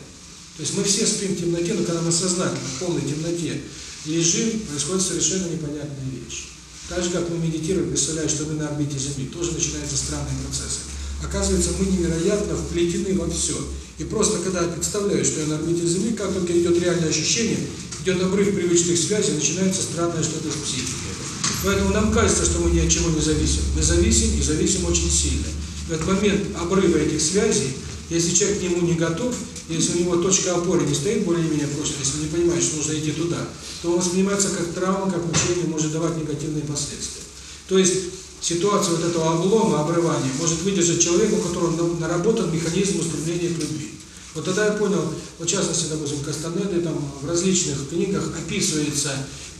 То есть мы все спим в темноте, но когда мы сознательно, в полной темноте, лежим, происходит совершенно непонятная вещь. Так же, как мы медитируем, представляя, что мы на орбите Земли, тоже начинаются странные процессы. Оказывается, мы невероятно вплетены во все. И просто когда я представляю, что я на орбите Земли, как только идет реальное ощущение, идет обрыв привычных связей, начинается странное что-то с психикой. Поэтому нам кажется, что мы ни от чего не зависим. Мы зависим и зависим очень сильно. В этот момент обрыва этих связей если человек к нему не готов, если у него точка опоры не стоит более-менее просто, если он не понимает, что нужно идти туда, то он воспринимается как травма, как мучение, может давать негативные последствия. То есть ситуация вот этого облома, обрывания может выдержать человек, у которого наработан механизм устремления к любви. Вот тогда я понял, в частности, допустим, Кастанеды там в различных книгах описывается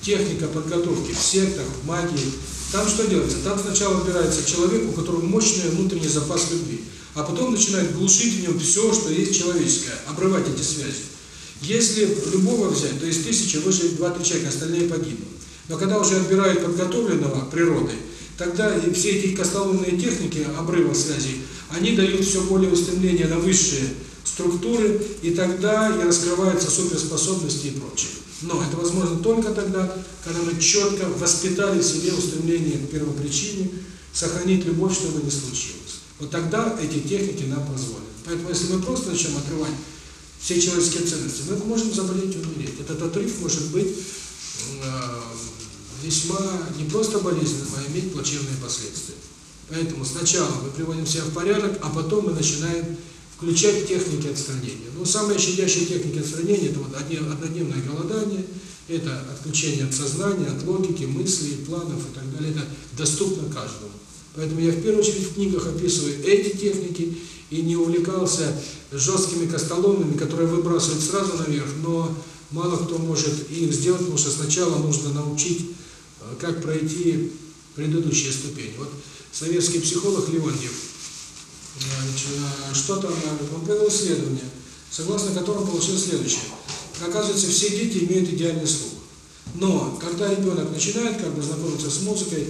техника подготовки в сектах, в магии. Там что делается? Там сначала выбирается человек, у которого мощный внутренний запас любви а потом начинает глушить в нем все, что есть человеческое, обрывать эти связи. Если любого взять, то есть тысяча выживет два-три человека, остальные погибнут. Но когда уже отбирают подготовленного природой, тогда все эти костоломные техники обрыва связей, они дают все более устремление на высшие структуры, и тогда и раскрываются суперспособности и прочее. Но это возможно только тогда, когда мы четко воспитали в себе устремление к первопричине, сохранить любовь, чтобы не случилось. Вот тогда эти техники нам позволят. Поэтому если мы просто начнем отрывать все человеческие ценности, мы можем заболеть и умереть. Этот отрыв может быть э, весьма не просто болезненным, а иметь плачевные последствия. Поэтому сначала мы приводим себя в порядок, а потом мы начинаем включать техники отстранения. Но самые щадящие техники отстранения – это вот однодневное голодание, это отключение от сознания, от логики, мыслей, планов и так далее. Это доступно каждому. Поэтому я в первую очередь в книгах описываю эти техники и не увлекался жесткими костоломами, которые выбрасывают сразу наверх, но мало кто может их сделать, потому что сначала нужно научить, э, как пройти предыдущие ступени. Вот советский психолог Леонтьев, что-то э, он провел исследование, согласно которому получилось следующее. Оказывается, все дети имеют идеальный слух. Но когда ребенок начинает как бы знакомиться с музыкой,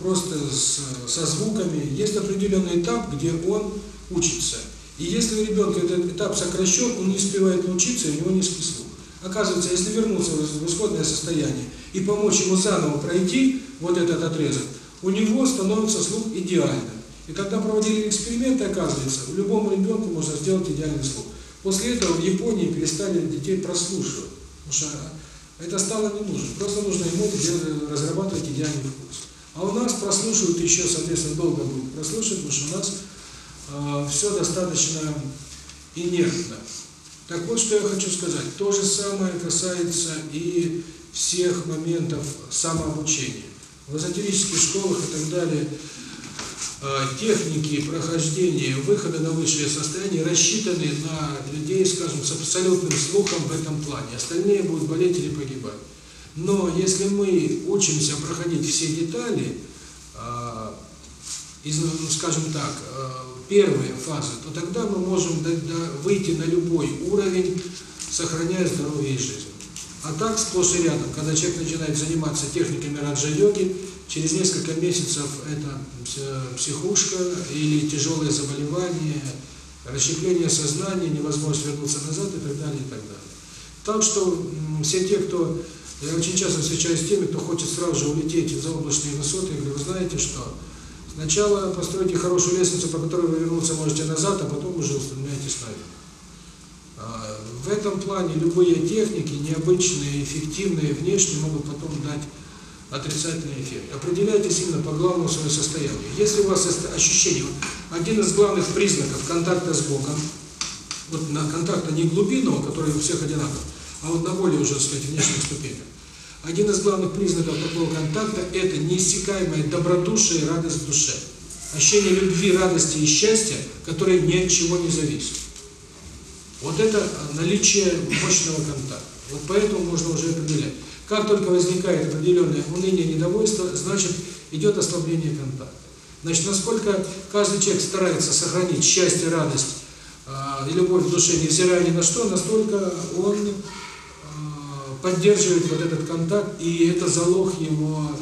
просто с, со звуками, есть определенный этап, где он учится. И если ребенок этот этап сокращен, он не успевает научиться, у него низкий слух. Оказывается, если вернуться в исходное состояние и помочь ему заново пройти вот этот отрезок, у него становится слух идеально. И когда проводили эксперименты, оказывается, в любом ребенку можно сделать идеальный слух. После этого в Японии перестали детей прослушивать, потому что это стало не нужно. Просто нужно ему разрабатывать идеальный вкус. А у нас прослушивают еще, соответственно, долго будут прослушивать, потому что у нас э, все достаточно инертно. Так вот, что я хочу сказать. То же самое касается и всех моментов самообучения. В эзотерических школах и так далее техники прохождения, выхода на высшее состояние рассчитаны на людей, скажем, с абсолютным слухом в этом плане. Остальные будут болеть или погибать. Но если мы учимся проходить все детали, а, из, ну, скажем так, а, первые фазы, то тогда мы можем выйти на любой уровень, сохраняя здоровье и жизнь. А так сплошь и рядом, когда человек начинает заниматься техниками раджа-йоги, через несколько месяцев это э, психушка или тяжелые заболевания, расщепление сознания, невозможность вернуться назад и так далее, и так далее. Так что все те, кто я очень часто встречаюсь с теми, кто хочет сразу же улететь в заоблачные высоты. Я говорю, вы знаете что? Сначала постройте хорошую лестницу, по которой вы вернуться можете назад, а потом уже устремляйте ставить. А, в этом плане любые техники, необычные, эффективные, внешние могут потом дать отрицательный эффект. Определяйтесь сильно по главному своему состоянию. Если у вас ощущение, один из главных признаков контакта с Богом, вот на контакта не глубинного, который у всех одинаков, а вот на более уже, так сказать, внешних ступенях. Один из главных признаков такого контакта – это неиссякаемая добродушие и радость в душе. Ощущение любви, радости и счастья, которые ни от чего не зависит. Вот это наличие мощного контакта. Вот поэтому можно уже определять. Как только возникает определенное уныние, недовольство, значит идет ослабление контакта. Значит, насколько каждый человек старается сохранить счастье, радость э, и любовь в душе, невзирая ни на что, настолько он поддерживает вот этот контакт, и это залог его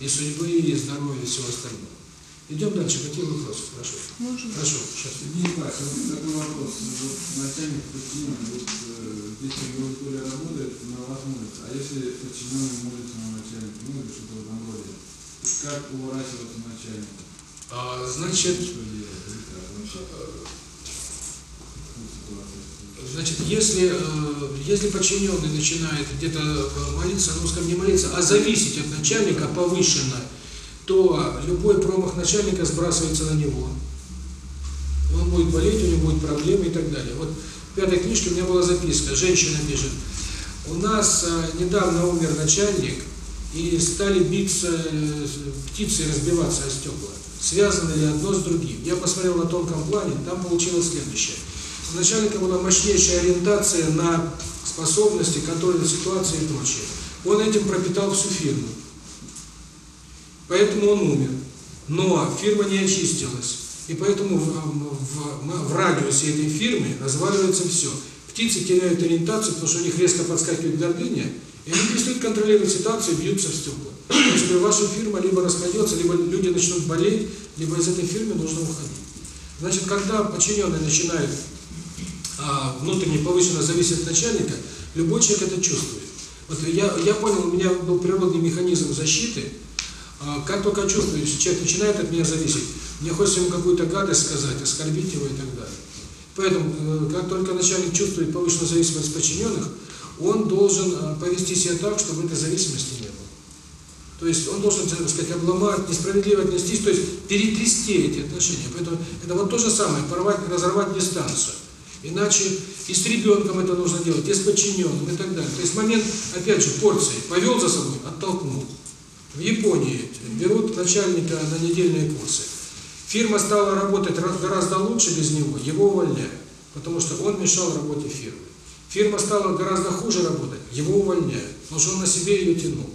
и судьбы, и здоровья, и всего остального. Идем дальше, какие вопросы? Хорошо. Можно? Хорошо, сейчас. Не вот такой вопрос. Ну, вот начальник подчиненный, вот э, если его поле работает, на вас молится. А если подчиненный молится на начальника, ну или что-то в этом роде, как уворачиваться начальнику? А, значит, что делать? Как э, ну, вообще? Значит, если, э, если подчиненный начинает где-то молиться, ну, скажем, не молиться, а зависеть от начальника повышенно, то любой промах начальника сбрасывается на него. Он будет болеть, у него будут проблемы и так далее. Вот в пятой книжке у меня была записка, женщина пишет, у нас э, недавно умер начальник, и стали биться э, птицы и разбиваться о стекла. Связано ли одно с другим? Я посмотрел на тонком плане, там получилось следующее – начальника была мощнейшая ориентация на способности, которые ситуации и прочее. Он этим пропитал всю фирму. Поэтому он умер. Но фирма не очистилась. И поэтому в, а, в, в радиусе этой фирмы разваливается все. Птицы теряют ориентацию, потому что у них резко подскакивает гордыня, и они перестают контролировать ситуацию, бьются в стекла. То есть ваша фирма либо распадется, либо люди начнут болеть, либо из этой фирмы нужно уходить. Значит, когда подчиненные начинают а внутренне повышенно зависит от начальника, любой человек это чувствует. Вот я, я понял, у меня был природный механизм защиты, как только чувствую, если человек начинает от меня зависеть, мне хочется ему какую-то гадость сказать, оскорбить его и так далее. Поэтому, как только начальник чувствует повышенную зависимость подчиненных, он должен повести себя так, чтобы этой зависимости не было. То есть он должен, так сказать, обломать, несправедливо отнестись, то есть перетрясти эти отношения. Поэтому это вот то же самое, порвать, разорвать дистанцию. Иначе и с ребенком это нужно делать, и с подчиненным и так далее. То есть момент, опять же, порции. Повел за собой, оттолкнул. В Японии берут начальника на недельные курсы. Фирма стала работать гораздо лучше без него, его увольняют, потому что он мешал работе фирмы. Фирма стала гораздо хуже работать, его увольняют, потому что он на себе ее тянул.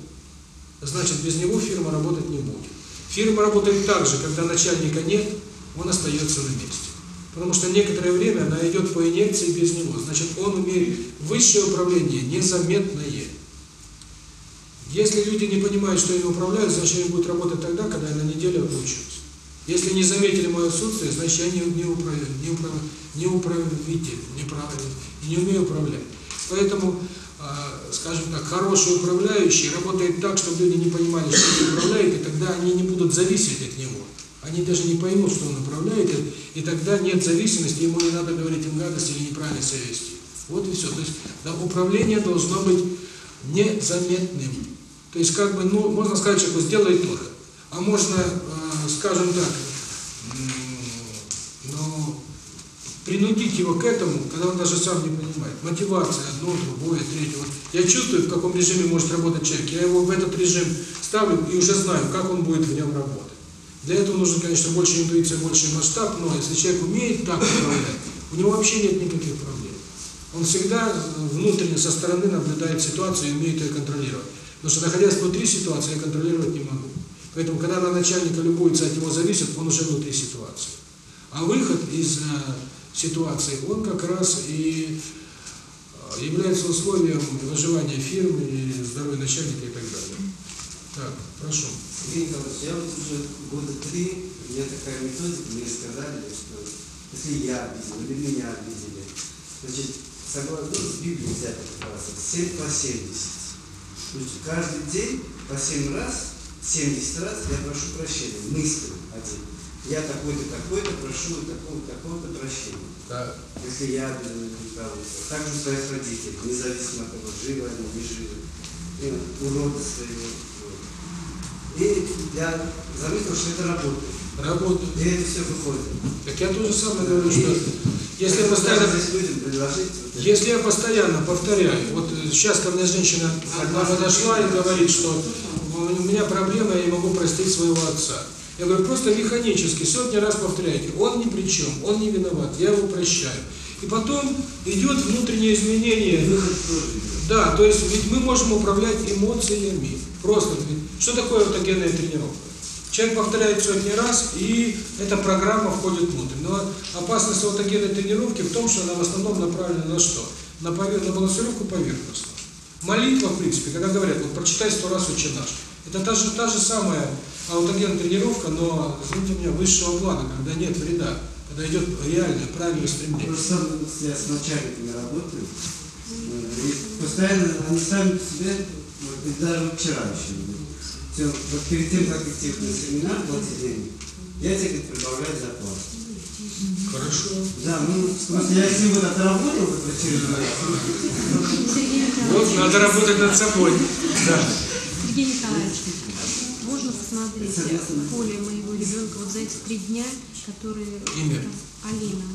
Значит, без него фирма работать не будет. Фирма работает так же, когда начальника нет, он остается на месте. Потому что некоторое время она идет по инъекции без него. Значит, он умеет высшее управление, незаметное. Если люди не понимают, что они управляют, значит, они будут работать тогда, когда я на неделю обучусь. Если не заметили мое отсутствие, значит, я не, не, управляю, не, управляю, не управитель, не, правитель, не умею управлять. Поэтому, э, скажем так, хороший управляющий работает так, чтобы люди не понимали, что он управляет, и тогда они не будут зависеть от него. Они даже не поймут, что он управляет, и тогда нет зависимости, ему не надо говорить им гадости или неправильно себя вести. Вот и все. То есть да, управление должно быть незаметным. То есть как бы, ну, можно сказать человеку, сделай плохо, А можно, э, скажем так, ну, принудить его к этому, когда он даже сам не понимает. Мотивация, одно, другое, третье. Вот я чувствую, в каком режиме может работать человек. Я его в этот режим ставлю и уже знаю, как он будет в нем работать. Для этого нужно, конечно, больше интуиции, больше масштаб, но если человек умеет так управлять, у него вообще нет никаких проблем. Он всегда внутренне, со стороны наблюдает ситуацию и умеет ее контролировать. Потому что, находясь внутри ситуации, я контролировать не могу. Поэтому, когда на начальника любуется, от него зависит, он уже внутри ситуации. А выход из э, ситуации, он как раз и э, является условием выживания фирмы, здоровья начальника и так далее. Так, прошу. Я начала уже года три, у меня такая методика, мне сказали, что если я обидел или меня обидели, значит, согласно ну, с Библии взять, как раз, 7 по 70. Значит, каждый день по 7 раз, 70 раз я прошу прощения, мысленно один. Я такой-то, такой-то прошу такого-то, такого-то прощения. Да. Если я обидел или правился. Также своих родителей, независимо от того, живы они, не живы. И уроды своего денег для заметил, что это работает. Работает. И это все выходит. Так я тоже самое говорю, что если я постоянно, если я постоянно повторяю, вот сейчас ко мне женщина одна подошла и говорит, что у меня проблема, я не могу простить своего отца. Я говорю, просто механически, сотни раз повторяйте, он ни при чем, он не виноват, я его прощаю. И потом идет внутреннее изменение. Да, то есть ведь мы можем управлять эмоциями. Просто ведь что такое аутогенная тренировка? Человек повторяет сотни раз, и эта программа входит внутрь. Но опасность аутогенной тренировки в том, что она в основном направлена на что? На, повер... на балансировку поверхности. Молитва, в принципе, когда говорят, вот прочитай сто раз «Отче наш», это та же, та же самая аутогенная тренировка, но, извините меня, высшего плана, когда нет вреда, когда идет реальное, правильное стремление. Просто я с начальниками работаю, и постоянно они сами по себе, вот, и даже вчера еще, перед тем, как идти на семинар, платить деньги, я тебе предполагаю зарплату. Хорошо. Да, ну, смотри, я если бы отработал в. Вот, надо работать над собой. Да. Сергей Николаевич, можно посмотреть поле моего ребенка вот за эти три дня, которые... Имя? Алина.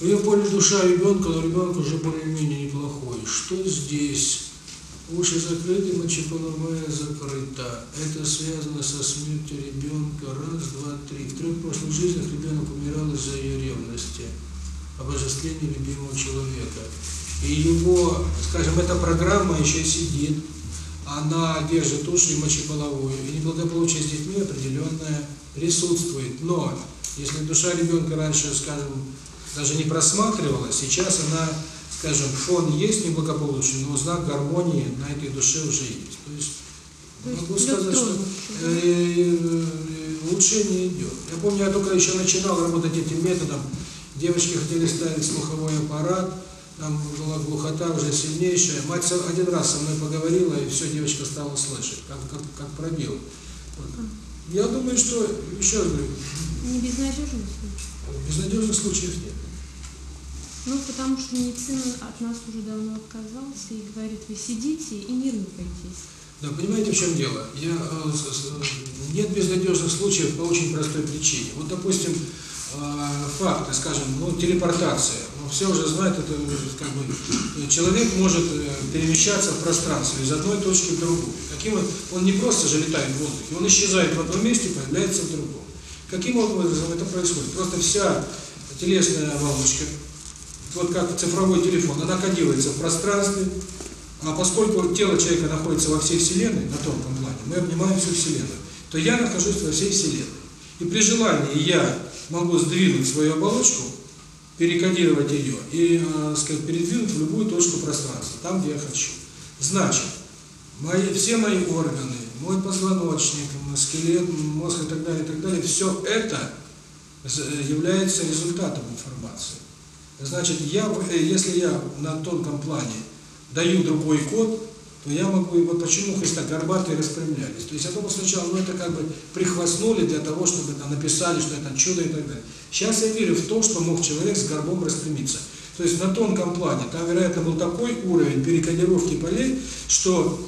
Я понял, душа ребенка, но ребенок уже более-менее неплохой. Что здесь? Уши закрыты, мочеполовая закрыта. Это связано со смертью ребенка. Раз, два, три. В трех прошлых жизнях ребенок умирал из-за ее ревности, обожествления любимого человека. И его, скажем, эта программа еще сидит. Она держит уши и мочеполовую. И неблагополучие с детьми определенное присутствует. Но если душа ребенка раньше, скажем, даже не просматривалась. Сейчас она, скажем, фон есть неблагополучный, но знак гармонии на этой душе уже есть. То есть могу сказать, что э, э лучше идет. Я помню, я только еще начинал работать этим методом. Девочки хотели ставить слуховой аппарат, там была глухота уже сильнейшая. Мать один раз со мной поговорила, и все, девочка стала слышать, как, как, как пробил. Вот. Я думаю, что, еще говорю... Не безнадежных случаев. Безнадежных случаев нет. Ну, потому что медицина от нас уже давно отказался и говорит, вы сидите и не нервничайтесь. Да, понимаете, в чем дело? Я, э, нет безнадежных случаев по очень простой причине. Вот, допустим, э, факты, скажем, ну, телепортация. Ну, все уже знают, это как бы человек может э, перемещаться в пространстве из одной точки в другую. Каким он, он не просто же летает в воздухе, он исчезает в одном месте, и появляется в другом. Каким образом это происходит? Просто вся телесная оболочка вот как цифровой телефон, она кодируется в пространстве, а поскольку тело человека находится во всей Вселенной, на тонком плане, мы обнимаем всю Вселенную, то я нахожусь во всей Вселенной. И при желании я могу сдвинуть свою оболочку, перекодировать ее и, э, сказать, передвинуть в любую точку пространства, там, где я хочу. Значит, мои, все мои органы, мой позвоночник, скелет, мозг и так далее, и так далее, все это э, является результатом информации. Значит, я, э, если я на тонком плане даю другой код, то я могу, и вот почему христогорбатые распрямлялись. То есть, я думал сначала, ну это как бы прихвастнули для того, чтобы там написали, что это чудо и так далее. Сейчас я верю в то, что мог человек с горбом распрямиться. То есть на тонком плане, там, вероятно, был такой уровень перекодировки полей, что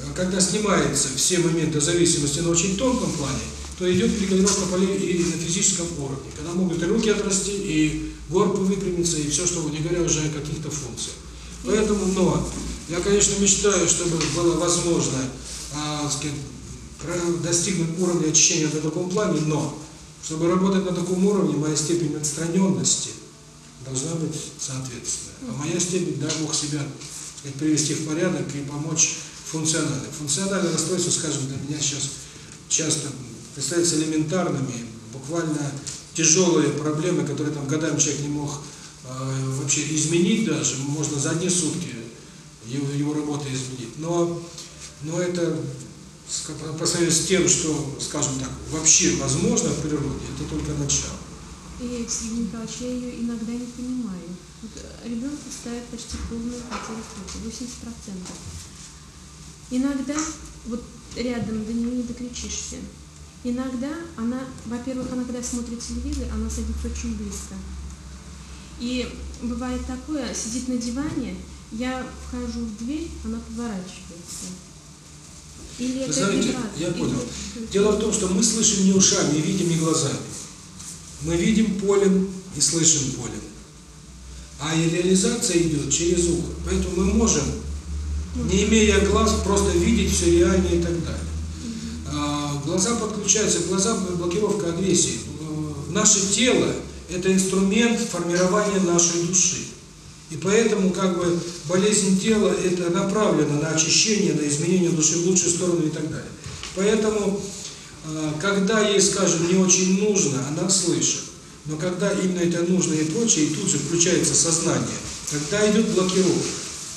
э, когда снимаются все моменты зависимости на очень тонком плане, то идет перекодировка полей и на физическом уровне, когда могут и руки отрасти, и Горб выпрямится, и все, что не говоря уже о каких-то функциях. Поэтому, ну но, я, конечно, мечтаю, чтобы было возможно а, достигнуть уровня очищения на таком плане, но, чтобы работать на таком уровне, моя степень отстраненности должна быть соответственная. А моя степень, дай Бог себя сказать, привести в порядок и помочь функционально. Функциональное расстройство, скажем, для меня сейчас часто представляется элементарными, буквально тяжелые проблемы, которые там годами человек не мог э, вообще изменить даже, можно за одни сутки его, его работы изменить. Но, но это по сравнению с тем, что, скажем так, вообще возможно в природе, это только начало. И, Сергей Николаевич, я ее иногда не понимаю. Вот э, ребенку ставят почти полную потерю 80%. Иногда вот рядом до нее не докричишься. Иногда она, во-первых, она когда смотрит телевизор, она садится очень быстро. И бывает такое, сидит на диване, я вхожу в дверь, она поворачивается. Или это Знаете, я понял. Или... Дело в том, что мы слышим не ушами, и видим не глазами. Мы видим полем и слышим полем. А и реализация идет через ухо. Поэтому мы можем, не имея глаз, просто видеть все реальнее и так далее глаза подключаются, глаза блокировка агрессии. Наше тело – это инструмент формирования нашей души. И поэтому как бы болезнь тела – это направлено на очищение, на изменение души в лучшую сторону и так далее. Поэтому, э, когда ей, скажем, не очень нужно, она слышит. Но когда именно это нужно и прочее, и тут же включается сознание, тогда идет блокировка.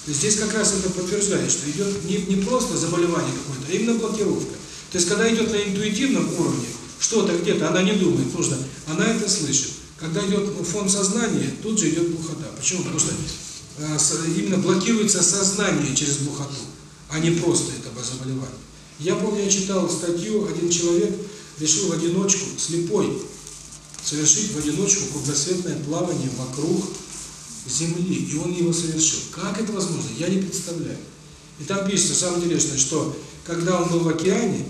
То есть здесь как раз это подтверждает, что идет не, не просто заболевание какое-то, а именно блокировка. То есть, когда идет на интуитивном уровне, что-то где-то, она не думает, нужно, она это слышит. Когда идет фон сознания, тут же идет глухота. Почему? Потому что э, именно блокируется сознание через глухоту, а не просто это заболевание. Я помню, я читал статью, один человек решил в одиночку, слепой, совершить в одиночку кругосветное плавание вокруг Земли, и он его совершил. Как это возможно? Я не представляю. И там пишется, самое интересное, что когда он был в океане,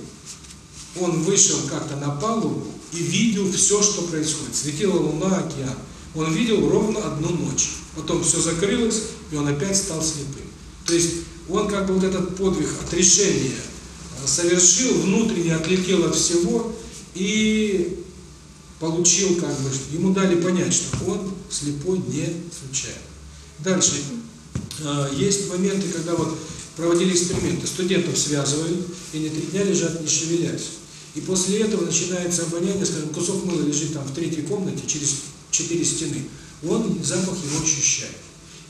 он вышел как-то на палубу и видел все, что происходит. Светила луна, океан. Он видел ровно одну ночь. Потом все закрылось, и он опять стал слепым. То есть он как бы вот этот подвиг отрешения э, совершил, внутренне отлетел от всего и получил, как бы, ему дали понять, что он слепой не случайно. Дальше. Э, есть моменты, когда вот проводили эксперименты, студентов связывают и не три дня лежат, не шевелясь. И после этого начинается обоняние, скажем, кусок мыла лежит там в третьей комнате через четыре стены. Он запах его ощущает.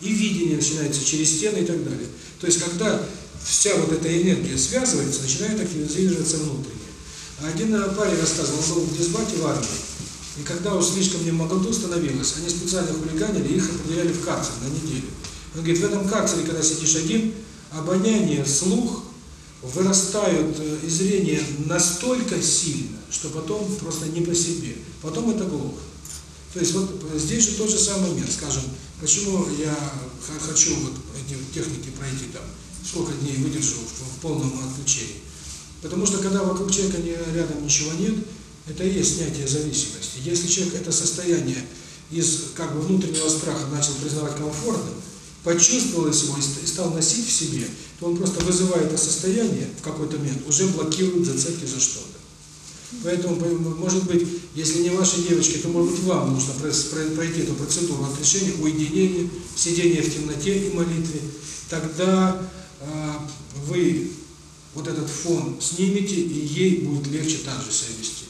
И видение начинается через стены и так далее. То есть, когда вся вот эта энергия связывается, начинает активизироваться внутреннее. А один парень паре рассказывал, он был в дисбате в армии. И когда уж слишком немаготу становилось, они специально хулиганили, их определяли в карцер на неделю. Он говорит, в этом карцере, когда сидишь один, обоняние, слух – вырастают э, из зрения настолько сильно, что потом просто не по себе. Потом это глухо. То есть вот э, здесь же тот же самый мир, скажем, почему я хочу вот эти техники пройти там, сколько дней выдержу в, в полном отключении. Потому что когда вокруг человека не, рядом ничего нет, это и есть снятие зависимости. Если человек это состояние из как бы внутреннего страха начал признавать комфортным, почувствовал его и стал носить в себе, то он просто вызывает это состояние в какой-то момент, уже блокирует зацепки за что-то. Поэтому, может быть, если не ваши девочки, то, может быть, вам нужно пройти эту процедуру отрешения, уединения, сидения в темноте и молитве. Тогда э, вы вот этот фон снимете, и ей будет легче также себя вести.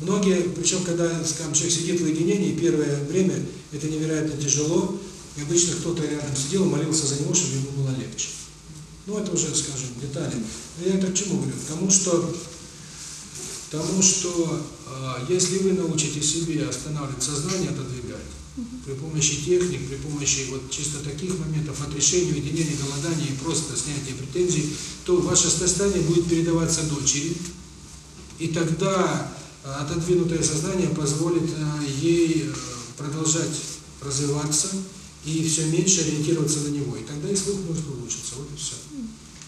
Многие, причем, когда, скажем, человек сидит в уединении, первое время это невероятно тяжело, и обычно кто-то рядом сидел, молился за него, чтобы ему было легче. Ну, это уже скажем детали. Я это к чему говорю? Потому что, потому что э, если вы научите себе останавливать сознание, отодвигать, при помощи техник, при помощи вот чисто таких моментов отрешения, уединения, голодания и просто снятия претензий, то ваше состояние будет передаваться дочери, и тогда а, отодвинутое сознание позволит а, ей э, продолжать развиваться, и все меньше ориентироваться на него. И тогда и слух может получиться. Вот и все.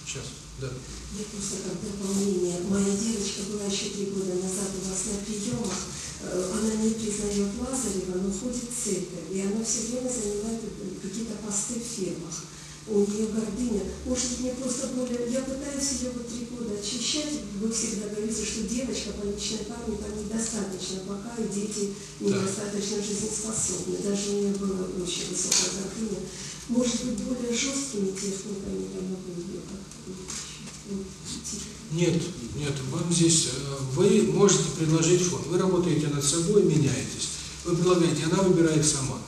Сейчас. Да. Я просто как дополнение. Моя девочка была еще три года назад у вас на приемах. Она не признает Лазарева, но ходит цепи. И она все время занимает какие-то посты в фирмах у ее гордыня. Может, быть мне просто более... Я пытаюсь ее вот три года очищать. Вы всегда говорите, что девочка по личной парне там недостаточно, пока и дети недостаточно да. жизнеспособны. Даже у нее было очень высокое гордыня. Может быть, более жесткими техниками я могу ее нет, нет, вам здесь, вы можете предложить фон, вы работаете над собой, меняетесь, вы предлагаете, она выбирает сама.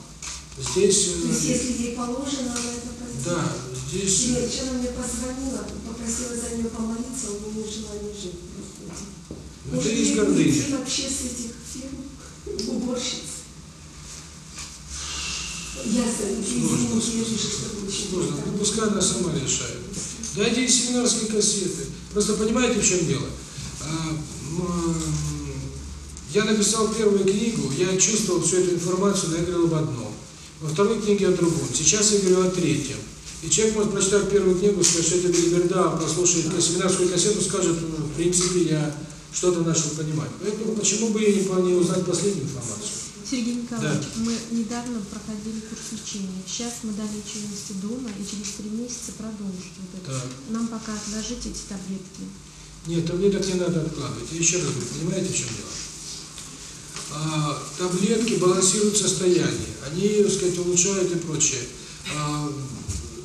Здесь... То есть, если ей положено, она это да, здесь... Нет, вчера мне позвонила, попросила за нее помолиться, у нее желание жить. Ну, это из гордыня. вообще с этих фирм уборщиц. Я сложно, сложно. Ну, пускай она сама решает. Дайте ей семинарские кассеты. Просто понимаете, в чем дело? А, я написал первую книгу, я чувствовал всю эту информацию, но я говорил об одном. Во второй книге о другом. Сейчас я говорю о третьем. И человек может, прочитав первую книгу, сказать, что это билиберда, а прослушает семинарскую кассету, скажет, ну, в принципе, я что-то начал понимать. Поэтому почему бы и не, узнать последнюю информацию? Сергей Николаевич, да. мы недавно проходили курс лечения. Сейчас мы дали лечение дома и через три месяца продолжим вот это. Нам пока отложить эти таблетки. Нет, таблеток не надо откладывать. Я еще раз говорю, понимаете, в чем дело? А, таблетки балансируют состояние, они, так сказать, улучшают и прочее. А,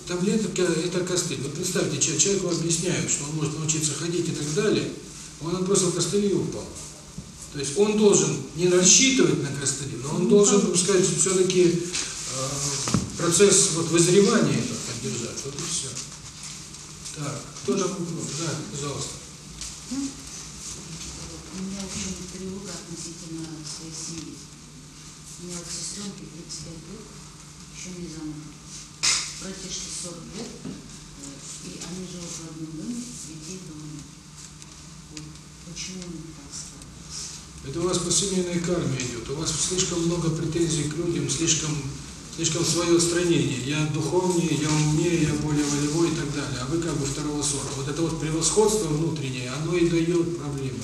таблеток это костыль. Вот представьте, человек вам объясняет, что он может научиться ходить и так далее, он просто костыли упал. То есть он должен не рассчитывать на костыли, но он должен, пускай все-таки э, процесс вот вызревания этого поддержать. Вот и все. Так, кто же? вопрос? Да, пожалуйста. У меня очень тревога относительно своей семьи. У меня вот сестренки 35 лет, еще не замужем против 600 лет, и они живут в одном доме, дома. Почему они так стали? Это у вас по семейной карме идет. У вас слишком много претензий к людям, слишком слишком свое устранение. Я духовнее, я умнее, я более волевой и так далее. А вы как бы второго сорта. Вот это вот превосходство внутреннее, оно и дает проблемы.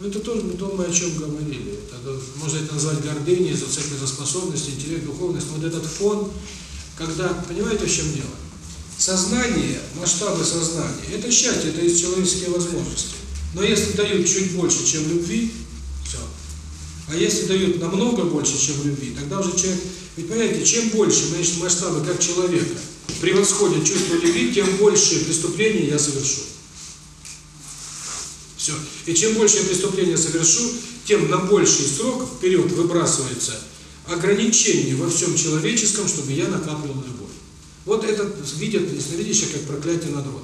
Это тоже мы о чем говорили. Это, можно это назвать гордыней, зацепкой за способность, интеллект, духовность. Но вот этот фон когда, понимаете, в чем дело? Сознание, масштабы сознания – это счастье, это есть человеческие возможности. Но если дают чуть больше, чем любви, все. А если дают намного больше, чем любви, тогда уже человек... Ведь понимаете, чем больше конечно, масштабы как человека превосходят чувство любви, тем больше преступлений я совершу. Все. И чем больше преступления совершу, тем на больший срок вперед выбрасывается ограничение во всем человеческом, чтобы я накапливал любовь. Вот это видят, ясновидящие, как проклятие над родом.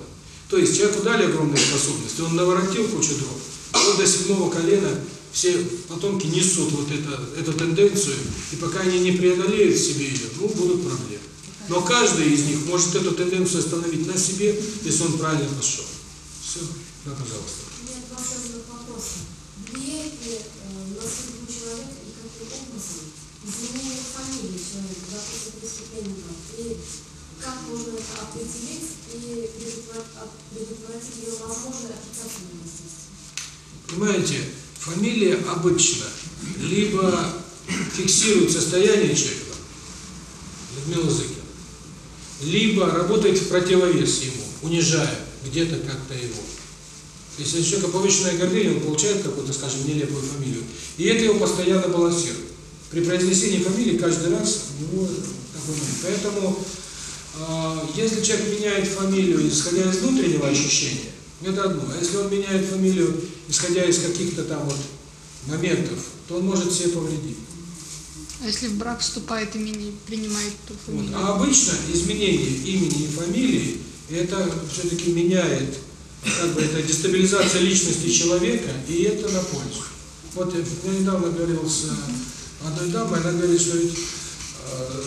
То есть человеку дали огромные способности, он наворотил кучу дров, а он до седьмого колена все потомки несут вот это, эту тенденцию, и пока они не преодолеют себе ее, ну, будут проблемы. Но каждый из них может эту тенденцию остановить на себе, если он правильно пошел. Все, да, пожалуйста. и как можно определить и предотвратить ее возможное? Понимаете, фамилия обычно либо фиксирует состояние человека, Людмила Зыкина, либо работает в противовес ему, унижая где-то как-то его. Если у человека повышенная гордыня, он получает какую-то, скажем, нелепую фамилию. И это его постоянно балансирует при произнесении фамилии каждый раз ну, такой. Поэтому, э, если человек меняет фамилию, исходя из внутреннего ощущения, это одно. А если он меняет фамилию, исходя из каких-то там вот моментов, то он может себе повредить. А если в брак вступает имени, принимает ту фамилию? Вот. А обычно изменение имени и фамилии, это все-таки меняет, как бы это дестабилизация личности человека, и это на пользу. Вот я недавно говорил с а то и там она говорит, что ведь,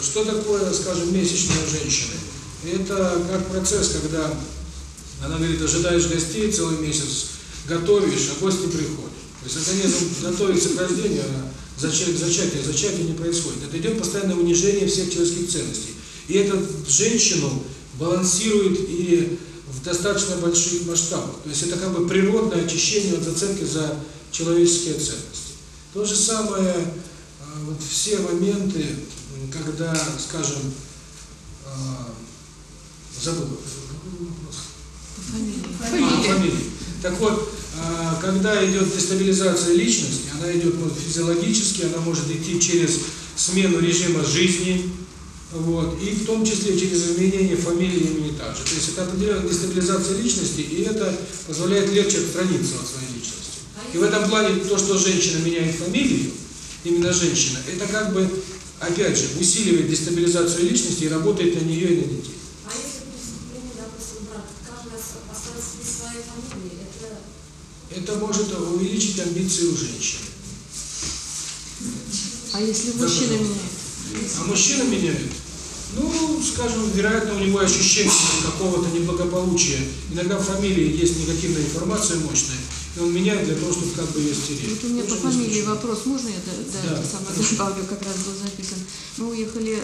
что такое, скажем, месячная женщина? И это как процесс, когда она говорит, ожидаешь гостей целый месяц, готовишь, а гости приходят. То есть организм готовится к рождению, а зачатие, зачатие, зачатие не происходит. Это идет постоянное унижение всех человеческих ценностей. И это женщину балансирует и в достаточно больших масштабах. То есть это как бы природное очищение от зацепки за человеческие ценности. То же самое вот все моменты, когда, скажем, а, забыл фамилии. А, фамилии. Так вот, а, когда идет дестабилизация личности, она идет вот, физиологически, она может идти через смену режима жизни, вот, и в том числе через изменение фамилии имени также. То есть это определенная дестабилизация личности, и это позволяет легче отстраниться от своей личности. И в этом плане то, что женщина меняет фамилию, именно женщина. Это как бы, опять же, усиливает дестабилизацию личности и работает на нее и на детей. А если, допустим, брак, каждый остается без своей фамилии, это... Это может увеличить амбиции у женщины. А если мужчина меняет? А мужчина меняет? Ну, скажем, вероятно, у него ощущение какого-то неблагополучия. Иногда в фамилии есть негативная информация мощная. Ну, и он меняет для того, чтобы как бы ее стереть. Вот у меня Очень по фамилии слышно. вопрос, можно я да, да, да. это самое добавлю, как раз был записан. Мы уехали,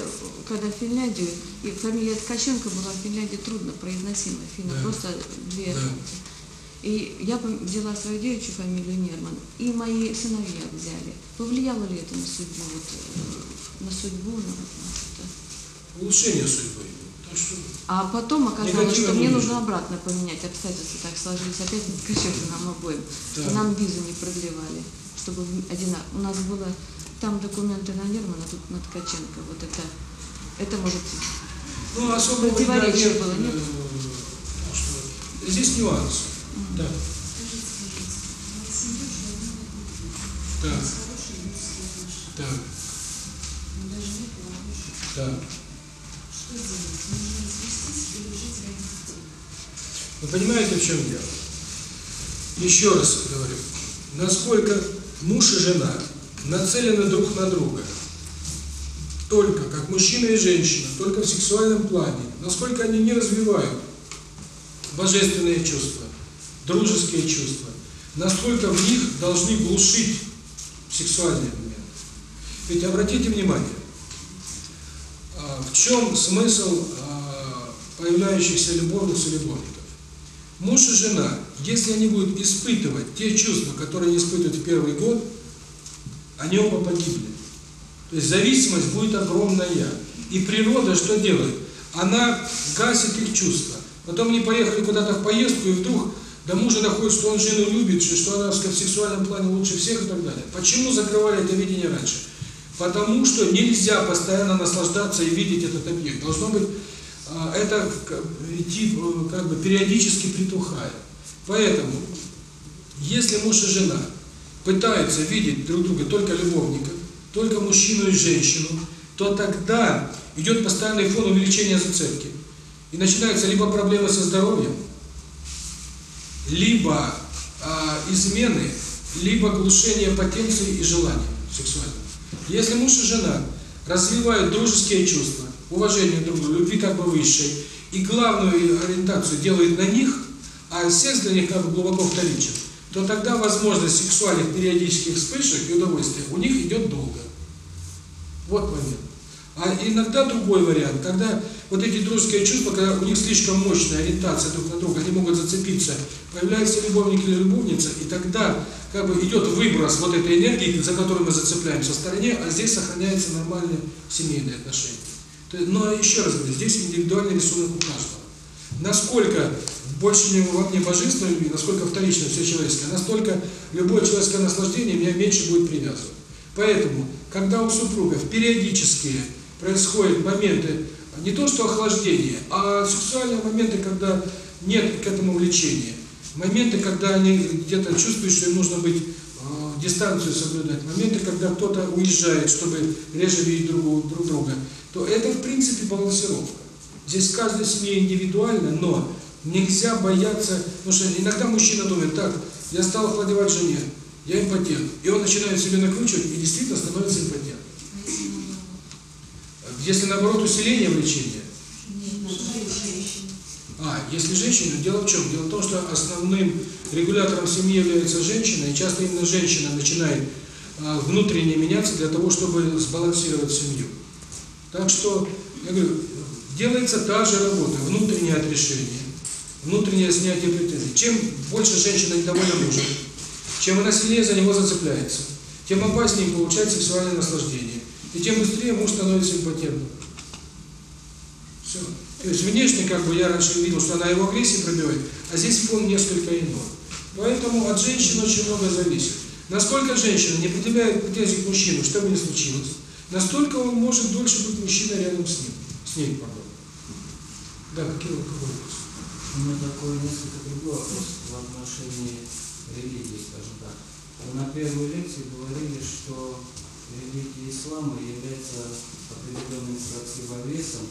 когда в Финляндию, и фамилия Ткаченко была в Финляндии трудно произносима. Финна да. просто две. Да. И я взяла свою девичью фамилию Нерман, и мои сыновья взяли. Повлияло ли это на судьбу, вот, э, на судьбу, на, на что-то? Улучшение судьбы. А потом оказалось, что мне нужно обратно поменять обстоятельства, так сложились опять качели нам обоим. Да. Нам визу не продлевали, чтобы одинаково. У нас было там документы на Нермана, тут на Ткаченко. Вот это, это может ну, особо противоречие было, нет? Здесь нюанс. Mm -hmm. Да. Да. Да. Да. Вы понимаете, в чем дело? Еще раз говорю, насколько муж и жена нацелены друг на друга, только как мужчина и женщина, только в сексуальном плане, насколько они не развивают божественные чувства, дружеские чувства, насколько в них должны глушить сексуальные моменты. Ведь обратите внимание, в чем смысл появляющихся любовных или любовником? Муж и жена, если они будут испытывать те чувства, которые они испытывают в первый год, они оба погибли. То есть зависимость будет огромная. И природа что делает? Она гасит их чувства. Потом они поехали куда-то в поездку, и вдруг до мужа доходит, что он жену любит, что она в сексуальном плане лучше всех и так далее. Почему закрывали это видение раньше? Потому что нельзя постоянно наслаждаться и видеть этот объект. Должно быть это идти как бы периодически притухает. Поэтому, если муж и жена пытаются видеть друг друга только любовника, только мужчину и женщину, то тогда идет постоянный фон увеличения зацепки. И начинаются либо проблемы со здоровьем, либо э, измены, либо глушение потенции и желаний сексуальных. Если муж и жена развивают дружеские чувства, уважение друг к другу, любви как бы высшей, и главную ориентацию делает на них, а секс для них как бы глубоко вторичен, то тогда возможность сексуальных периодических вспышек и удовольствия у них идет долго. Вот момент. А иногда другой вариант, когда вот эти дружеские чувства, когда у них слишком мощная ориентация друг на друга, они могут зацепиться, появляется любовник или любовница, и тогда как бы идет выброс вот этой энергии, за которую мы зацепляемся в стороне, а здесь сохраняется нормальные семейные отношения. Но ну, еще раз здесь индивидуальный рисунок у каждого. Насколько больше не, не божественной любви, насколько вторично все человеческое, настолько любое человеческое наслаждение меня меньше будет привязывать. Поэтому, когда у супругов периодически происходят моменты, не то что охлаждения, а сексуальные моменты, когда нет к этому влечения, моменты, когда они где-то чувствуют, что им нужно быть э, дистанцию соблюдать, моменты, когда кто-то уезжает, чтобы реже видеть друг, друг друга, то это в принципе балансировка. Здесь каждая семья индивидуальна, но нельзя бояться, потому что иногда мужчина думает, так, я стал охладевать жене, я импотент. И он начинает себе накручивать и действительно становится импотентом. Если наоборот усиление влечения. А, если женщина, дело в чем? Дело в том, что основным регулятором семьи является женщина, и часто именно женщина начинает а, внутренне меняться для того, чтобы сбалансировать семью. Так что, я говорю, делается та же работа, внутреннее отрешение, внутреннее снятие претензий. Чем больше женщина недовольна мужем, чем она сильнее за него зацепляется, тем опаснее получает сексуальное наслаждение. И тем быстрее муж становится импотентным. Все. То есть внешне, как бы я раньше видел, что она его агрессии пробивает, а здесь фон несколько иной. Поэтому от женщин очень много зависит. Насколько женщина не предъявляет претензий к мужчину, что бы ни случилось, Настолько он может дольше быть мужчина рядом с ним. С ней, пардон. Да, какие какой вопрос? У меня такой несколько другой вопрос в отношении религии, скажем так. На первой лекции говорили, что религия ислама является определенным противовесом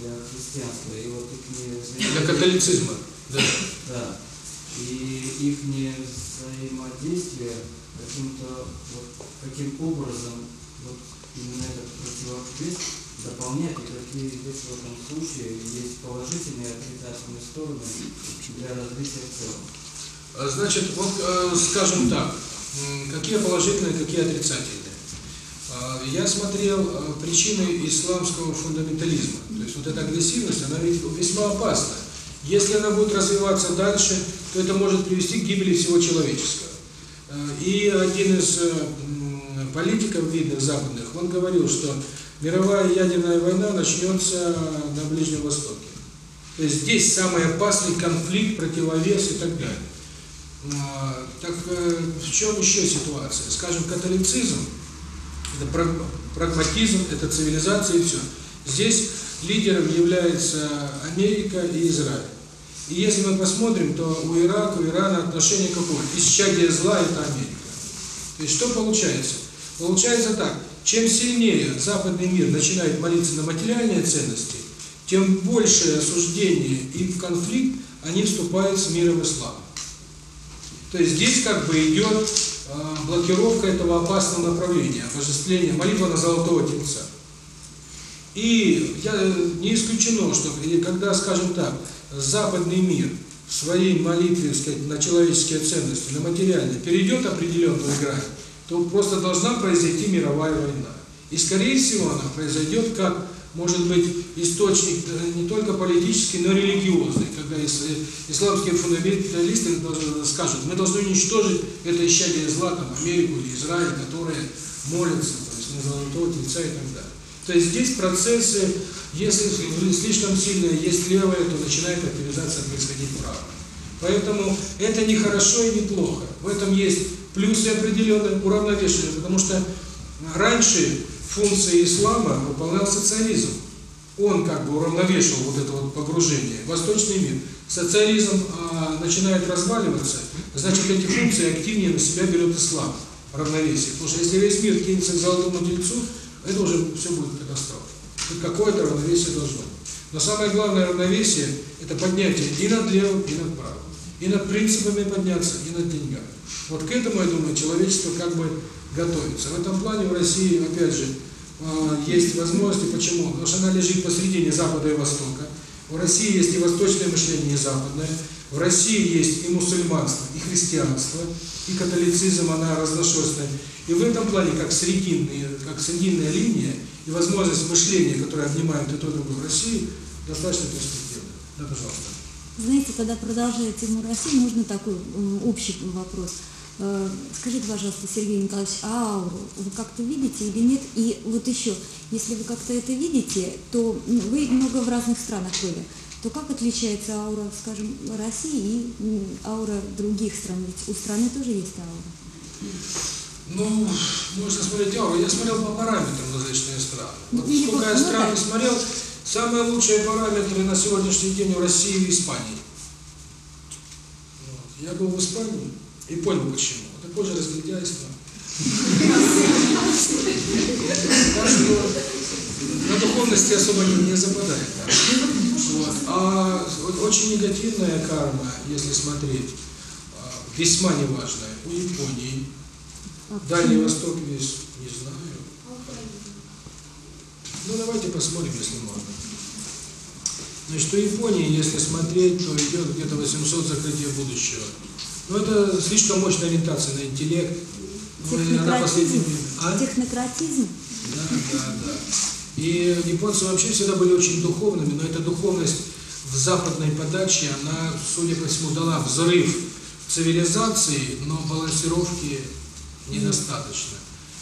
для христианства. И вот их не... Для католицизма. Да. да. И их не взаимодействие каким-то вот, каким образом вот, именно этот противовес дополняет, и какие весы в этом случае есть положительные и отрицательные стороны для развития в целом. Значит, вот э, скажем так, какие положительные, какие отрицательные. Э, я смотрел э, причины исламского фундаментализма. То есть вот эта агрессивность, она ведь весьма опасна. Если она будет развиваться дальше, то это может привести к гибели всего человеческого. И один из политиков видно западных, он говорил, что мировая ядерная война начнется на Ближнем Востоке. То есть здесь самый опасный конфликт, противовес и так далее. А, так э, в чем еще ситуация? Скажем, католицизм, это прагматизм, это цивилизация и все. Здесь лидером является Америка и Израиль. И если мы посмотрим, то у Ирака, у Ирана отношение какое? Исчадие зла – это Америка. То есть что получается? Получается так, чем сильнее западный мир начинает молиться на материальные ценности, тем больше осуждение и в конфликт они вступают с миром ислама. То есть здесь как бы идет а, блокировка этого опасного направления, обожествления, молитва на золотого тельца. И я, э, не исключено, что когда, скажем так, западный мир в своей молитве, сказать, на человеческие ценности, на материальные, перейдет определенную грань, то просто должна произойти мировая война. И скорее всего она произойдет как, может быть, источник не только политический, но и религиозный, когда исламские фундаменталисты скажут, мы должны уничтожить это исчадие зла, там, Америку или Израиль, которые молятся то есть, на золотого тельца и так далее. То есть здесь процессы, если слишком сильное есть левое, то начинает активизация происходить право. Поэтому это не хорошо и не плохо. В этом есть плюсе определенные уравновешиванием, потому что раньше функции ислама выполнял социализм. Он как бы уравновешивал вот это вот погружение. Восточный мир. Социализм а, начинает разваливаться, значит эти функции активнее на себя берет ислам. Равновесие. Потому что если весь мир кинется к золотому тельцу, это уже все будет катастрофа. Какое-то равновесие должно быть. Но самое главное равновесие – это поднятие и над левым, и над правым. И над принципами подняться, и над деньгами. Вот к этому, я думаю, человечество как бы готовится. В этом плане в России, опять же, а, есть возможности. Почему? Потому что она лежит посередине Запада и Востока. В России есть и восточное мышление, и западное. В России есть и мусульманство, и христианство, и католицизм, она разношерстная. И в этом плане, как срединная, как срединная линия и возможность мышления, которая обнимает и то, и другое в России, достаточно перспективна. Да, пожалуйста. Знаете, когда продолжая тему России, можно такой общий вопрос. Э, скажите, пожалуйста, Сергей Николаевич, а ауру вы как-то видите или нет? И вот еще, если вы как-то это видите, то ну, вы много в разных странах были, то как отличается аура, скажем, России и аура других стран? Ведь у страны тоже есть аура. Ну, можно смотреть ауру. Я смотрел по параметрам различные страны. Ну, вот сколько я стран ну смотрел, Самые лучшие параметры на сегодняшний день у России и Испании. Вот. Я был в Испании и понял почему. Это позже разглядяюсь на духовности особо не, западает. А очень негативная карма, если смотреть, весьма неважная, у Японии. Дальний Восток весь, не знаю. Ну давайте посмотрим, если можно. Значит, у Японии, если смотреть, то идет где-то 800 закрытия будущего. Но это слишком мощная ориентация на интеллект. Ну, Технократизм. А? Технократизм. Да, да, да. И японцы вообще всегда были очень духовными, но эта духовность в западной подаче, она, судя по всему, дала взрыв цивилизации, но балансировки недостаточно.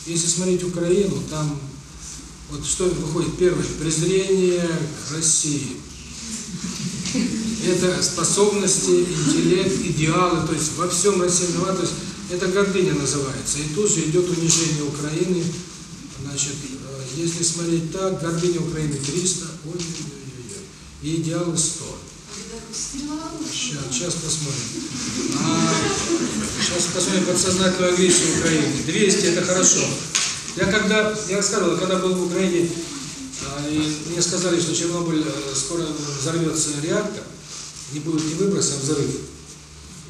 Если смотреть Украину, там вот что выходит первое, презрение к России, это способности, интеллект, идеалы, то есть во всем Россия то есть это гордыня называется. И тут же идет унижение Украины. Значит, э, если смотреть так, гордыня Украины 300, ой, ой, ой, и идеалы 100. Сейчас, сейчас посмотрим. А, сейчас посмотрим подсознательную агрессию Украины. 200 это хорошо. Я когда, я рассказывал, когда был в Украине, а, и мне сказали, что Чернобыль э, скоро взорвется реактор не будет не выброса, а взрыв.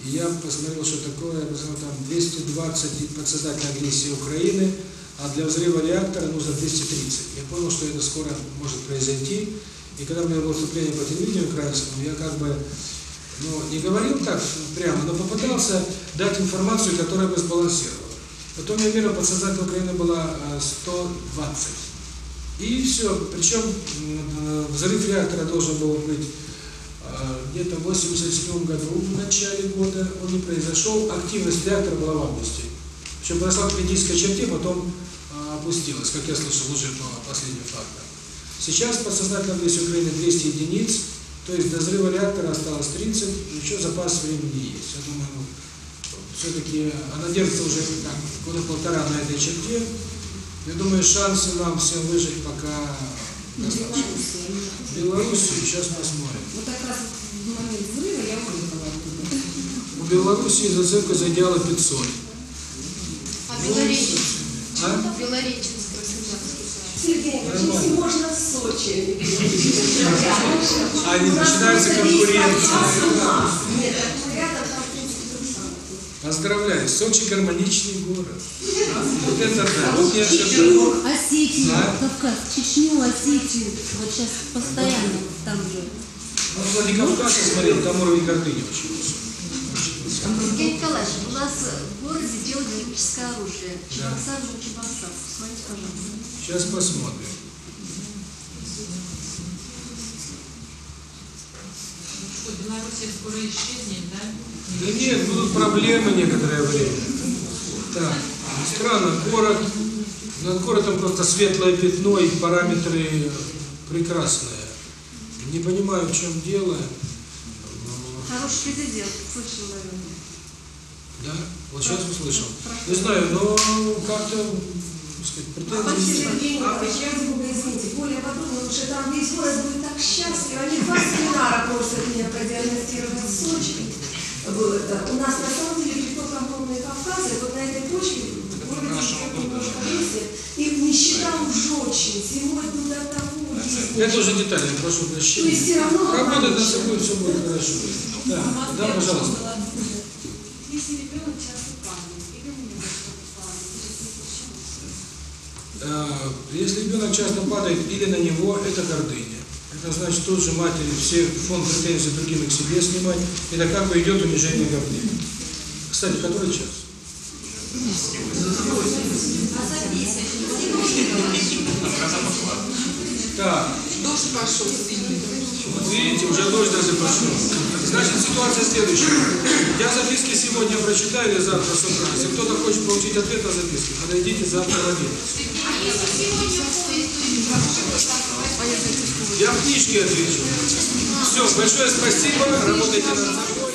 И я посмотрел, что такое, я посмотрел, там 220 подсоздательной агрессии Украины, а для взрыва реактора нужно 230. Я понял, что это скоро может произойти. И когда у меня было выступление по телевидению украинскому, я как бы ну, не говорил так прямо, но попытался дать информацию, которая бы сбалансировала. Потом я верил, подсоздатель Украины было 120. И все. Причем взрыв реактора должен был быть где-то в 87 году, в начале года, он не произошел, активность реактора была в августе. Причем прошла к критической черте, потом опустилась, как я слышал уже по последним фактам. Сейчас подсознательно весь Украины 200 единиц, то есть до взрыва реактора осталось 30, еще запас времени есть. Я думаю, ну, все-таки она держится уже как, года полтора на этой черте. Я думаю, шансы нам всем выжить пока Белоруссию сейчас посмотрим. Вот как раз в момент взрыва я уехала оттуда. У Белоруссии зацепка задела 500. А Белореченск? А? Белореченск, Краснодарский Сергей, почему можно в Сочи? Они начинаются конкуренция. Нет, рядом Поздравляю, Сочи гармоничный город. Вот это да. А вот я сейчас... Чечню, Осетию, а? Кавказ, Чечню, Осетию. Вот сейчас постоянно там же. А ну, Владикавказ я смотрел, там уровень гордыни очень высокий. Евгений Николаевич, у нас в городе делали химическое оружие. Чебоксар же Чебоксар. Посмотрите, пожалуйста. Сейчас посмотрим. Что, Беларусь скоро исчезнет, да? Да нет, будут проблемы некоторое время. Так, странно, город, над городом просто светлое пятно и параметры прекрасные. Не понимаю, в чем дело. Хороший предел, слышал, наверное. Да, вот сейчас услышал. Не знаю, но как-то а извините, более подробно, потому что там весь город будет так счастлив, они два семинара просят меня Сочи. У нас на самом деле легко знакомые Кавказы, вот на этой почве, вроде немножко вместе, и нищета уже очень, зимой туда того Я тоже детально прошу прощения. То есть все равно Работать над собой все будет хорошо. Да, да пожалуйста. Если ребенок часто падает или на него, это гордыня значит тут же матери все фонд претензий другим к себе снимать, и так как бы идет унижение говны. Кстати, который час? Так. Дождь пошел. Видите, уже дождь даже пошел. Значит, ситуация следующая. Я записки сегодня прочитаю или завтра с утра. Если кто-то хочет получить ответ на записки, подойдите завтра в 11. Я в книжке отвечу. Все, большое спасибо. Работайте над собой.